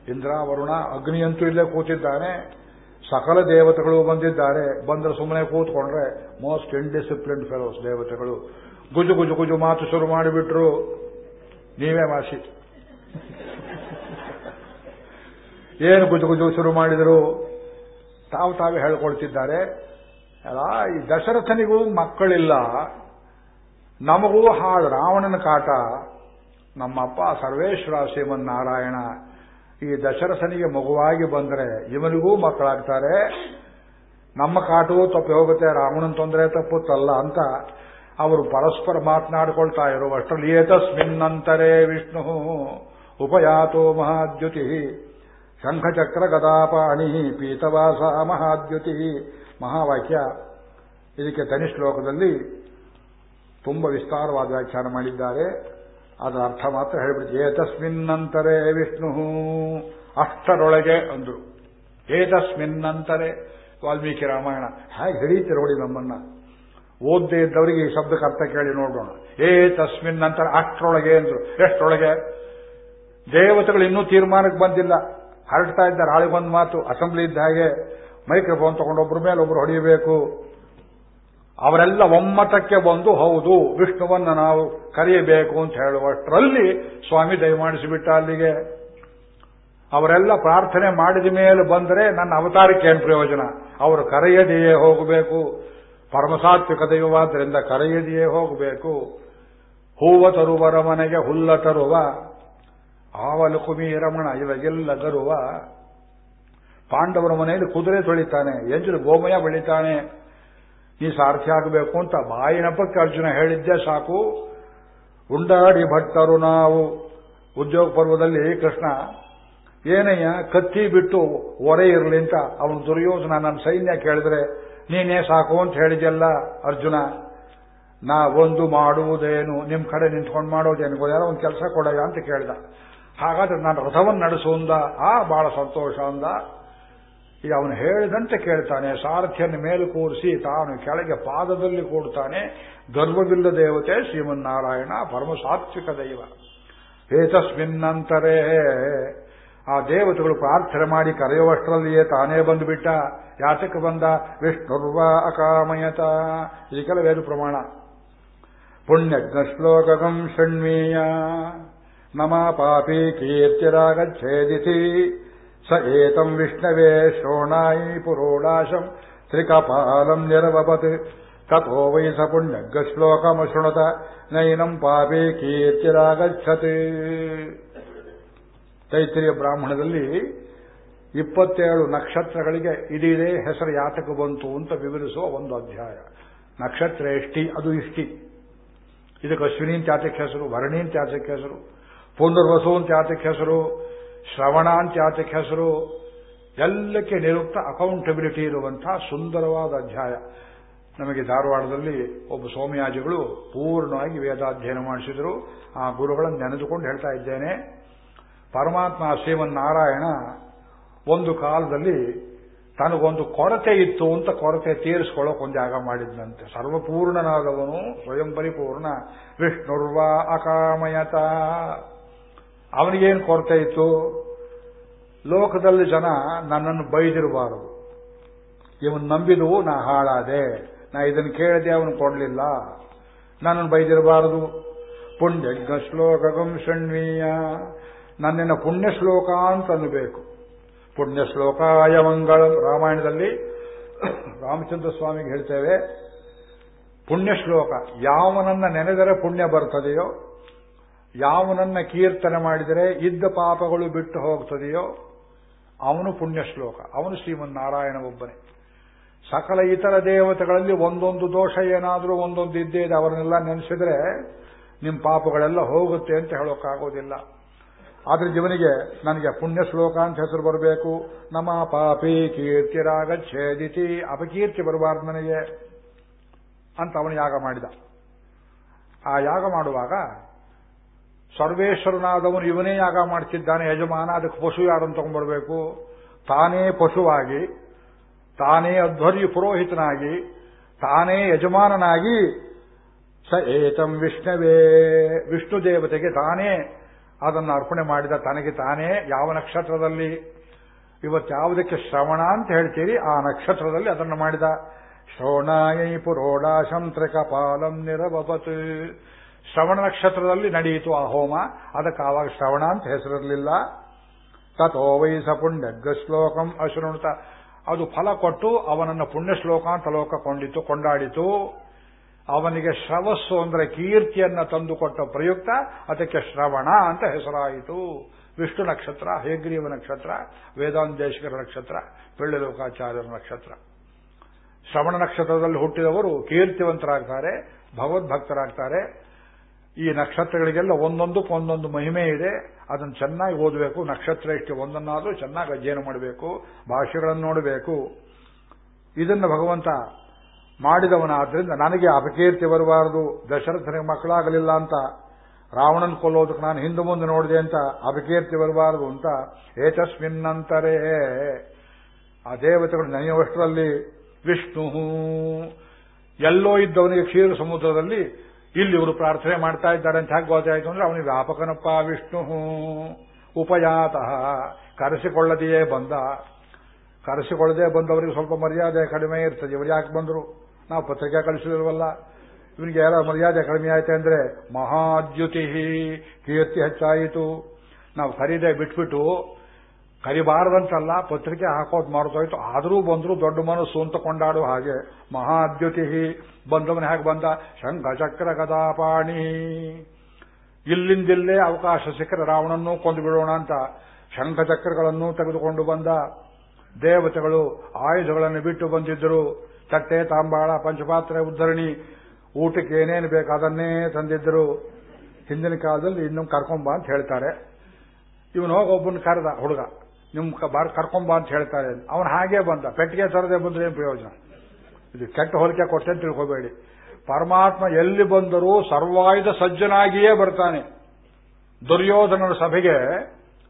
ಇಂದ್ರ, ವರುಣ, ಅಗ್ನಿಯಂತೂ ಇಲ್ಲೇ ಕೂತಿದ್ದಾನೆ. ಸಕಲ ದೇವತೆಗಳು ಬಂದಿದ್ದಾರೆ. ಬಂದರೆ ಸುಮ್ಮನೆ ಕೂತ್ಕೊಂಡ್ರೆ ಮೋಸ್ಟ್ ಇಂಡಿಸಿಪ್ಲಿನ್ ಫೆಲೋಸ್ ದೇವತೆಗಳು. ಗುಜು ಗುಜು ಗುಜು ಮಾತು ಶುರು ಮಾಡಿಬಿಟ್ರು. ನೀವೇ ವಾಸಿ ಏನು ಗುಜು ಗುಜು ಶುರು ಮಾಡಿದರು? ತಾವು ತಾವೇ ಹೇಳ್ಕೊಳ್ತಿದ್ದಾರೆ. ಅಲ್ಲ, ಈ ದಶರಥನಿಗೂ ಮಕ್ಕಳಿಲ್ಲ. ನಮಗೂ ಹಾಳು. ರಾವಣನ ಕಾಟ. ನಮ್ಮಪ್ಪ ಸರ್ವೇಶ್ವರ ಶ್ರೀಮನ್ನಾರಾಯಣ ಈ ದಶರಥನಿಗೆ ಮಗುವಾಗಿ ಬಂದರೆ ಇವನಿಗೂ ಮಕ್ಕಳಾಗ್ತಾರೆ. ನಮ್ಮ ಕಾಟವೂ ತಪ್ಪಿ ಹೋಗುತ್ತೆ. ರಾವಣನ ತೊಂದರೆ ತಪ್ಪುತ್ತಲ್ಲ ಅಂತ ಅವರು ಪರಸ್ಪರ ಮಾತನಾಡಿಕೊಳ್ತಾ ಇರುವಷ್ಟರಲ್ಲಿ, ಏತಸ್ಮಿನ್ನಂತರೇ ವಿಷ್ಣು ಉಪಯಾತೋ ಮಹಾದ್ಯುತಿ. ಶಂಖಚಕ್ರ ಗದಾಪಾಣಿ ಪೀತವಾಸ ಮಹಾದ್ಯುತಿ. ಮಹಾವಾಕ್ಯ. ಇದಕ್ಕೆ ತನಿ ಶ್ಲೋಕದಲ್ಲಿ ತುಂಬ ವಿಸ್ತಾರವಾದ ವ್ಯಾಖ್ಯಾನ ಮಾಡಿದ್ದಾರೆ. ಅದರ ಅರ್ಥ ಮಾತ್ರ ಹೇಳಿಬಿಡ್ತೀವಿ ಏತಸ್ಮಿನ್ನಂತರೇ ವಿಷ್ಣು. ಅಷ್ಟರೊಳಗೆ ಅಂದರು. ಏತಸ್ಮಿನ್ನಂತರೇ ವಾಲ್ಮೀಕಿ ರಾಮಾಯಣ. ಹೇಗೆ ಹಿಡಿಯುತ್ತೆ ನಮ್ಮನ್ನ. ಓದ್ದೇ ಇದ್ದವರಿಗೆ ಈ ಶಬ್ದಕ್ಕೆ ಅರ್ಥ ಕೇಳಿ ನೋಡೋಣ. ಏ, ತಸ್ಮಿನ್ ನಂತರ ಅಷ್ಟರೊಳಗೆ ಅಂದ್ರು ಎಷ್ಟರೊಳಗೆ? ದೇವತೆಗಳು ಇನ್ನೂ ತೀರ್ಮಾನಕ್ಕೆ ಬಂದಿಲ್ಲ. ಹರಡ್ತಾ ಇದ್ದಾರೆ ಆಳಿಗೊಂದು ಮಾತು. ಅಸೆಂಬ್ಲಿ ಇದ್ದ ಹಾಗೆ ಮೈಕ್ರೋಫೋನ್ ತಗೊಂಡು ಒಬ್ಬರ ಮೇಲೆ ಒಬ್ರು ಹೊಡೆಯಬೇಕು. ಅವರೆಲ್ಲ ಒಮ್ಮತಕ್ಕೆ ಬಂದು, ಹೌದು, ವಿಷ್ಣುವನ್ನ ನಾವು ಕರೆಯಬೇಕು ಅಂತ ಹೇಳುವಷ್ಟರಲ್ಲಿ ಸ್ವಾಮಿ ದಯಮಾಡಿಸಿಬಿಟ್ಟ ಅಲ್ಲಿಗೆ. ಅವರೆಲ್ಲ ಪ್ರಾರ್ಥನೆ ಮಾಡಿದ ಮೇಲೆ ಬಂದರೆ ನನ್ನ ಅವತಾರಕ್ಕೆ ಏನು ಪ್ರಯೋಜನ? ಅವರು ಕರೆಯದೆಯೇ ಹೋಗಬೇಕು. ಪರಮಸಾತ್ವಿಕ ದೈವವಾದ್ದರಿಂದ ಕರೆಯದೆಯೇ ಹೋಗಬೇಕು. ಹೂವ ತರುವರ ಮನೆಗೆ ಹುಲ್ಲ ತರುವ, ಆವಲು ಕುಮಿ ರಮಣ ಇವಾಗೆಲ್ಲ ತರುವ. ಪಾಂಡವರ ಮನೆಯಲ್ಲಿ ಕುದುರೆ ತೊಳಿತಾನೆ ಎಂಜಲು ಗೋಮಯ ಬೆಳಿತಾನೆ. ನೀ ಸಾರ್ಥಿ ಆಗಬೇಕು ಅಂತ ಬಾಯಿನಪ್ಪಕ್ಕೆ ಅರ್ಜುನ ಹೇಳಿದ್ದೆ, ಸಾಕು. ಉಂಡಾಡಿ ಭಟ್ಟರು ನಾವು. ಉದ್ಯೋಗ ಪರ್ವದಲ್ಲಿ ಕೃಷ್ಣ, ಏನಯ್ಯ, ಕತ್ತಿ ಬಿಟ್ಟು ಒರೆ ಇರಲಿ ಅಂತ ಅವನು ದುರ್ಯೋಧನ ನನ್ನ ಸೈನ್ಯ ಕೇಳಿದ್ರೆ ನೀನೇ ಸಾಕು ಅಂತ ಹೇಳಿದ್ಯಲ್ಲ ಅರ್ಜುನ? ನಾ ಒಂದು ಮಾಡುವುದೇನು? ನಿಮ್ಮ ಕಡೆ ನಿಂತ್ಕೊಂಡು ಮಾಡೋದೇನು? ಯಾರೋ ಒಂದು ಕೆಲಸ ಕೊಡಯ್ಯ ಅಂತ ಕೇಳಿದ. ಹಾಗಾದ್ರೆ ನಾನು ರಥವನ್ನು ನಡೆಸುವಂದ ಆ ಬಹಳ ಸಂತೋಷ ಅಂದ. ಈಗ ಅವನು ಹೇಳಿದಂತೆ ಕೇಳ್ತಾನೆ, ಸಾರಥ್ಯನ ಮೇಲೆ ಕೂರಿಸಿ ತಾನು ಕೆಳಗೆ ಪಾದದಲ್ಲಿ ಕೂಡ್ತಾನೆ ಗರ್ವವಿಲ್ಲ ದೇವತೆ ಶ್ರೀಮನ್ನಾರಾಯಣ ಪರಮ ಸಾತ್ವಿಕ ದೈವ. ಏತಸ್ಮಿನ್ನಂತರೇ ಆ ದೇವತೆಗಳು ಪ್ರಾರ್ಥನೆ ಮಾಡಿ ಕರೆಯುವಷ್ಟರಲ್ಲಿಯೇ ತಾನೇ ಬಂದುಬಿಟ್ಟ. ಯಾತಕ್ಕೆ ಬಂದ ವಿಷ್ಣುರ್ವ ಅಕಾಮಯತ. ಇದಕ್ಕೆಲ್ಲ ಪ್ರಮಾಣ. ಪುಣ್ಯಜ್ಞ ಶ್ಲೋಕಗಂ ಶೃಣ್ವೀಯ ನಮ ಪಾಪಿ ಕೀರ್ತಿರಾಗಚ್ಛೇದಿಸಿ ಸ ಏತಂ ವಿಷ್ಣವೇ ಶ್ರೋಣಾಯಿ ಪುರೋಡಾಶಂ ತ್ರಿಕಪಾಲಂ ನಿರವಪತ್. ತಥೋ ವೈ ಸ ಪುಣ್ಯಜ್ಞ ಶ್ಲೋಕಮಶೃಣುತ ನೈನಂ ಪಾಪಿ ಕೀರ್ತಿರಾಗಚ್ಚತಿ ತೈತ್ರಿಯ ಬ್ರಾಹ್ಮಣದಲ್ಲಿ ಇಪ್ಪತ್ತೇಳು ನಕ್ಷತ್ರಗಳಿಗೆ ಇದಿದೆ ಹೆಸರು ಯಾತಕ ಬಂತು ಅಂತ ವಿವರಿಸುವ ಒಂದು ಅಧ್ಯಾಯ. ನಕ್ಷತ್ರ ಎಷ್ಟಿ ಅದು ಇಷ್ಟಿ. ಇದಕ್ಕೆ ಅಶ್ವಿನಿ ಅಂತ ಯಾತಕ್ಕೆ ಹೆಸರು ಭರಣಿ ಅಂತ ಯಾತಕ್ಕೆ ಹೆಸರು ಪುನರ್ವಸು ಅಂತ ಹೆಸರು ಶ್ರವಣ ಅಂತ ಹೆಸರು, ಎಲ್ಲಕ್ಕೆ ನಿರುಕ್ತ ಅಕೌಂಟಬಿಲಿಟಿ ಇರುವಂತಹ ಸುಂದರವಾದ ಅಧ್ಯಾಯ. ನಮಗೆ ಧಾರವಾಡದಲ್ಲಿ ಒಬ್ಬ ಸ್ವಾಮಿಯಾಜಿಗಳು ಪೂರ್ಣವಾಗಿ ವೇದಾಧ್ಯಯನ ಮಾಡಿಸಿದರು. ಆ ಗುರುಗಳನ್ನು ನೆನೆದುಕೊಂಡು ಹೇಳ್ತಾ ಇದ್ದೇನೆ, ಪರಮಾತ್ಮ ಶ್ರೀಮನ್ನಾರಾಯಣ ಒಂದು ಕಾಲದಲ್ಲಿ ತನಗೊಂದು ಕೊರತೆ ಇತ್ತು ಅಂತ ಕೊರತೆ ತೀರಿಸ್ಕೊಳ್ಳೋಕೆ ಒಂದು ಜಾಗ ಮಾಡಿದ್ನಂತೆ. ಸರ್ವಪೂರ್ಣನಾದವನು ಸ್ವಯಂ ಪರಿಪೂರ್ಣ. ವಿಷ್ಣುರ್ವ ಅಕಾಮಯತ. ಅವನಿಗೇನು ಕೊರತೆ ಇತ್ತು? ಲೋಕದಲ್ಲಿ ಜನ ನನ್ನನ್ನು ಬೈದಿರಬಾರದು. ಇವನು ನಂಬಿದವು ನಾ ಹಾಳಾದೆ. ನಾ ಇದನ್ನು ಕೇಳದೆ ಅವನು ಕೊಡಲಿಲ್ಲ. ನನ್ನನ್ನು ಬೈದಿರಬಾರದು. ಪುಣ್ಯಜ್ಞ ಶ್ಲೋಕಗಂ ಶಣ್ವೀಯ ನನ್ನನ್ನು ಪುಣ್ಯ ಶ್ಲೋಕ ಅಂತ ಅನ್ನಬೇಕು. ಪುಣ್ಯ ಶ್ಲೋಕಾಯ ಮಂಗಳಂ. ರಾಮಾಯಣದಲ್ಲಿ ರಾಮಚಂದ್ರ ಸ್ವಾಮಿಗೆ ಹೇಳ್ತೇವೆ ಪುಣ್ಯ ಶ್ಲೋಕ ಯಾವನನ್ನ ನೆನೆದರೆ ಪುಣ್ಯ ಬರ್ತದೆಯೋ, ಯಾವನನ್ನ ಕೀರ್ತನೆ ಮಾಡಿದರೆ ಇದ್ದ ಪಾಪಗಳು ಬಿಟ್ಟು ಹೋಗ್ತದೆಯೋ, ಅವನು ಪುಣ್ಯ ಶ್ಲೋಕ ಅವನು ಶ್ರೀಮನ್ನಾರಾಯಣ ಒಬ್ಬನೇ ಸಕಲ ಇತರ ದೇವತೆಗಳಲ್ಲಿ ಒಂದೊಂದು ದೋಷ ಏನಾದರೂ ಒಂದೊಂದು ಇದ್ದೇ ಇದೆ, ಅವರನ್ನೆಲ್ಲ ನೆನೆಸಿದ್ರೆ ನಿಮ್ಮ ಪಾಪಗಳೆಲ್ಲ ಹೋಗುತ್ತೆ ಅಂತ ಹೇಳೋಕ್ಕಾಗೋದಿಲ್ಲ. ಆದ್ರೆ ಜೀವನಿಗೆ ನನಗೆ ಪುಣ್ಯ ಶ್ಲೋಕ ಅಂತ ಹೆಸರು ಬರಬೇಕು. ನಮ್ಮ ಪಾಪಿ ಕೀರ್ತಿರಾಗ ಛೇದಿತಿ ಅಪಕೀರ್ತಿ ಬರಬಾರ್ದು ನನಗೆ ಅಂತ ಅವನು ಯಾಗ ಮಾಡಿದ. ಆ ಯಾಗ ಮಾಡುವಾಗ ಸರ್ವೇಶ್ವರನಾದವನು ಇವನೇ ಯಾಗ ಮಾಡ್ತಿದ್ದಾನೆ, ಯಜಮಾನ, ಅದಕ್ಕೆ ಪಶು ಯಾರನ್ನು ತಗೊಂಡ್ಬರ್ಬೇಕು? ತಾನೇ ಪಶುವಾಗಿ, ತಾನೇ ಅಧ್ವರ್ಯ ಪುರೋಹಿತನಾಗಿ, ತಾನೇ ಯಜಮಾನನಾಗಿ ಸ ಏತಂ ವಿಷ್ಣುವೇ, ವಿಷ್ಣು ದೇವತೆಗೆ ತಾನೇ ಅದನ್ನು ಅರ್ಪಣೆ ಮಾಡಿದ ತನಗೆ ತಾನೇ ಯಾವ ನಕ್ಷತ್ರದಲ್ಲಿ ಇವತ್ತು ಯಾವುದಕ್ಕೆ ಶ್ರವಣ ಅಂತ ಹೇಳ್ತೀರಿ, ಆ ನಕ್ಷತ್ರದಲ್ಲಿ ಅದನ್ನು ಮಾಡಿದ. ಶ್ರವಣಾಯೈ ಪುರೋಡಾಶಂ ತ್ರಿಕಪಾಲಂ ನಿರವಪತ್. ಶ್ರವಣ ನಕ್ಷತ್ರದಲ್ಲಿ ನಡೆಯಿತು ಆ ಹೋಮ. ಅದಕ್ಕೆ ಆವಾಗ ಶ್ರವಣ ಅಂತ ಹೆಸರಿರಲಿಲ್ಲ. ತಥೋ ವೈ ಪುಣ್ಯ ಪುಣ್ಯಗ್ಗ ಶ್ಲೋಕಂ ಅಶ್ರುಣತ. ಅದು ಫಲ ಕೊಟ್ಟು ಅವನನ್ನು ಪುಣ್ಯ ಶ್ಲೋಕ ಅಂತ ಲೋಕ ಕೊಂಡಿತು ಕೊಂಡಾಡಿತು. ಅವನಿಗೆ ಶ್ರವಸ್ಸು ಅಂದರೆ ಕೀರ್ತಿಯನ್ನು ತಂದುಕೊಟ್ಟ ಪ್ರಯುಕ್ತ, ಅದಕ್ಕೆ ಶ್ರವಣ ಅಂತ ಹೆಸರಾಯಿತು. ವಿಷ್ಣು ನಕ್ಷತ್ರ, ಹೇಗ್ರೀವ ನಕ್ಷತ್ರ ವೇದಾಂತೇಶ್ವರ ನಕ್ಷತ್ರ ಬೆಳ್ಳಿ ಲೋಕಾಚಾರ್ಯರ ನಕ್ಷತ್ರ. ಶ್ರವಣ ನಕ್ಷತ್ರದಲ್ಲಿ ಹುಟ್ಟಿದವರು ಕೀರ್ತಿವಂತರಾಗ್ತಾರೆ, ಭಗವದ್ಭಕ್ತರಾಗ್ತಾರೆ. ಈ ನಕ್ಷತ್ರಗಳಿಗೆಲ್ಲ ಒಂದೊಂದಕ್ಕೆ ಒಂದೊಂದು ಮಹಿಮೆ ಇದೆ. ಅದನ್ನು ಚೆನ್ನಾಗಿ ಓದಬೇಕು. ನಕ್ಷತ್ರ ಇಷ್ಟು ಒಂದನ್ನಾದರೂ ಚೆನ್ನಾಗಿ ಅಧ್ಯಯನ ಮಾಡಬೇಕು. ಭಾಷೆಗಳನ್ನು ನೋಡಬೇಕು. ಇದನ್ನು ಭಗವಂತ ಮಾಡಿದವನಾದ್ರಿಂದ ನನಗೆ ಅಪಕೀರ್ತಿ ಬರಬಾರದು. ದಶರಥನಿಗೆ ಮಕ್ಕಳಾಗಲಿಲ್ಲ ಅಂತ. ರಾವಣನ್ ಕೊಲ್ಲೋದಕ್ಕೆ ನಾನು ಹಿಂದೆ ಮುಂದೆ ನೋಡಿದೆ ಅಂತ ಅಪಕೀರ್ತಿ ಬರಬಾರದು ಅಂತ. ಏತಸ್ಮಿನ್ನಂತರೇ ಆ ದೇವತೆಗಳು ನೆನೆಯುವಷ್ಟರಲ್ಲಿ ವಿಷ್ಣು, ಎಲ್ಲೋ ಇದ್ದವನಿಗೆ ಕ್ಷೀರ ಸಮುದ್ರದಲ್ಲಿ ಇಲ್ಲಿ ಇವರು ಪ್ರಾರ್ಥನೆ ಮಾಡ್ತಾ ಇದ್ದಾರೆ ಅಂತ ಹೇಗೆ ಗೊತ್ತಾಯಿತು ಅಂದ್ರೆ ಅವನಿಗೆ ವ್ಯಾಪಕನಪ್ಪ ವಿಷ್ಣು. ಉಪಯಾತಃ ಕರೆಸಿಕೊಳ್ಳದೆಯೇ ಬಂದ. ಕರೆಸಿಕೊಳ್ಳದೆ ಬಂದವರಿಗೆ ಸ್ವಲ್ಪ ಮರ್ಯಾದೆ ಕಡಿಮೆ ಇರ್ತದೆ. ಇವರು ಯಾಕೆ ಬಂದರು? ನಾವು ಪತ್ರಿಕೆ ಕಳಿಸಿಲ್ವಲ್ಲ ಇವನಿಗೆ ಯಾರ ಮರ್ಯಾದೆ ಕಡಿಮೆ ಆಯ್ತು ಅಂದ್ರೆ ಮಹಾದ್ಯುತಿ ಕೀರ್ತಿ ಹೆಚ್ಚಾಯಿತು. ನಾವು ಕರೀದೆ ಬಿಟ್ಬಿಟ್ಟು ಕರಿಬಾರದಂತಲ್ಲ, ಪತ್ರಿಕೆ ಹಾಕೋದು ಮಾಡ್ತೋಯ್ತು ಆದರೂ ಬಂದ್ರು ದೊಡ್ಡ ಮನಸ್ಸು ಅಂತ ಕೊಂಡಾಡುವ ಹಾಗೆ. ಮಹಾದ್ಯುತಿ ಬಂದವನ ಹೇಗೆ ಬಂದ? ಶಂಖ ಚಕ್ರ ಗದಾಪಾಣಿ. ಇಲ್ಲಿಂದಿಲ್ಲೇ ಅವಕಾಶ ಸಿಕ್ಕರೆ ರಾವಣನ್ನು ಕೊಂದು ಬಿಡೋಣ ಅಂತ ಚಕ್ರಗಳನ್ನು ತೆಗೆದುಕೊಂಡು ಬಂದ. ದೇವತೆಗಳು ಆಯುಧಗಳನ್ನು ಬಿಟ್ಟು ಬಂದಿದ್ದರು. ತಟ್ಟೆ, ತಾಂಬಾಳ, ಪಂಚಪಾತ್ರೆ, ಉದ್ಧರಣಿ, ಊಟಕ್ಕೆ ಏನೇನು ಬೇಕು ಅದನ್ನೇ ತಂದಿದ್ದರು. ಹಿಂದಿನ ಕಾಲದಲ್ಲಿ ಇನ್ನು ಕರ್ಕೊಂಬ ಅಂತ ಹೇಳ್ತಾರೆ. ಇವನು ಹೋಗಿ ಒಬ್ಬನ ಕರೆದ, ಹುಡುಗ, ನಿಮ್ ಬಾರ್ ಕರ್ಕೊಂಬ ಅಂತ ಹೇಳ್ತಾರೆ. ಅವನು ಹಾಗೆ ಬಂದ, ಪೆಟ್ಟಿಗೆ ತರದೆ ಬಂದ್ರೆ ಏನು ಪ್ರಯೋಜನ? ಇದು ಕೆಟ್ಟ ಹೋಲಿಕೆ ಕೊಟ್ಟೆ ಅಂತ ತಿಳ್ಕೋಬೇಡಿ. ಪರಮಾತ್ಮ ಎಲ್ಲಿ ಬಂದರೂ ಸರ್ವಾಯುಧ ಸಜ್ಜನಾಗಿಯೇ ಬರ್ತಾನೆ. ದುರ್ಯೋಧನರ ಸಭೆಗೆ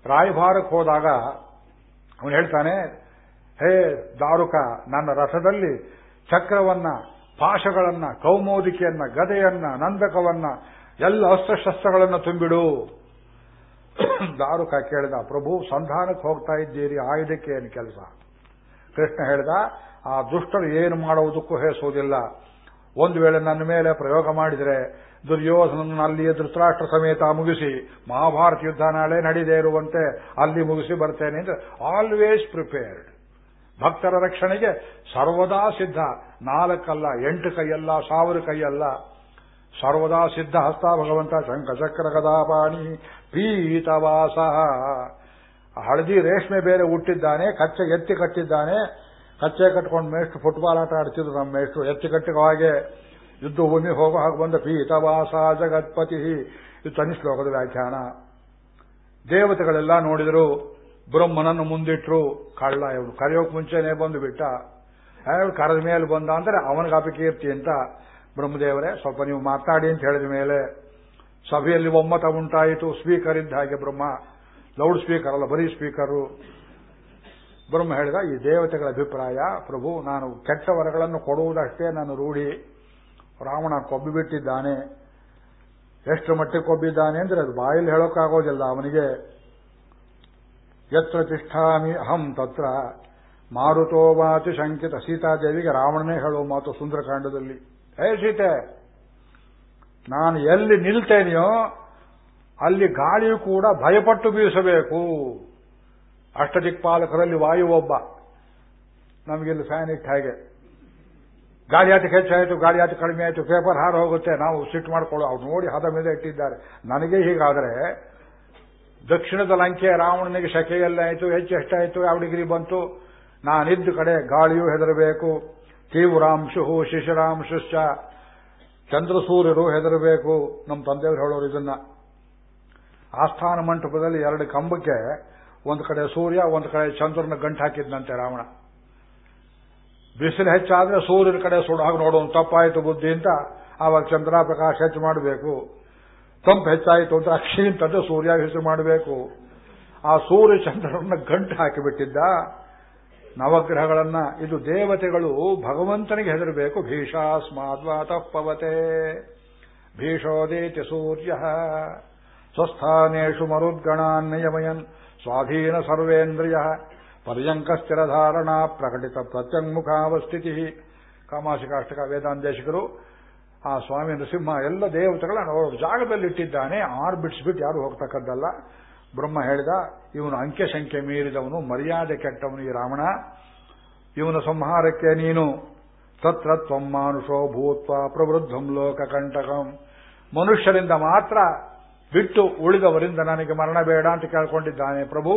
ರಾಯಭಾರಕ್ಕೆ ಹೋದಾಗ ಅವನು ಹೇಳ್ತಾನೆ, ಹೇ ದಾರುಕ ನನ್ನ ರಥದಲ್ಲಿ ಚಕ್ರವನ್ನ, ಪಾಶಗಳನ್ನ, ಕೌಮೋದಿಕೆಯನ್ನ, ಗದೆಯನ್ನ, ನಂದಕವನ್ನ, ಎಲ್ಲ ಅಸ್ತ್ರಶಸ್ತ್ರಗಳನ್ನು ತುಂಬಿಡು. ದಾರುಕ ಕೇಳಿದ, ಪ್ರಭು, ಸಂಧಾನಕ್ಕೆ ಹೋಗ್ತಾ ಇದ್ದೀರಿ, ಆಯುಧಕ್ಕೆ ಏನು ಕೆಲಸ? ಕೃಷ್ಣ ಹೇಳಿದ, ಆ ದುಷ್ಟರು ಏನು ಮಾಡುವುದಕ್ಕೂ ಹೇಸುವುದಿಲ್ಲ ಒಂದು ವೇಳೆ ನನ್ನ ಮೇಲೆ ಪ್ರಯೋಗ ಮಾಡಿದರೆ ದುರ್ಯೋಧನನ್ನು ಅಲ್ಲಿಯ ಧೃತರಾಷ್ಟ್ರ ಸಮೇತ ಮುಗಿಸಿ, ಮಹಾಭಾರತ ಯುದ್ಧ ನಾಳೆ ನಡೀದೇ ಇರುವಂತೆ ಅಲ್ಲಿ ಮುಗಿಸಿ ಬರ್ತೇನೆ ಅಂದ್ರೆ ಆಲ್ವೇಸ್ ಪ್ರಿಪೇರ್ಡ್ ಭಕ್ತರ ರಕ್ಷಣೆಗೆ ಸರ್ವದಾ ಸಿದ್ಧ. ನಾಲ್ಕಲ್ಲ, ಎಂಟು ಕೈಯಲ್ಲ, ಸಾವಿರ ಕೈಯಲ್ಲ. ಸರ್ವದಾ ಸಿದ್ಧ ಹಸ್ತ ಭಗವಂತ, ಶಂಖಚಕ್ರ ಕದಾಪಾಣಿ ಪೀತವಾಸ ಹಳದಿ ರೇಷ್ಮೆ ಬೇರೆ ಹುಟ್ಟಿದ್ದಾನೆ, ಕಚ್ಚೆ ಎತ್ತಿ ಕಟ್ಟಿದ್ದಾನೆ. ಕಚ್ಚೆ ಕಟ್ಕೊಂಡು ಮೇಷ್ಟು ಫುಟ್ಬಾಲ್ ಆಟ ಆಡ್ತಿದ್ರು ನಮ್ಮ ಮೇಷ್ಟು ಎತ್ತಿ ಕಟ್ಟಿಗೆ ಹಾಗೆ ಯುದ್ಧ ಭೂಮಿ ಹೋಗೋ ಹಾಗೆ ಬಂದ ಪೀತವಾಸ ಜಗತ್ಪತಿ. ಇದು ತನಿ ಶ್ಲೋಕದ ವ್ಯಾಖ್ಯಾನ. ದೇವತೆಗಳೆಲ್ಲ ನೋಡಿದರು ಬ್ರಹ್ಮನನ್ನು ಮುಂದಿಟ್ರು, ಕಳ್ಳ ಇವನು. ಕರೆಯೋಕ್ ಮುಂಚೆನೆ ಬಂದು ಬಿಟ್ಟ. ಕರೆದ ಮೇಲೆ ಬಂದ ಅಂದ್ರೆ ಅವನಿಗೆ ಅಪಕೀರ್ತಿ ಅಂತ ಬ್ರಹ್ಮದೇವರೇ, ಸ್ವಲ್ಪ ನೀವು ಮಾತಾಡಿ ಅಂತ ಹೇಳಿದ ಮೇಲೆ ಸಭೆಯಲ್ಲಿ ಒಮ್ಮತ ಉಂಟಾಯಿತು. ಸ್ಪೀಕರ್ ಇದ್ದ ಹಾಗೆ ಬ್ರಹ್ಮ, ಲೌಡ್ ಸ್ಪೀಕರ್ ಅಲ್ಲ, ಬರೀ ಸ್ಪೀಕರು. ಬ್ರಹ್ಮ ಹೇಳಿದ, ಈ ದೇವತೆಗಳ ಅಭಿಪ್ರಾಯ, ಪ್ರಭು, ನಾನು ಕೆಟ್ಟ ವರಗಳನ್ನು ಕೊಡುವುದಷ್ಟೇ ನಾನು ರೂಢಿ. ರಾವಣ ಕೊಬ್ಬಿಬಿಟ್ಟಿದ್ದಾನೆ ಎಷ್ಟು ಮಟ್ಟಿಗೆ ಕೊಬ್ಬಿದ್ದಾನೆ? ಅಂದ್ರೆ ಅದು ಬಾಯಲ್ಲಿ ಹೇಳೋಕ್ಕಾಗೋದಿಲ್ಲ ಅವನಿಗೆ. ಯತ್ರ ತಿಷ್ಠಾಮಿ ಅಹಂ ತತ್ರ ಮಾರುತೋವಾಚು ಶಂಕಿತ ಸೀತಾದೇವಿಗೆ ರಾವಣನೇ ಹೇಳುವ ಮಾತು ಸುಂದರಕಾಂಡದಲ್ಲಿ। ಹೇ ಸೀತೆ, ನಾನು ಎಲ್ಲಿ ನಿಲ್ತೇನೆಯೋ ಅಲ್ಲಿ ಗಾಳಿಯು ಕೂಡ ಭಯಪಟ್ಟು ಬೀಸಬೇಕು। ಅಷ್ಟದಿಕ್ಪಾಲಕರಲ್ಲಿ ವಾಯು ಒಬ್ಬ। ನಮಗಿಲ್ಲಿ ಫ್ಯಾನ್ ಇಟ್ಟ ಹಾಗೆ। ಗಾಳಿ ಆತಕ್ಕೆ ಹೆಚ್ಚಾಯಿತು ಗಾಳಿ ಆತ ಕಡಿಮೆ ಆಯಿತು ಪೇಪರ್ ಹಾರ ಹೋಗುತ್ತೆ, ನಾವು ಸಿಟ್ಟು ಮಾಡ್ಕೊಳ್ಳೋ ಅವ್ರು ನೋಡಿ ಹದ ಮೇಲೆ ಇಟ್ಟಿದ್ದಾರೆ। ನನಗೆ ಹೀಗಾದರೆ ದಕ್ಷಿಣದ ಲಂಕೆ ರಾವಣನಿಗೆ ಶಕೆಯಲ್ಲಾಯಿತು ಹೆಚ್ಚು ಎಷ್ಟಾಯಿತು ಯಾವ ಡಿಗ್ರಿ ಬಂತು? ನಾನಿದ್ದ ಕಡೆ ಗಾಳಿಯೂ ಹೆದರಬೇಕು ತೀವ್ರಾಂಶು ಶಿಶಿರಾಂಶುಶ್ಚ, ಚಂದ್ರಸೂರ್ಯರು ಹೆದರಬೇಕು. ನಮ್ಮ ತಂದೆಯವರು ಹೇಳೋರು ಇದನ್ನ. ಆಸ್ಥಾನ ಮಂಟಪದಲ್ಲಿ ಎರಡು ಕಂಬಕ್ಕೆ ಒಂದು ಕಡೆ ಸೂರ್ಯ, ಒಂದು ಕಡೆ ಚಂದ್ರನ ಗಂಟು ಹಾಕಿದ್ನಂತೆ ರಾವಣ. ಬಿಸಿಲು ಹೆಚ್ಚಾದ್ರೆ ಸೂರ್ಯನ ಕಡೆ ಸುಡಾಗ ನೋಡೋನು ತಪ್ಪಾಯಿತು ಬುದ್ಧಿ ಅಂತ ಆವಾಗ ಚಂದ್ರ ಪ್ರಕಾಶ ಹೆಚ್ಚು ಮಾಡಬೇಕು. ತಂಪು ಹೆಚ್ಚಾಯಿತು ಅಂತ ಅಕ್ಷಿಂತದ್ದು ಸೂರ್ಯ ಹೆಸರು ಮಾಡಬೇಕು. ಆ ಸೂರ್ಯ ಚಂದ್ರನ ಗಂಟು ಹಾಕಿಬಿಟ್ಟಿದ್ದ. ನವಗ್ರಹಗಳನ್ನ, ಇದು ದೇವತೆಗಳು ಭಗವಂತನಿಗೆ ಹೆದರಬೇಕು. ಭೀಷಾಸ್ಮಾದ್ವಾತ ಪವತೆ. ಭೀಷೋದೇತಿ ಸೂರ್ಯ. ಸ್ವಸ್ಥಾನೇಷು ಮರುದ್ಗಣಾನ್ ನಿಯಮಯನ್ ಸ್ವಾಧೀನ ಸರ್ವೇಂದ್ರಿಯ. ಪರ್ಯಂಕ ಸ್ಥಿರಧಾರಣಾ ಪ್ರಕಟಿತ ಪ್ರತ್ಯಂಗುಖಾವಸ್ಥಿತಿ ಕಾಮಾಶಿಕಾಷ್ಟಕ ವೇದಾಂತೇಶಕರು ಆ ಸ್ವಾಮಿ ನರಸಿಂಹ ಎಲ್ಲ ದೇವತೆಗಳನ್ನ ಅವರು ಜಾಗದಲ್ಲಿ ಇಟ್ಟಿದ್ದಾನೆ ಆರು ಬಿಡಿಸ್ಬಿಟ್ಟು ಯಾರು ಹೋಗ್ತಕ್ಕದ್ದಲ್ಲ ಬ್ರಹ್ಮ ಹೇಳಿದ, ಇವನು ಅಂಕೆ ಸಂಖ್ಯೆ ಮೀರಿದವನು, ಮರ್ಯಾದೆ ಕೆಟ್ಟವನು ಈ ರಾವಣ. ಇವನ ಸಂಹಾರಕ್ಕೆ ನೀನು ತತ್ರ ತ್ವಂ ಮಾನುಷೋ ಭೂತ್ವ ಪ್ರವೃದ್ಧಂ ಲೋಕ ಕಂಟಕಂ ಮನುಷ್ಯರಿಂದ ಮಾತ್ರ ಬಿಟ್ಟು ಉಳಿದವರಿಂದ ನನಗೆ ಮರಣ ಬೇಡ ಅಂತ ಕೇಳ್ಕೊಂಡಿದ್ದಾನೆ. ಪ್ರಭು,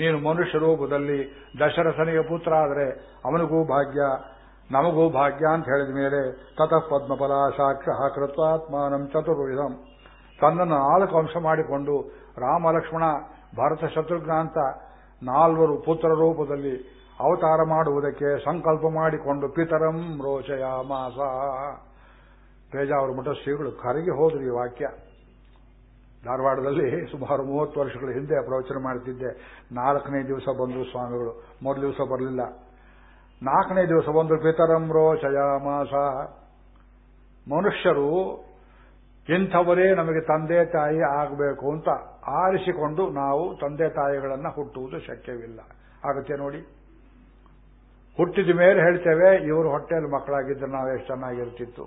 ನೀನು ಮನುಷ್ಯ ರೂಪದಲ್ಲಿ ದಶರಥನಿಗೆ ಪುತ್ರ ಆದರೆ ಅವನಿಗೂ ಭಾಗ್ಯ. ನಮಗೂ ಭಾಗ್ಯ ಅಂತ ಹೇಳಿದ ಮೇಲೆ ತತಃ ಪದ್ಮಫಲ ಸಾಕ್ಷ ಕೃತ್ವಾತ್ಮಾನಂ ಚತುರ್ವಿಧಂ. ತನ್ನನ್ನು ನಾಲ್ಕು ಅಂಶ ಮಾಡಿಕೊಂಡು ರಾಮ ಲಕ್ಷ್ಮಣ, ಭರತ ಶತ್ರುಘ್ನ ಅಂತ ನಾಲ್ವರು ಪುತ್ರ ರೂಪದಲ್ಲಿ ಅವತಾರ ಮಾಡುವುದಕ್ಕೆ ಸಂಕಲ್ಪ ಮಾಡಿಕೊಂಡು ಪಿತರಂ ರೋಚಯ ಮಾಸ ಪೇಜಾವರ ಮಠ ಶ್ರೀಗಳು ಕರಗಿ ಹೋದ್ರು ಈ ವಾಕ್ಯ. ಧಾರವಾಡದಲ್ಲಿ ಸುಮಾರು ಮೂವತ್ತು ವರ್ಷಗಳ ಹಿಂದೆ ಪ್ರವಚನ ಮಾಡುತ್ತಿದ್ದೆ ನಾಲ್ಕನೇ ದಿವಸ ಬಂದರು ಸ್ವಾಮಿಗಳು. ಮೊದಲ ದಿವಸ ಬರಲಿಲ್ಲ. ನಾಲ್ಕನೇ ದಿವಸ ಬಂದು ಪಿತರಂ ರೋಷಯಾಮಾಸ ಮಾಸ ಮನುಷ್ಯರು ಇಂಥವರೇ ನಮಗೆ ತಂದೆ ತಾಯಿ ಆಗಬೇಕು ಅಂತ ಆರಿಸಿಕೊಂಡು ನಾವು ತಂದೆ ತಾಯಿಗಳನ್ನು ಹುಟ್ಟುವುದು ಶಕ್ಯವಿಲ್ಲ. ಆಗುತ್ತೆ ನೋಡಿ. ಹುಟ್ಟಿದ ಮೇಲೆ ಹೇಳ್ತೇವೆ, ಇವರು ಹೊಟ್ಟೆಯಲ್ಲಿ ಮಕ್ಕಳಾಗಿದ್ದರೆ ನಾವು ಎಷ್ಟು ಚೆನ್ನಾಗಿರ್ತಿತ್ತು.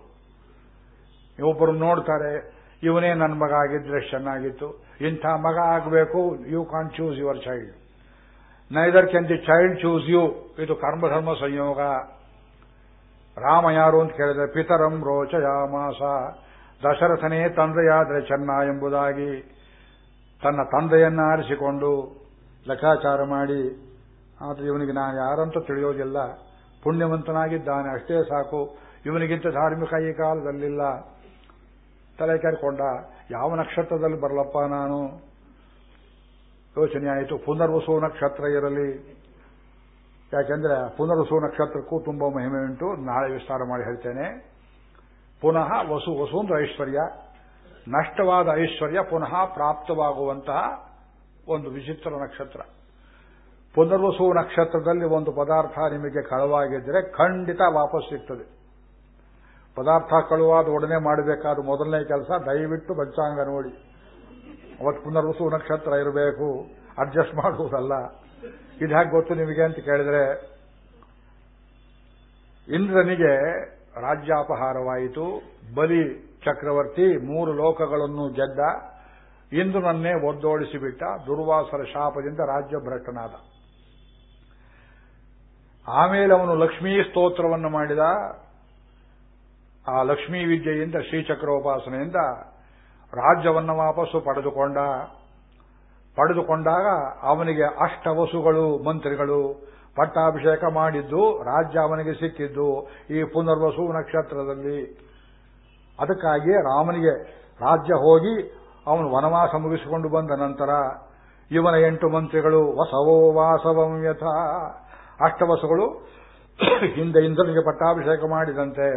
ಒಬ್ಬರು ನೋಡ್ತಾರೆ, ಇವನೇ ನನ್ನ ಮಗ ಆಗಿದ್ರೆ ಎಷ್ಟು ಚೆನ್ನಾಗಿತ್ತು. ಇಂಥ ಮಗ ಆಗಬೇಕು you can choose your child neither can the child choose you ಇದು ಕರ್ಮಧರ್ಮ ಸಂಯೋಗ ರಾಮ ಯಾರು ಅಂತ ಕೇಳಿದ್ರೆ ಪಿತರಂ ರೋಚಯಾಮಾಸ ದಶರಥನೇ ತಂದೆಯಾದರೆ ಚೆನ್ನ ಎಂಬುದಾಗಿ ತನ್ನ ತಂದೆಯನ್ನ ಆರಿಸಿಕೊಂಡು ಲೆಕ್ಕಾಚಾರ ಮಾಡಿ ಆದರೆ ಇವನಿಗೆ ನಾನು ಯಾರಂತೂ ತಿಳಿಯೋದಿಲ್ಲ ಪುಣ್ಯವಂತನಾಗಿದ್ದಾನೆ ಅಷ್ಟೇ ಸಾಕು ಇವನಿಗಿಂತ ಧಾರ್ಮಿಕ ಈ ಕಾಲದಲ್ಲಿಲ್ಲ ತಲೆ ಕೆರೆಕೊಂಡ ಯಾವ ನಕ್ಷತ್ರದಲ್ಲಿ ಬರಲಪ್ಪ ನಾನು ಯೋಚನೆ ಆಯಿತು. ಪುನರ್ವಸು ನಕ್ಷತ್ರ ಇರಲಿ. ಯಾಕೆಂದ್ರೆ ಪುನರ್ವಸು ನಕ್ಷತ್ರಕ್ಕೂ ತುಂಬ ಮಹಿಮೆ ಉಂಟು. ನಾಳೆ ವಿಸ್ತಾರ ಮಾಡಿ ಹೇಳ್ತೇನೆ. ಪುನಃ ವಸು ವಸು ಅಂದ್ರೆ ಐಶ್ವರ್ಯ. ನಷ್ಟವಾದ ಐಶ್ವರ್ಯ ಪುನಃ ಪ್ರಾಪ್ತವಾಗುವಂತಹ ಒಂದು ವಿಚಿತ್ರ ನಕ್ಷತ್ರ. ಪುನರ್ವಸು ನಕ್ಷತ್ರದಲ್ಲಿ ಒಂದು ಪದಾರ್ಥ ನಿಮಗೆ ಕಳವಾಗಿದ್ದರೆ ಖಂಡಿತ ವಾಪಸ್ ಸಿಗ್ತದೆ. ಪದಾರ್ಥ ಕಳುವಾದ ಒಡನೆ ಮಾಡಬೇಕಾದ ಮೊದಲನೇ ಕೆಲಸ ದಯವಿಟ್ಟು ಪಂಚಾಂಗ ನೋಡಿ. ಅವತ್ತು ಪುನರ್ವಸು ನಕ್ಷತ್ರ ಇರಬೇಕು. ಅಡ್ಜಸ್ಟ್ ಮಾಡುವುದಲ್ಲ. ಇದು ಹೇಗೆ ಗೊತ್ತು ನಿಮಗೆ ಅಂತ ಕೇಳಿದ್ರೆ, ಇಂದ್ರನಿಗೆ ರಾಜ್ಯಾಪಹಾರವಾಯಿತು. ಬಲಿ ಚಕ್ರವರ್ತಿ ಮೂರು ಲೋಕಗಳನ್ನು ಗೆದ್ದ. ಇಂದ್ರನನ್ನೇ ಒದ್ದೋಡಿಸಿಬಿಟ್ಟ. ದುರ್ವಾಸರ ಶಾಪದಿಂದ ರಾಜ್ಯ ಭ್ರಷ್ಟನಾದ. ಆಮೇಲೆ ಅವನು ಲಕ್ಷ್ಮೀ ಸ್ತೋತ್ರವನ್ನು ಮಾಡಿದ. ಆ ಲಕ್ಷ್ಮೀ ವಿದ್ಯೆಯಿಂದ ಶ್ರೀಚಕ್ರೋಪಾಸನೆಯಿಂದ ರಾಜ್ಯವನ್ನು ವಾಪಸ್ಸು ಪಡೆದುಕೊಂಡ, ಪಡೆದುಕೊಂಡಾಗ ಅವನಿಗೆ ಅಷ್ಟವಸುಗಳು, ಮಂತ್ರಿಗಳು ಪಟ್ಟಾಭಿಷೇಕ ಮಾಡಿದ್ದು, ರಾಜ್ಯ ಅವನಿಗೆ ಸಿಕ್ಕಿದ್ದು ಈ ಪುನರ್ವಸು ನಕ್ಷತ್ರದಲ್ಲಿ. ಅದಕ್ಕಾಗಿಯೇ ರಾಮನಿಗೆ ರಾಜ್ಯ ಹೋಗಿ ಅವನು ವನವಾಸ ಮುಗಿಸಿಕೊಂಡು ಬಂದ ನಂತರ ಇವನ ಎಂಟು ಮಂತ್ರಿಗಳು, ವಸವೋ ವಾಸವಂ ಯಥ. ಅಷ್ಟವಸುಗಳು ಹಿಂದೆ ಇಂದ್ರನಿಗೆ ಪಟ್ಟಾಭಿಷೇಕ ಮಾಡಿದಂತೆ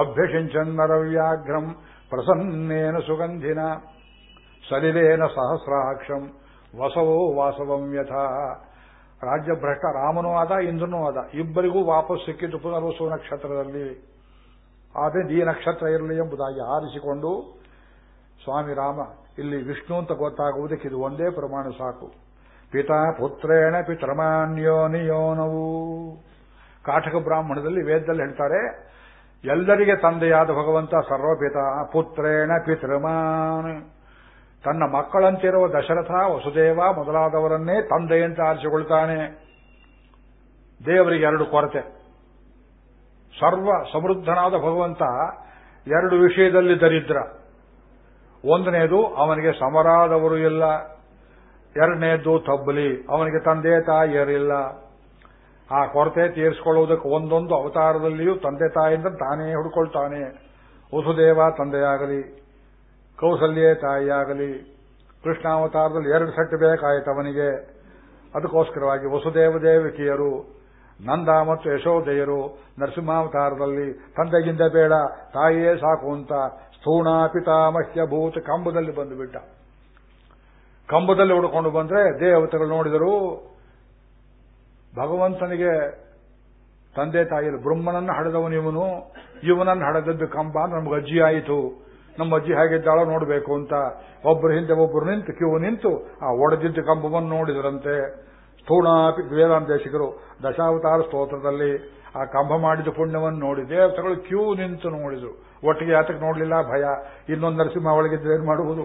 ಅಭ್ಯಷಿಂಚನ್ನರವ್ಯಾಘ್ರಂ ಪ್ರಸನ್ನೇನ ಸುಗಂಧಿನ ಸಲಿಲೇನ ಸಹಸ್ರಾಕ್ಷಂ ವಸವೋ ವಾಸವಂ ಯಥಾ ರಾಜ್ಯಭ್ರಷ್ಟ ರಾಮನೂ ಆದ ಇಂದ್ರನೂ ಆದ, ಇಬ್ಬರಿಗೂ ವಾಪಸ್ ಸಿಕ್ಕಿದ್ದು ಪುನರ್ವಸು ನಕ್ಷತ್ರದಲ್ಲಿ. ಆದರೆ ಈ ನಕ್ಷತ್ರ ಇರಲಿ ಎಂಬುದಾಗಿ ಆರಿಸಿಕೊಂಡು, ಸ್ವಾಮಿ ರಾಮ, ಇಲ್ಲಿ ವಿಷ್ಣು ಅಂತ ಗೊತ್ತಾಗುವುದಕ್ಕೆ ಇದು ಒಂದೇ ಪ್ರಮಾಣ ಸಾಕು. ಪಿತಾ ಪುತ್ರೇಣ ಪಿತೃಮಾನ್ಯೋ ನಿಯೋನವು. ಕಾಠಕ ಬ್ರಾಹ್ಮಣದಲ್ಲಿ ವೇದದಲ್ಲಿ ಹೇಳ್ತಾರೆ ಎಲ್ಲರಿಗೆ ತಂದೆಯಾದ ಭಗವಂತ ಸರ್ವಪಿತ ಪುತ್ರೇಣ ಪಿತೃಮಾನ್. ತನ್ನ ಮಕ್ಕಳಂತಿರುವ ದಶರಥ ವಸುದೇವ ಮೊದಲಾದವರನ್ನೇ ತಂದೆಯಂತೆ ಆರಿಸಿಕೊಳ್ತಾನೆ. ದೇವರಿಗೆ ಎರಡು ಕೊರತೆ. ಸರ್ವ ಸಮೃದ್ಧನಾದ ಭಗವಂತ ಎರಡು ವಿಷಯದಲ್ಲಿ ದರಿದ್ರ. ಒಂದನೇದು, ಅವನಿಗೆ ಸಮರಾದವರು ಇಲ್ಲ. ಎರಡನೇದು ತಬ್ಬಲಿ ಅವನಿಗೆ ತಂದೆ ತಾಯಿಯರಿಲ್ಲ ಆ ಕೊರತೆ ತೀರಿಸಿಕೊಳ್ಳುವುದಕ್ಕೆ ಒಂದೊಂದು ಅವತಾರದಲ್ಲಿಯೂ ತಂದೆ ತಾಯಿಂದ ತಾನೇ ಹುಡುಕೊಳ್ತಾನೆ. ವಸುದೇವ ತಂದೆಯಾಗಲಿ, ಕೌಸಲ್ಯೇ ತಾಯಿಯಾಗಲಿ, ಕೃಷ್ಣಾವತಾರದಲ್ಲಿ ಎರಡು ಸೆಟ್ ಬೇಕಾಯಿತು ಅವನಿಗೆ ಅದಕ್ಕೋಸ್ಕರವಾಗಿ ವಸುದೇವ ದೇವಕಿಯರು ನಂದ ಮತ್ತು ಯಶೋದೆಯರು ನರಸಿಂಹಾವತಾರದಲ್ಲಿ ತಂದೆಗಿಂದ ಬೇಡ, ತಾಯಿಯೇ ಸಾಕು ಅಂತ ಸ್ಥೂಣ ಪಿತಾಮಹ್ಯ ಭೂತ ಕಂಬದಲ್ಲಿ ಬಂದುಬಿಟ್ಟ ಕಂಬದಲ್ಲಿ ಹುಡುಕೊಂಡು ಬಂದ್ರೆ ದೇವತೆಗಳು ನೋಡಿದರು ಭಗವಂತನಿಗೆ ತಂದೆ ತಾಯಿಯರು, ಬ್ರಹ್ಮನನ್ನು ಹಡೆದವನು ಇವನು, ಇವನನ್ನು ಹಡೆದದ್ದು ಕಂಬ, ನಮ್ಗೆ ಅಜ್ಜಿ ಆಯಿತು. ನಮ್ಮ ಅಜ್ಜಿ ಹೇಗಿದ್ದಾಳೋ ನೋಡಬೇಕು ಅಂತ ಒಬ್ಬರು ಹಿಂದೆ ಒಬ್ಬರು ನಿಂತು, ಕ್ಯೂ ನಿಂತು ಆ ಒಡೆದಿದ್ದ ಕಂಬವನ್ನು ನೋಡಿದರಂತೆ. ಸ್ಥೂಣಾಪಿ ವೇದಾಂತೇಶಿಕರು ದಶಾವತಾರ ಸ್ತೋತ್ರದಲ್ಲಿ ಆ ಕಂಬ ಮಾಡಿದ ಪುಣ್ಯವನ್ನು ನೋಡಿ, ದೇವತೆಗಳು ಕ್ಯೂ ನಿಂತು ನೋಡಿದ್ರು. ಒಟ್ಟಿಗೆ ಆತಕ್ಕೆ ನೋಡಲಿಲ್ಲ? ಭಯ. ಇನ್ನೊಂದು ನರಸಿಂಹ ಒಳಗಿದ್ರೆ ಏನು ಮಾಡುವುದು?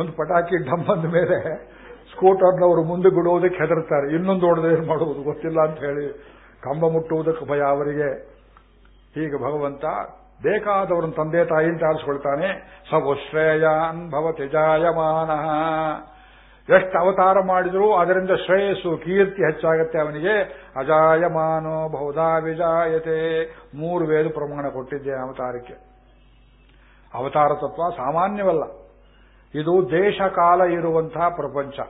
ಒಂದು ಪಟಾಕಿ ಡಂಬಂದ ಬಂದ ಮೇಲೆ ಸ್ಕೂಟರ್ನವರು ಮುಂದೆ ಬಿಡುವುದಕ್ಕೆ ಹೆದರ್ತಾರೆ. ಇನ್ನೊಂದು ಹೊಡೆದ ಏನು ಮಾಡುವುದು? ಗೊತ್ತಿಲ್ಲ ಅಂತ ಹೇಳಿ ಕಂಬ ಮುಟ್ಟುವುದಕ್ಕೆ ಭಯ ಅವರಿಗೆ. ಹೀಗೆ ಭಗವಂತ ಬೇಕಾದವರನ್ನು ತಂದೆ ತಾಯಿಯಿಂದ ಆರಿಸ್ಕೊಳ್ತಾನೆ. ಸವಶ್ರೇಯಾನ್ ಭವತಿ ಜಾಯಮಾನ. ಎಷ್ಟು ಅವತಾರ ಮಾಡಿದರೂ ಅದರಿಂದ ಶ್ರೇಯಸ್ಸು, ಕೀರ್ತಿ ಹೆಚ್ಚಾಗತ್ತೆ ಅವನಿಗೆ. ಅಜಾಯಮಾನೋ ಬಹುಧಾ ವಿಜಾಯತೆ. ಮೂರು ವೇದ ಪ್ರಮಾಣ ಕೊಟ್ಟಿದ್ದೆ ಅವತಾರಕ್ಕೆ. ಅವತಾರ ತತ್ವ ಸಾಮಾನ್ಯವಲ್ಲ. ಇದು ದೇಶಕಾಲ ಇರುವಂತಹ ಪ್ರಪಂಚ.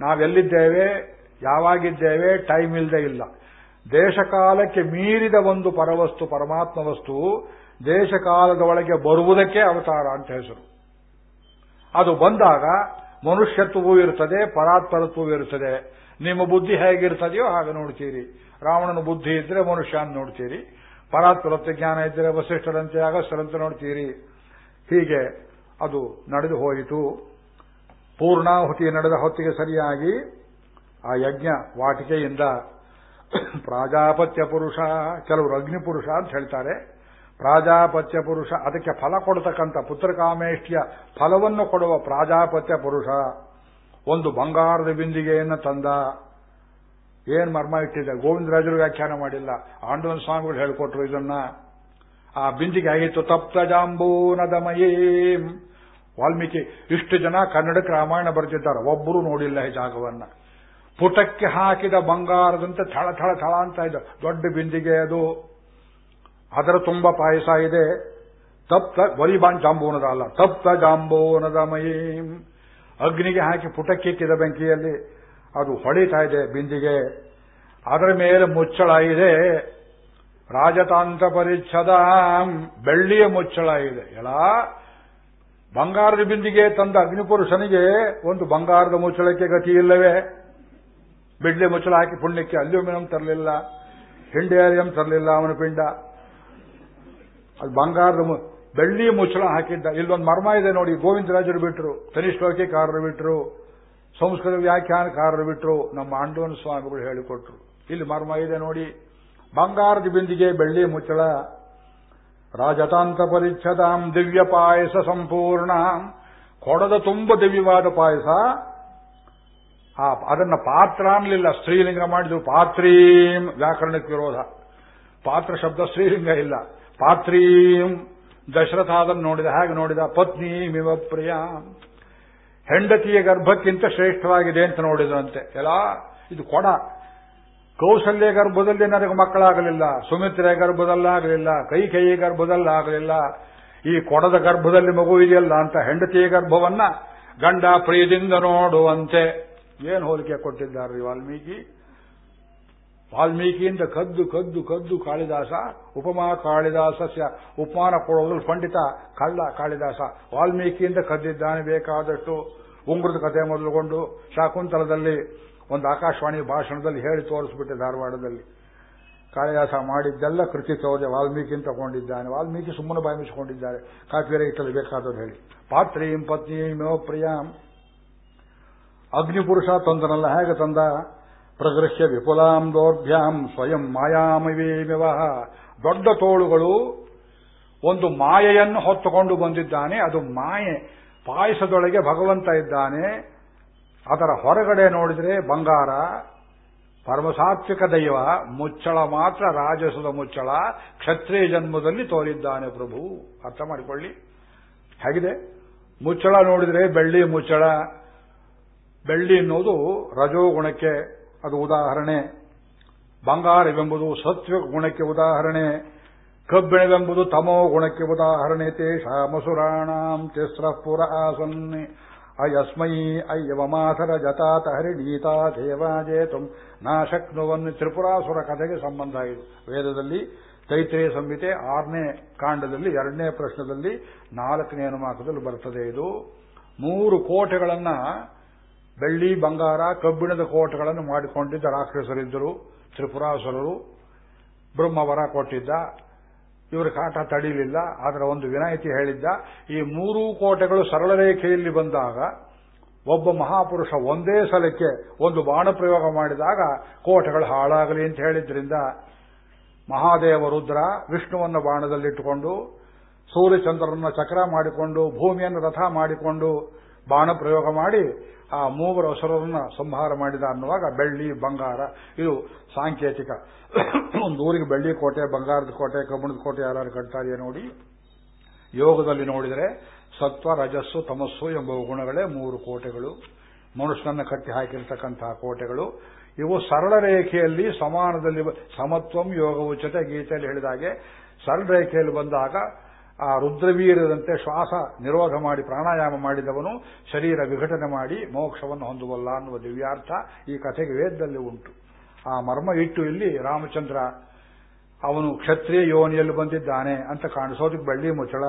ನಾವೆಲ್ಲಿದ್ದೇವೆ? ಯಾವಾಗಿದ್ದೇವೆ? ಟೈಮ್ ಇಲ್ಲದೆ ಇಲ್ಲ. ದೇಶಕಾಲಕ್ಕೆ ಮೀರಿದ ಒಂದು ಪರವಸ್ತು, ಪರಮಾತ್ಮ ವಸ್ತು, ದೇಶಕಾಲದ ಒಳಗೆ ಬರುವುದಕ್ಕೆ ಅವತಾರ ಅಂತ ಹೆಸರು. ಅದು ಬಂದಾಗ ಮನುಷ್ಯತ್ವವೂ ಇರುತ್ತದೆ, ಪರಾತ್ಪರತ್ವವೂ ಇರುತ್ತದೆ. ನಿಮ್ಮ ಬುದ್ಧಿ ಹೇಗಿರ್ತದೆಯೋ ಹಾಗೆ ನೋಡ್ತೀರಿ. ರಾವಣನ ಬುದ್ಧಿ ಇದ್ರೆ ಮನುಷ್ಯ ಅಂತ ನೋಡ್ತೀರಿ. ಪರಾತ್ಪರತ್ವ ಜ್ಞಾನ ಇದ್ದರೆ ವಸಿಷ್ಠರಂತೆ ಆಗಸ್ಟರಂತೆ ನೋಡ್ತೀರಿ. ಹೀಗೆ ಅದು ನಡೆದು ಹೋಯಿತು. ಪೂರ್ಣಾಹುತಿ ನಡೆದ ಹೊತ್ತಿಗೆ ಸರಿಯಾಗಿ ಆ ಯಜ್ಞ ವಾಟಿಕೆಯಿಂದ ಪ್ರಾಜಾಪತ್ಯ ಪುರುಷ, ಕೆಲವರು ಅಗ್ನಿ ಪುರುಷ ಅಂತ ಹೇಳ್ತಾರೆ. ಪ್ರಾಜಾಪತ್ಯ ಪುರುಷ, ಅದಕ್ಕೆ ಫಲ ಕೊಡತಕ್ಕಂಥ ಪುತ್ರಕಾಮೇಷ್ಟಿಯ ಫಲವನ್ನು ಕೊಡುವ ಪ್ರಾಜಾಪತ್ಯ ಪುರುಷ, ಒಂದು ಬಂಗಾರದ ಬಿಂದಿಗೆಯನ್ನು ತಂದ. ಏನ್ ಮರ್ಮ ಇಟ್ಟಿದೆ? ಗೋವಿಂದರಾಜರು ವ್ಯಾಖ್ಯಾನ ಮಾಡಿಲ್ಲ. ಆಂಡವನ್ ಸ್ವಾಮಿಗಳು ಹೇಳಿಕೊಟ್ರು ಇದನ್ನ. ಆ ಬಿಂದಿಗೆ ಆಗಿತ್ತು ತಪ್ತ ಜಾಂಬೂನದಮಯೀಂ ವಾಲ್ಮೀಕಿ ಇಷ್ಟು ಜನ ಕನ್ನಡಕ್ಕೆ ರಾಮಾಯಣ ಬರೆದಿದ್ದಾರೆ ಒಬ್ಬರು ನೋಡಿಲ್ಲ ಈ ಜಾಗವನ್ನ. ಪುಟಕ್ಕೆ ಹಾಕಿದ ಬಂಗಾರದಂತೆ ಥಳ ಥಳ ಥಳ ಅಂತ ಇದೆ. ದೊಡ್ಡ ಬಿಂದಿಗೆ ಅದು. ಅದರ ತುಂಬ ಪಾಯಸ ಇದೆ. ತಪ್ತ ಬರೀ ಬಾಂಡ್ ಜಾಂಬೂನದ ಅಲ್ಲ. ತಪ್ತ ಜಾಂಬೂನದ ಮಯೀಂ ಅಗ್ನಿಗೆ ಹಾಕಿ ಪುಟಕ್ಕಿಕ್ಕಿದ ಬೆಂಕಿಯಲ್ಲಿ ಅದು ಹೊಳಿತಾ ಇದೆ ಬಿಂದಿಗೆ. ಅದರ ಮೇಲೆ ಮುಚ್ಚಳ ಇದೆ. ರಾಜತಾಂತ ಪರಿಚ್ಛದ ಬೆಳ್ಳಿಯ ಮುಚ್ಚಳ ಇದೆ. ಎಲ್ಲ ಬಂಗಾರದ ಬಿಂದಿಗೆ ತಂದ ಅಗ್ನಿಪುರುಷನಿಗೆ ಒಂದು ಬಂಗಾರದ ಮುಚ್ಚಳಕ್ಕೆ ಗತಿ ಇಲ್ಲವೇ? ಬಿಡ್ಲೆ ಮುಚ್ಚಳ ಹಾಕಿ ಪುಣ್ಯಕ್ಕೆ ಅಲ್ಯೂಮಿನಿಯಂ ತರಲಿಲ್ಲ, ಹಿಂಡೇರಿಯಂ ತರಲಿಲ್ಲ ಅವನ ಪಿಂಡ. ಅದು ಬಂಗಾರದ ಬೆಳ್ಳಿ ಮುಚ್ಚಳ ಹಾಕಿದ್ದ. ಇಲ್ಲೊಂದು ಮರ್ಮ ಇದೆ ನೋಡಿ, ಗೋವಿಂದರಾಜರು ಬಿಟ್ಟರು ತನಿಷ್ಠೋಕಿಕಾರರು ಬಿಟ್ಟರು ಸಂಸ್ಕೃತ ವ್ಯಾಖ್ಯಾನಕಾರರು ಬಿಟ್ಟರು ನಮ್ಮ ಆಂಡವನ ಸ್ವಾಮಿಗಳು ಹೇಳಿಕೊಟ್ರು. ಇಲ್ಲಿ ಮರ್ಮ ಇದೆ ನೋಡಿ, ಬಂಗಾರದ ಬಿಂದಿಗೆ ಬೆಳ್ಳಿ ಮುಚ್ಚಳ ರಾಜತಾಂತ ಪರಿಚ್ಛದಾಂ ದಿವ್ಯ ಪಾಯಸ ಸಂಪೂರ್ಣ. ಕೊಡದ ತುಂಬ ದಿವ್ಯವಾದ ಪಾಯಸ. ಆ, ಅದನ್ನ ಪಾತ್ರ ಅನ್ಲಿಲ್ಲ ಸ್ತ್ರೀಲಿಂಗ ಮಾಡಿದ್ರು ಪಾತ್ರೀಂ ವ್ಯಾಕರಣಕ್ಕೆ ವಿರೋಧ. ಪಾತ್ರ ಶಬ್ದ ಸ್ತ್ರೀಲಿಂಗ ಇಲ್ಲ. ಪಾತ್ರೀಂ ದಶರಥ ಅದನ್ನು ನೋಡಿದ. ಹಾಗೆ ನೋಡಿದ? ಪತ್ನಿ ಮಿವ ಪ್ರಿಯ. ಹೆಂಡತಿಯ ಗರ್ಭಕ್ಕಿಂತ ಶ್ರೇಷ್ಠವಾಗಿದೆ ಅಂತ ನೋಡಿದಂತೆ ಎಲ್ಲ, ಇದು ಕೊಡ. ಕೌಶಲ್ಯ ಗರ್ಭದಲ್ಲಿ ನನಗೆ ಮಕ್ಕಳಾಗಲಿಲ್ಲ, ಸುಮಿತ್ರೆ ಗರ್ಭದಲ್ಲಾಗಲಿಲ್ಲ, ಕೈ ಕೈ ಗರ್ಭದಲ್ಲಾಗಲಿಲ್ಲ, ಈ ಕೊಡದ ಗರ್ಭದಲ್ಲಿ ಮಗು ಇದೆಯಲ್ಲ ಅಂತ ಹೆಂಡತಿಯ ಗರ್ಭವನ್ನ ಗಂಡ ಪ್ರಿಯದಿಂದ ನೋಡುವಂತೆ. ಏನು ಹೋಲಿಕೆ ಕೊಟ್ಟಿದ್ದಾರೆ ವಾಲ್ಮೀಕಿ? ವಾಲ್ಮೀಕಿಯಿಂದ ಕದ್ದು ಕದ್ದು ಕದ್ದು ಕಾಳಿದಾಸ, ಉಪಮಾ ಕಾಳಿದಾಸಸ್ಯ, ಉಪಮಾನ ಕೊಡೋದ್ರಲ್ಲಿ ಪಂಡಿತ ಕಳ್ಳ ಕಾಳಿದಾಸ. ವಾಲ್ಮೀಕಿಯಿಂದ ಕದ್ದಿದ್ದಾನೆ ಬೇಕಾದಷ್ಟು ಉಂಗುರದ ಕಥೆ ಮೊದಲುಗೊಂಡು, ಶಾಕುಂತಲದಲ್ಲಿ ಒಂದು ಆಕಾಶವಾಣಿ ಭಾಷಣದಲ್ಲಿ ಹೇಳಿ ತೋರಿಸ್ಬಿಟ್ಟೆ ಧಾರವಾಡದಲ್ಲಿ. ಕಾಳಿದಾಸ ಮಾಡಿದ್ದೆಲ್ಲ ಕೃತಿ ತೋದೆ ವಾಲ್ಮೀಕಿ ತಗೊಂಡಿದ್ದಾನೆ. ವಾಲ್ಮೀಕಿ ಸುಮ್ಮನೆ ಬಾಯಿಸಿಕೊಂಡಿದ್ದಾರೆ ಕಾಫಿ ರೈತಲ್ಲಿ ಬೇಕಾದವ್ರು ಹೇಳಿ. ಪಾತ್ರೀಂ ಪತ್ನಿಯೋ ಪ್ರಿಯಾಂ. ಅಗ್ನಿಪುರುಷ ತಂದನಲ್ಲ, ಹೇಗೆ ತಂದ? ಪ್ರಗೃಹ್ಯ ವಿಪುಲಾಂ ದೌರ್ಭ್ಯಾಂ ಸ್ವಯಂ ಮಾಯಾಮವೇಮಿವ ದೊಡ್ಡ ತೋಳುಗಳು ಒಂದು ಮಾಯೆಯನ್ನು ಹೊತ್ತುಕೊಂಡು ಬಂದಿದ್ದಾನೆ. ಅದು ಮಾಯೆ. ಪಾಯಸದೊಳಗೆ ಭಗವಂತ ಇದ್ದಾನೆ. ಅದರ ಹೊರಗಡೆ ನೋಡಿದರೆ ಬಂಗಾರ, ಪರಮಸಾತ್ವಿಕ ದೈವ, ಮುಚ್ಚಳ ಮಾತ್ರ, ರಾಜಸದ ಮುಚ್ಚಳ, ಕ್ಷತ್ರಿಯ ಜನ್ಮದಲ್ಲಿ ತೋರಿದ್ದಾನೆ ಪ್ರಭು. ಅರ್ಥ ಮಾಡಿಕೊಳ್ಳಿ. ಹೇಗಿದೆ? ಮುಚ್ಚಳ ನೋಡಿದರೆ ಬೆಳ್ಳಿ ಮುಚ್ಚಳ. ಬೆಳ್ಳಿ ಎನ್ನುವುದು ರಜೋಗುಣಕ್ಕೆ ಅದು ಉದಾಹರಣೆ. ಬಂಗಾರವೆಂಬುದು ಸತ್ವ ಗುಣಕ್ಕೆ ಉದಾಹರಣೆ. ಕಬ್ಬಿಣವೆಂಬುದು ತಮೋ ಗುಣಕ್ಕೆ ಉದಾಹರಣೆ. ತೇಷಾಮಸುರಾಣಾಂ ತಿಸ್ರ ಪುರ ಆಸನ್ನೆ ಅಯ್ಯವಮಾಥರ ಜತಾತ ಹರಿಣೀತಾ ದೇವಾಜೇತು ನಾಶಕ್ನುವನ್ ತ್ರಿಪುರಾಸುರ ಕಥೆಗೆ ಸಂಬಂಧ ಇದು ವೇದದಲ್ಲಿ ತೈತ್ರೇಯ ಸಂಹಿತೆ ಆರನೇ ಕಾಂಡದಲ್ಲಿ, ಎರಡನೇ ಪ್ರಶ್ನದಲ್ಲಿ ನಾಲ್ಕನೇ ಅನುಮಾಕದಲ್ಲಿ ಬರ್ತದೆ ಇದು. ಮೂರು ಕೋಟೆಗಳನ್ನ ಬೆಳ್ಳಿ, ಬಂಗಾರ, ಕಬ್ಬಿಣದ ಕೋಟೆಗಳನ್ನು ಮಾಡಿಕೊಂಡಿದ್ದ ರಾಕ್ಷಸರಿದ್ದರು, ತ್ರಿಪುರಾಸುರರು. ಬ್ರಹ್ಮವರ ಕೊಟ್ಟಿದ್ದ. ಇವರ ಕಾಟ ತಡೀಲಿಲ್ಲ ಅದರ ಒಂದು ವಿನಾಯಿತಿ ಹೇಳಿದ್ದ, ಈ ಮೂರೂ ಕೋಟೆಗಳು ಸರಳ ರೇಖೆಯಲ್ಲಿ ಬಂದಾಗ, ಒಬ್ಬ ಮಹಾಪುರುಷ ಒಂದೇ ಸಲಕ್ಕೆ ಒಂದು ಬಾಣ ಪ್ರಯೋಗ ಮಾಡಿದಾಗ ಕೋಟೆಗಳು ಹಾಳಾಗಲಿ ಅಂತ ಹೇಳಿದ್ರಿಂದ ಮಹಾದೇವ ರುದ್ರ ವಿಷ್ಣುವನ್ನು ಬಾಣದಲ್ಲಿಟ್ಟುಕೊಂಡು ಸೂರ್ಯಚಂದ್ರನ ಚಕ್ರ ಮಾಡಿಕೊಂಡು, ಭೂಮಿಯನ್ನು ರಥ ಮಾಡಿಕೊಂಡು ಬಾಣ ಪ್ರಯೋಗ ಮಾಡಿ ಆ ಮೂವರು ಅಸುರರನ್ನ ಸಂಹಾರ ಮಾಡಿದ ಅನ್ನುವಾಗ ಬೆಳ್ಳಿ, ಬಂಗಾರ, ಇದು ಸಾಂಕೇತಿಕ. ಒಂದು ಊರಿಗೆ ಬೆಳ್ಳಿ ಕೋಟೆ, ಬಂಗಾರದ ಕೋಟೆ, ಕಬ್ಬಣದ ಕೋಟೆ ಯಾರು ಕಟ್ತಾರೆಯೇ ನೋಡಿ. ಯೋಗದಲ್ಲಿ ನೋಡಿದರೆ ಸತ್ವ, ರಜಸ್ಸು, ತಮಸ್ಸು ಎಂಬ ಗುಣಗಳೇ ಮೂರು ಕೋಟೆಗಳು. ಮನುಷ್ಯನನ್ನು ಕಟ್ಟಿ ಹಾಕಿರ್ತಕ್ಕಂತಹ ಕೋಟೆಗಳು. ಇವು ಸರಳ ರೇಖೆಯಲ್ಲಿ ಸಮಾನದಲ್ಲಿ ಸಮತ್ವಂ ಯೋಗವು ಜೊತೆ ಗೀತೆಯಲ್ಲಿ ಹೇಳಿದಾಗೆ ಸರಳ ರೇಖೆಯಲ್ಲಿ ಬಂದಾಗ ಆ ರುದ್ರವೀರದಂತೆ ಶ್ವಾಸ ನಿರೋಧ ಮಾಡಿ, ಪ್ರಾಣಾಯಾಮ ಮಾಡಿದವನು ಶರೀರ ವಿಘಟನೆ ಮಾಡಿ ಮೋಕ್ಷವನ್ನು ಹೊಂದುವಲ್ಲ ಅನ್ನುವ ದಿವ್ಯಾರ್ಥ ಈ ಕಥೆಗೆ ವೇದದಲ್ಲಿ ಉಂಟು. ಆ ಮರ್ಮ ಇಟ್ಟು ಇಲ್ಲಿ ರಾಮಚಂದ್ರ, ಅವನು ಕ್ಷತ್ರಿಯ ಯೋನಿಯಲ್ಲಿ ಬಂದಿದ್ದಾನೆ ಅಂತ ಕಾಣಿಸೋದಕ್ಕೆ ಬೆಳ್ಳಿ ಮುಚ್ಚಳ.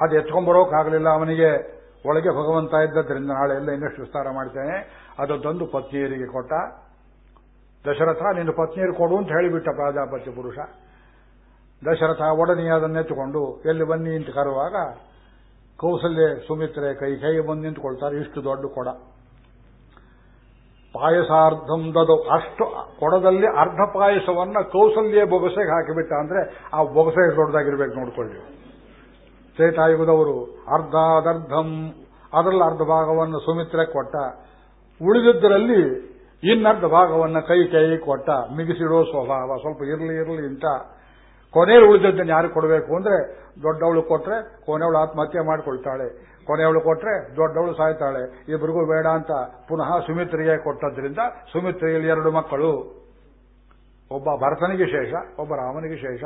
ಅದು ಎತ್ಕೊಂಡ್ಬರೋಕ್ಕಾಗಲಿಲ್ಲ ಅವನಿಗೆ. ಒಳಗೆ ಭಗವಂತ ಇದ್ದದ್ರಿಂದ ನಾಳೆ ಎಲ್ಲ ಇನ್ನಷ್ಟು ವಿಸ್ತಾರ ಮಾಡ್ತೇನೆ. ತಂದು ಪತ್ನಿಯರಿಗೆ ಕೊಟ್ಟ. ದಶರಥ ನಿನ್ನ ಪತ್ನಿಯರು ಕೊಡು ಅಂತ ಹೇಳಿಬಿಟ್ಟ ಪ್ರಾಜಾಪತಿ ಪುರುಷ. ದಶರಥ ಒಡನೆಯ ಅದನ್ನೆತ್ತುಕೊಂಡು ಎಲ್ಲಿ ಬನ್ನಿ? ಅಂತ ಕರುವಾಗ ಕೌಸಲ್ಯ ಸುಮಿತ್ರೆ ಕೈ ಕೈ ಬಂದು ನಿಂತುಕೊಳ್ತಾರೆ. ಇಷ್ಟು ದೊಡ್ಡ ಕೊಡ. ಪಾಯಸಾರ್ಧಂ ದದು. ಅಷ್ಟು ಕೊಡದಲ್ಲಿ ಅರ್ಧ ಪಾಯಸವನ್ನ ಕೌಸಲ್ಯ ಬೊಗಸೆಗೆ ಹಾಕಿಬಿಟ್ಟ ಅಂದ್ರೆ, ಆ ಬೊಗಸೆ ದೊಡ್ಡದಾಗಿರ್ಬೇಕು ನೋಡ್ಕೊಳ್ಳಿ. ತ್ರೇತಾಯುಗದವರು ಅರ್ಧ ಅದರ್ಧಂ ಅದರಲ್ಲಿ ಅರ್ಧ ಭಾಗವನ್ನು ಸುಮಿತ್ರೆ ಕೊಟ್ಟ. ಉಳಿದಿದ್ದರಲ್ಲಿ ಇನ್ನರ್ಧ ಭಾಗವನ್ನು ಕೈ ಕೈ ಕೊಟ್ಟ. ಮಿಗಿಸಿಡೋ ಸ್ವಭಾವ. ಸ್ವಲ್ಪ ಇರಲಿ ಇರಲಿ ಅಂತ ಕೊನೆಯಲ್ಲಿ ಉಳಿದದ್ದನ್ನು ಯಾರು ಕೊಡಬೇಕು ಅಂದ್ರೆ ದೊಡ್ಡವಳು ಕೊಟ್ರೆ ಕೊನೆಯವಳು ಆತ್ಮಹತ್ಯೆ ಮಾಡಿಕೊಳ್ತಾಳೆ. ಕೊನೆಯವಳು ಕೊಟ್ರೆ ದೊಡ್ಡವಳು ಸಾಯ್ತಾಳೆ. ಇಬ್ಬರಿಗೂ ಬೇಡ ಅಂತ ಪುನಃ ಸುಮಿತ್ರಿಗೆ ಕೊಟ್ಟದ್ರಿಂದ ಸುಮಿತ್ರೆಯಲ್ಲಿ ಎರಡು ಮಕ್ಕಳು. ಒಬ್ಬ ಭರತನಿಗೆ ಶೇಷ, ಒಬ್ಬ ರಾಮನಿಗೆ ಶೇಷ.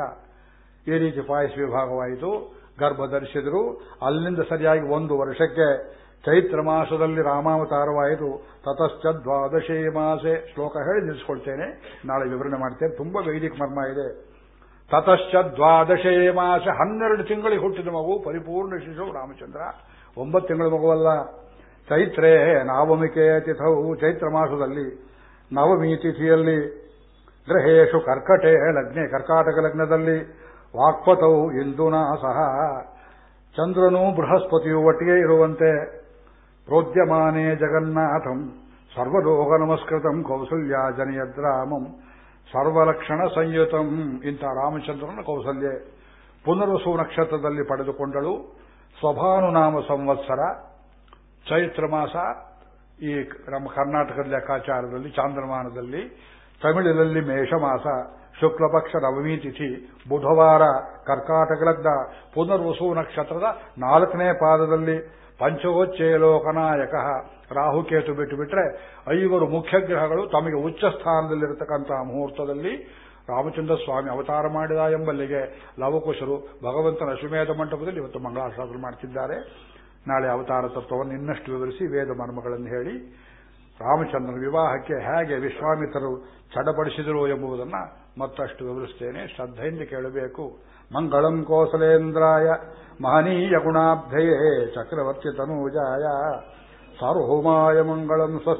ಈ ರೀತಿ ಪಾಯಸ ವಿಭಾಗವಾಯಿತು. ಗರ್ಭ ಧರಿಸಿದ್ರು. ಅಲ್ಲಿಂದ ಸರಿಯಾಗಿ ಒಂದು ವರ್ಷಕ್ಕೆ ಚೈತ್ರ ಮಾಸದಲ್ಲಿ ರಾಮಾವತಾರವಾಯಿತು. ತತಶ್ಚ ದ್ವಾದಶೇ ಮಾಸೆ ಶ್ಲೋಕ ಹೇಳಿ ನಿಲ್ಲಿಸ್ಕೊಳ್ತೇನೆ. ನಾಳೆ ವಿವರಣೆ ಮಾಡ್ತೇನೆ. ತುಂಬಾ ವೈದಿಕ ಮರ್ಮ ಇದೆ. ತತಶ್ಚ ದ್ವಾದಶೇ ಮಾಸ ಹನ್ನೆರಡು ತಿಂಗಳಿಗೆ ಹುಟ್ಟಿದ ಮಗು ಪರಿಪೂರ್ಣ ಶಿಶು ರಾಮಚಂದ್ರ. ಒಂಬತ್ತು ತಿಂಗಳ ಮಗುವಲ್ಲ. ಚೈತ್ರೇ ನವಮಿಕೆ ತಿಥವು ಚೈತ್ರ ಮಾಸದಲ್ಲಿ, ನವಮಿ ತಿಥಿಯಲ್ಲಿ ಗ್ರಹೇಶು ಕರ್ಕಟೆ ಲಗ್ನೆ ಕರ್ಕಾಟಕ ಲಗ್ನದಲ್ಲಿ ವಾಕ್ಪತವು ಇಂದುನಾ ಸಹ. ಚಂದ್ರನು ಬೃಹಸ್ಪತಿಯು ಒಟ್ಟಿಗೆ ಇರುವಂತೆ. ಪ್ರೋದ್ಯಮಾನೇ ಜಗನ್ನಾಥಂ, ಸರ್ವಲೋಕ ನಮಸ್ಕೃತಂ ಕೌಸಲ್ಯ ಜನಯದ್ರಾಮಂ ಸರ್ವಲಕ್ಷಣ ಸಂಯುತಂ ಇಂಥ ರಾಮಚಂದ್ರನ ಕೌಸಲ್ಯ. ಪುನರ್ವಸು ನಕ್ಷತ್ರದಲ್ಲಿ ಪಡೆದುಕೊಂಡಳು. ಸ್ವಭಾನುನಾಮ ಸಂವತ್ಸರ, ಚೈತ್ರ ಮಾಸ, ಈ ನಮ್ಮ ಕರ್ನಾಟಕದ ಲೆಕ್ಕಾಚಾರದಲ್ಲಿ, ಚಾಂದ್ರಮಾನದಲ್ಲಿ, ತಮಿಳಿನಲ್ಲಿ ಮೇಷಮಾಸ, ಶುಕ್ಲಪಕ್ಷ ನವಮಿ ತಿಥಿ, ಬುಧವಾರ ಕರ್ಕಾಟಕ ಪುನರ್ವಸು ನಕ್ಷತ್ರದ ನಾಲ್ಕನೇ ಪಾದದಲ್ಲಿ ಪಂಚವೋಚ್ಚೇ ಲೋಕನಾಯಕ ರಾಹುಕೇತು ಬಿಟ್ಟು ಬಿಟ್ರೆ ಐವರು ಮುಖ್ಯ ಗ್ರಹಗಳು ತಮಗೆ ಉಚ್ಚ ಸ್ಥಾನದಲ್ಲಿರತಕ್ಕಂತಹ ಮುಹೂರ್ತದಲ್ಲಿ ರಾಮಚಂದ್ರ ಸ್ವಾಮಿ ಅವತಾರ ಮಾಡಿದ ಎಂಬಲ್ಲಿಗೆ ಲವಕುಶರು ಭಗವಂತನ ಅಶ್ವಮೇಧ ಮಂಟಪದಲ್ಲಿ ಇವತ್ತು ಮಂಗಳಾಶಾಸ್ತ್ರ ಮಾಡ್ತಿದ್ದಾರೆ. ನಾಳೆ ಅವತಾರ ತತ್ವವನ್ನು ಇನ್ನಷ್ಟು ವಿವರಿಸಿ ವೇದ ಮರ್ಮಗಳನ್ನು ಹೇಳಿ ರಾಮಚಂದ್ರನ ವಿವಾಹಕ್ಕೆ ಹೇಗೆ ವಿಶ್ವಾಮಿತ್ರರು ಚಡಪಡಿಸಿದರು ಎಂಬುದನ್ನು ಮತ್ತಷ್ಟು ವಿವರಿಸ್ತೇನೆ. ಶ್ರದ್ಧೆಯಿಂದ ಕೇಳಬೇಕು. ಮಂಗಳಂ ಕೋಸಲೇಂದ್ರಾಯ ಮಹನೀಯ ಗುಣಾಬ್ಧಯೇ ಚಕ್ರವರ್ತಿ ತನೂಜಾಯ. ಸಾರ್ವಭೌಮಾಯ ಮಂಗಳಂ ಸ್ವಸ್ತಿ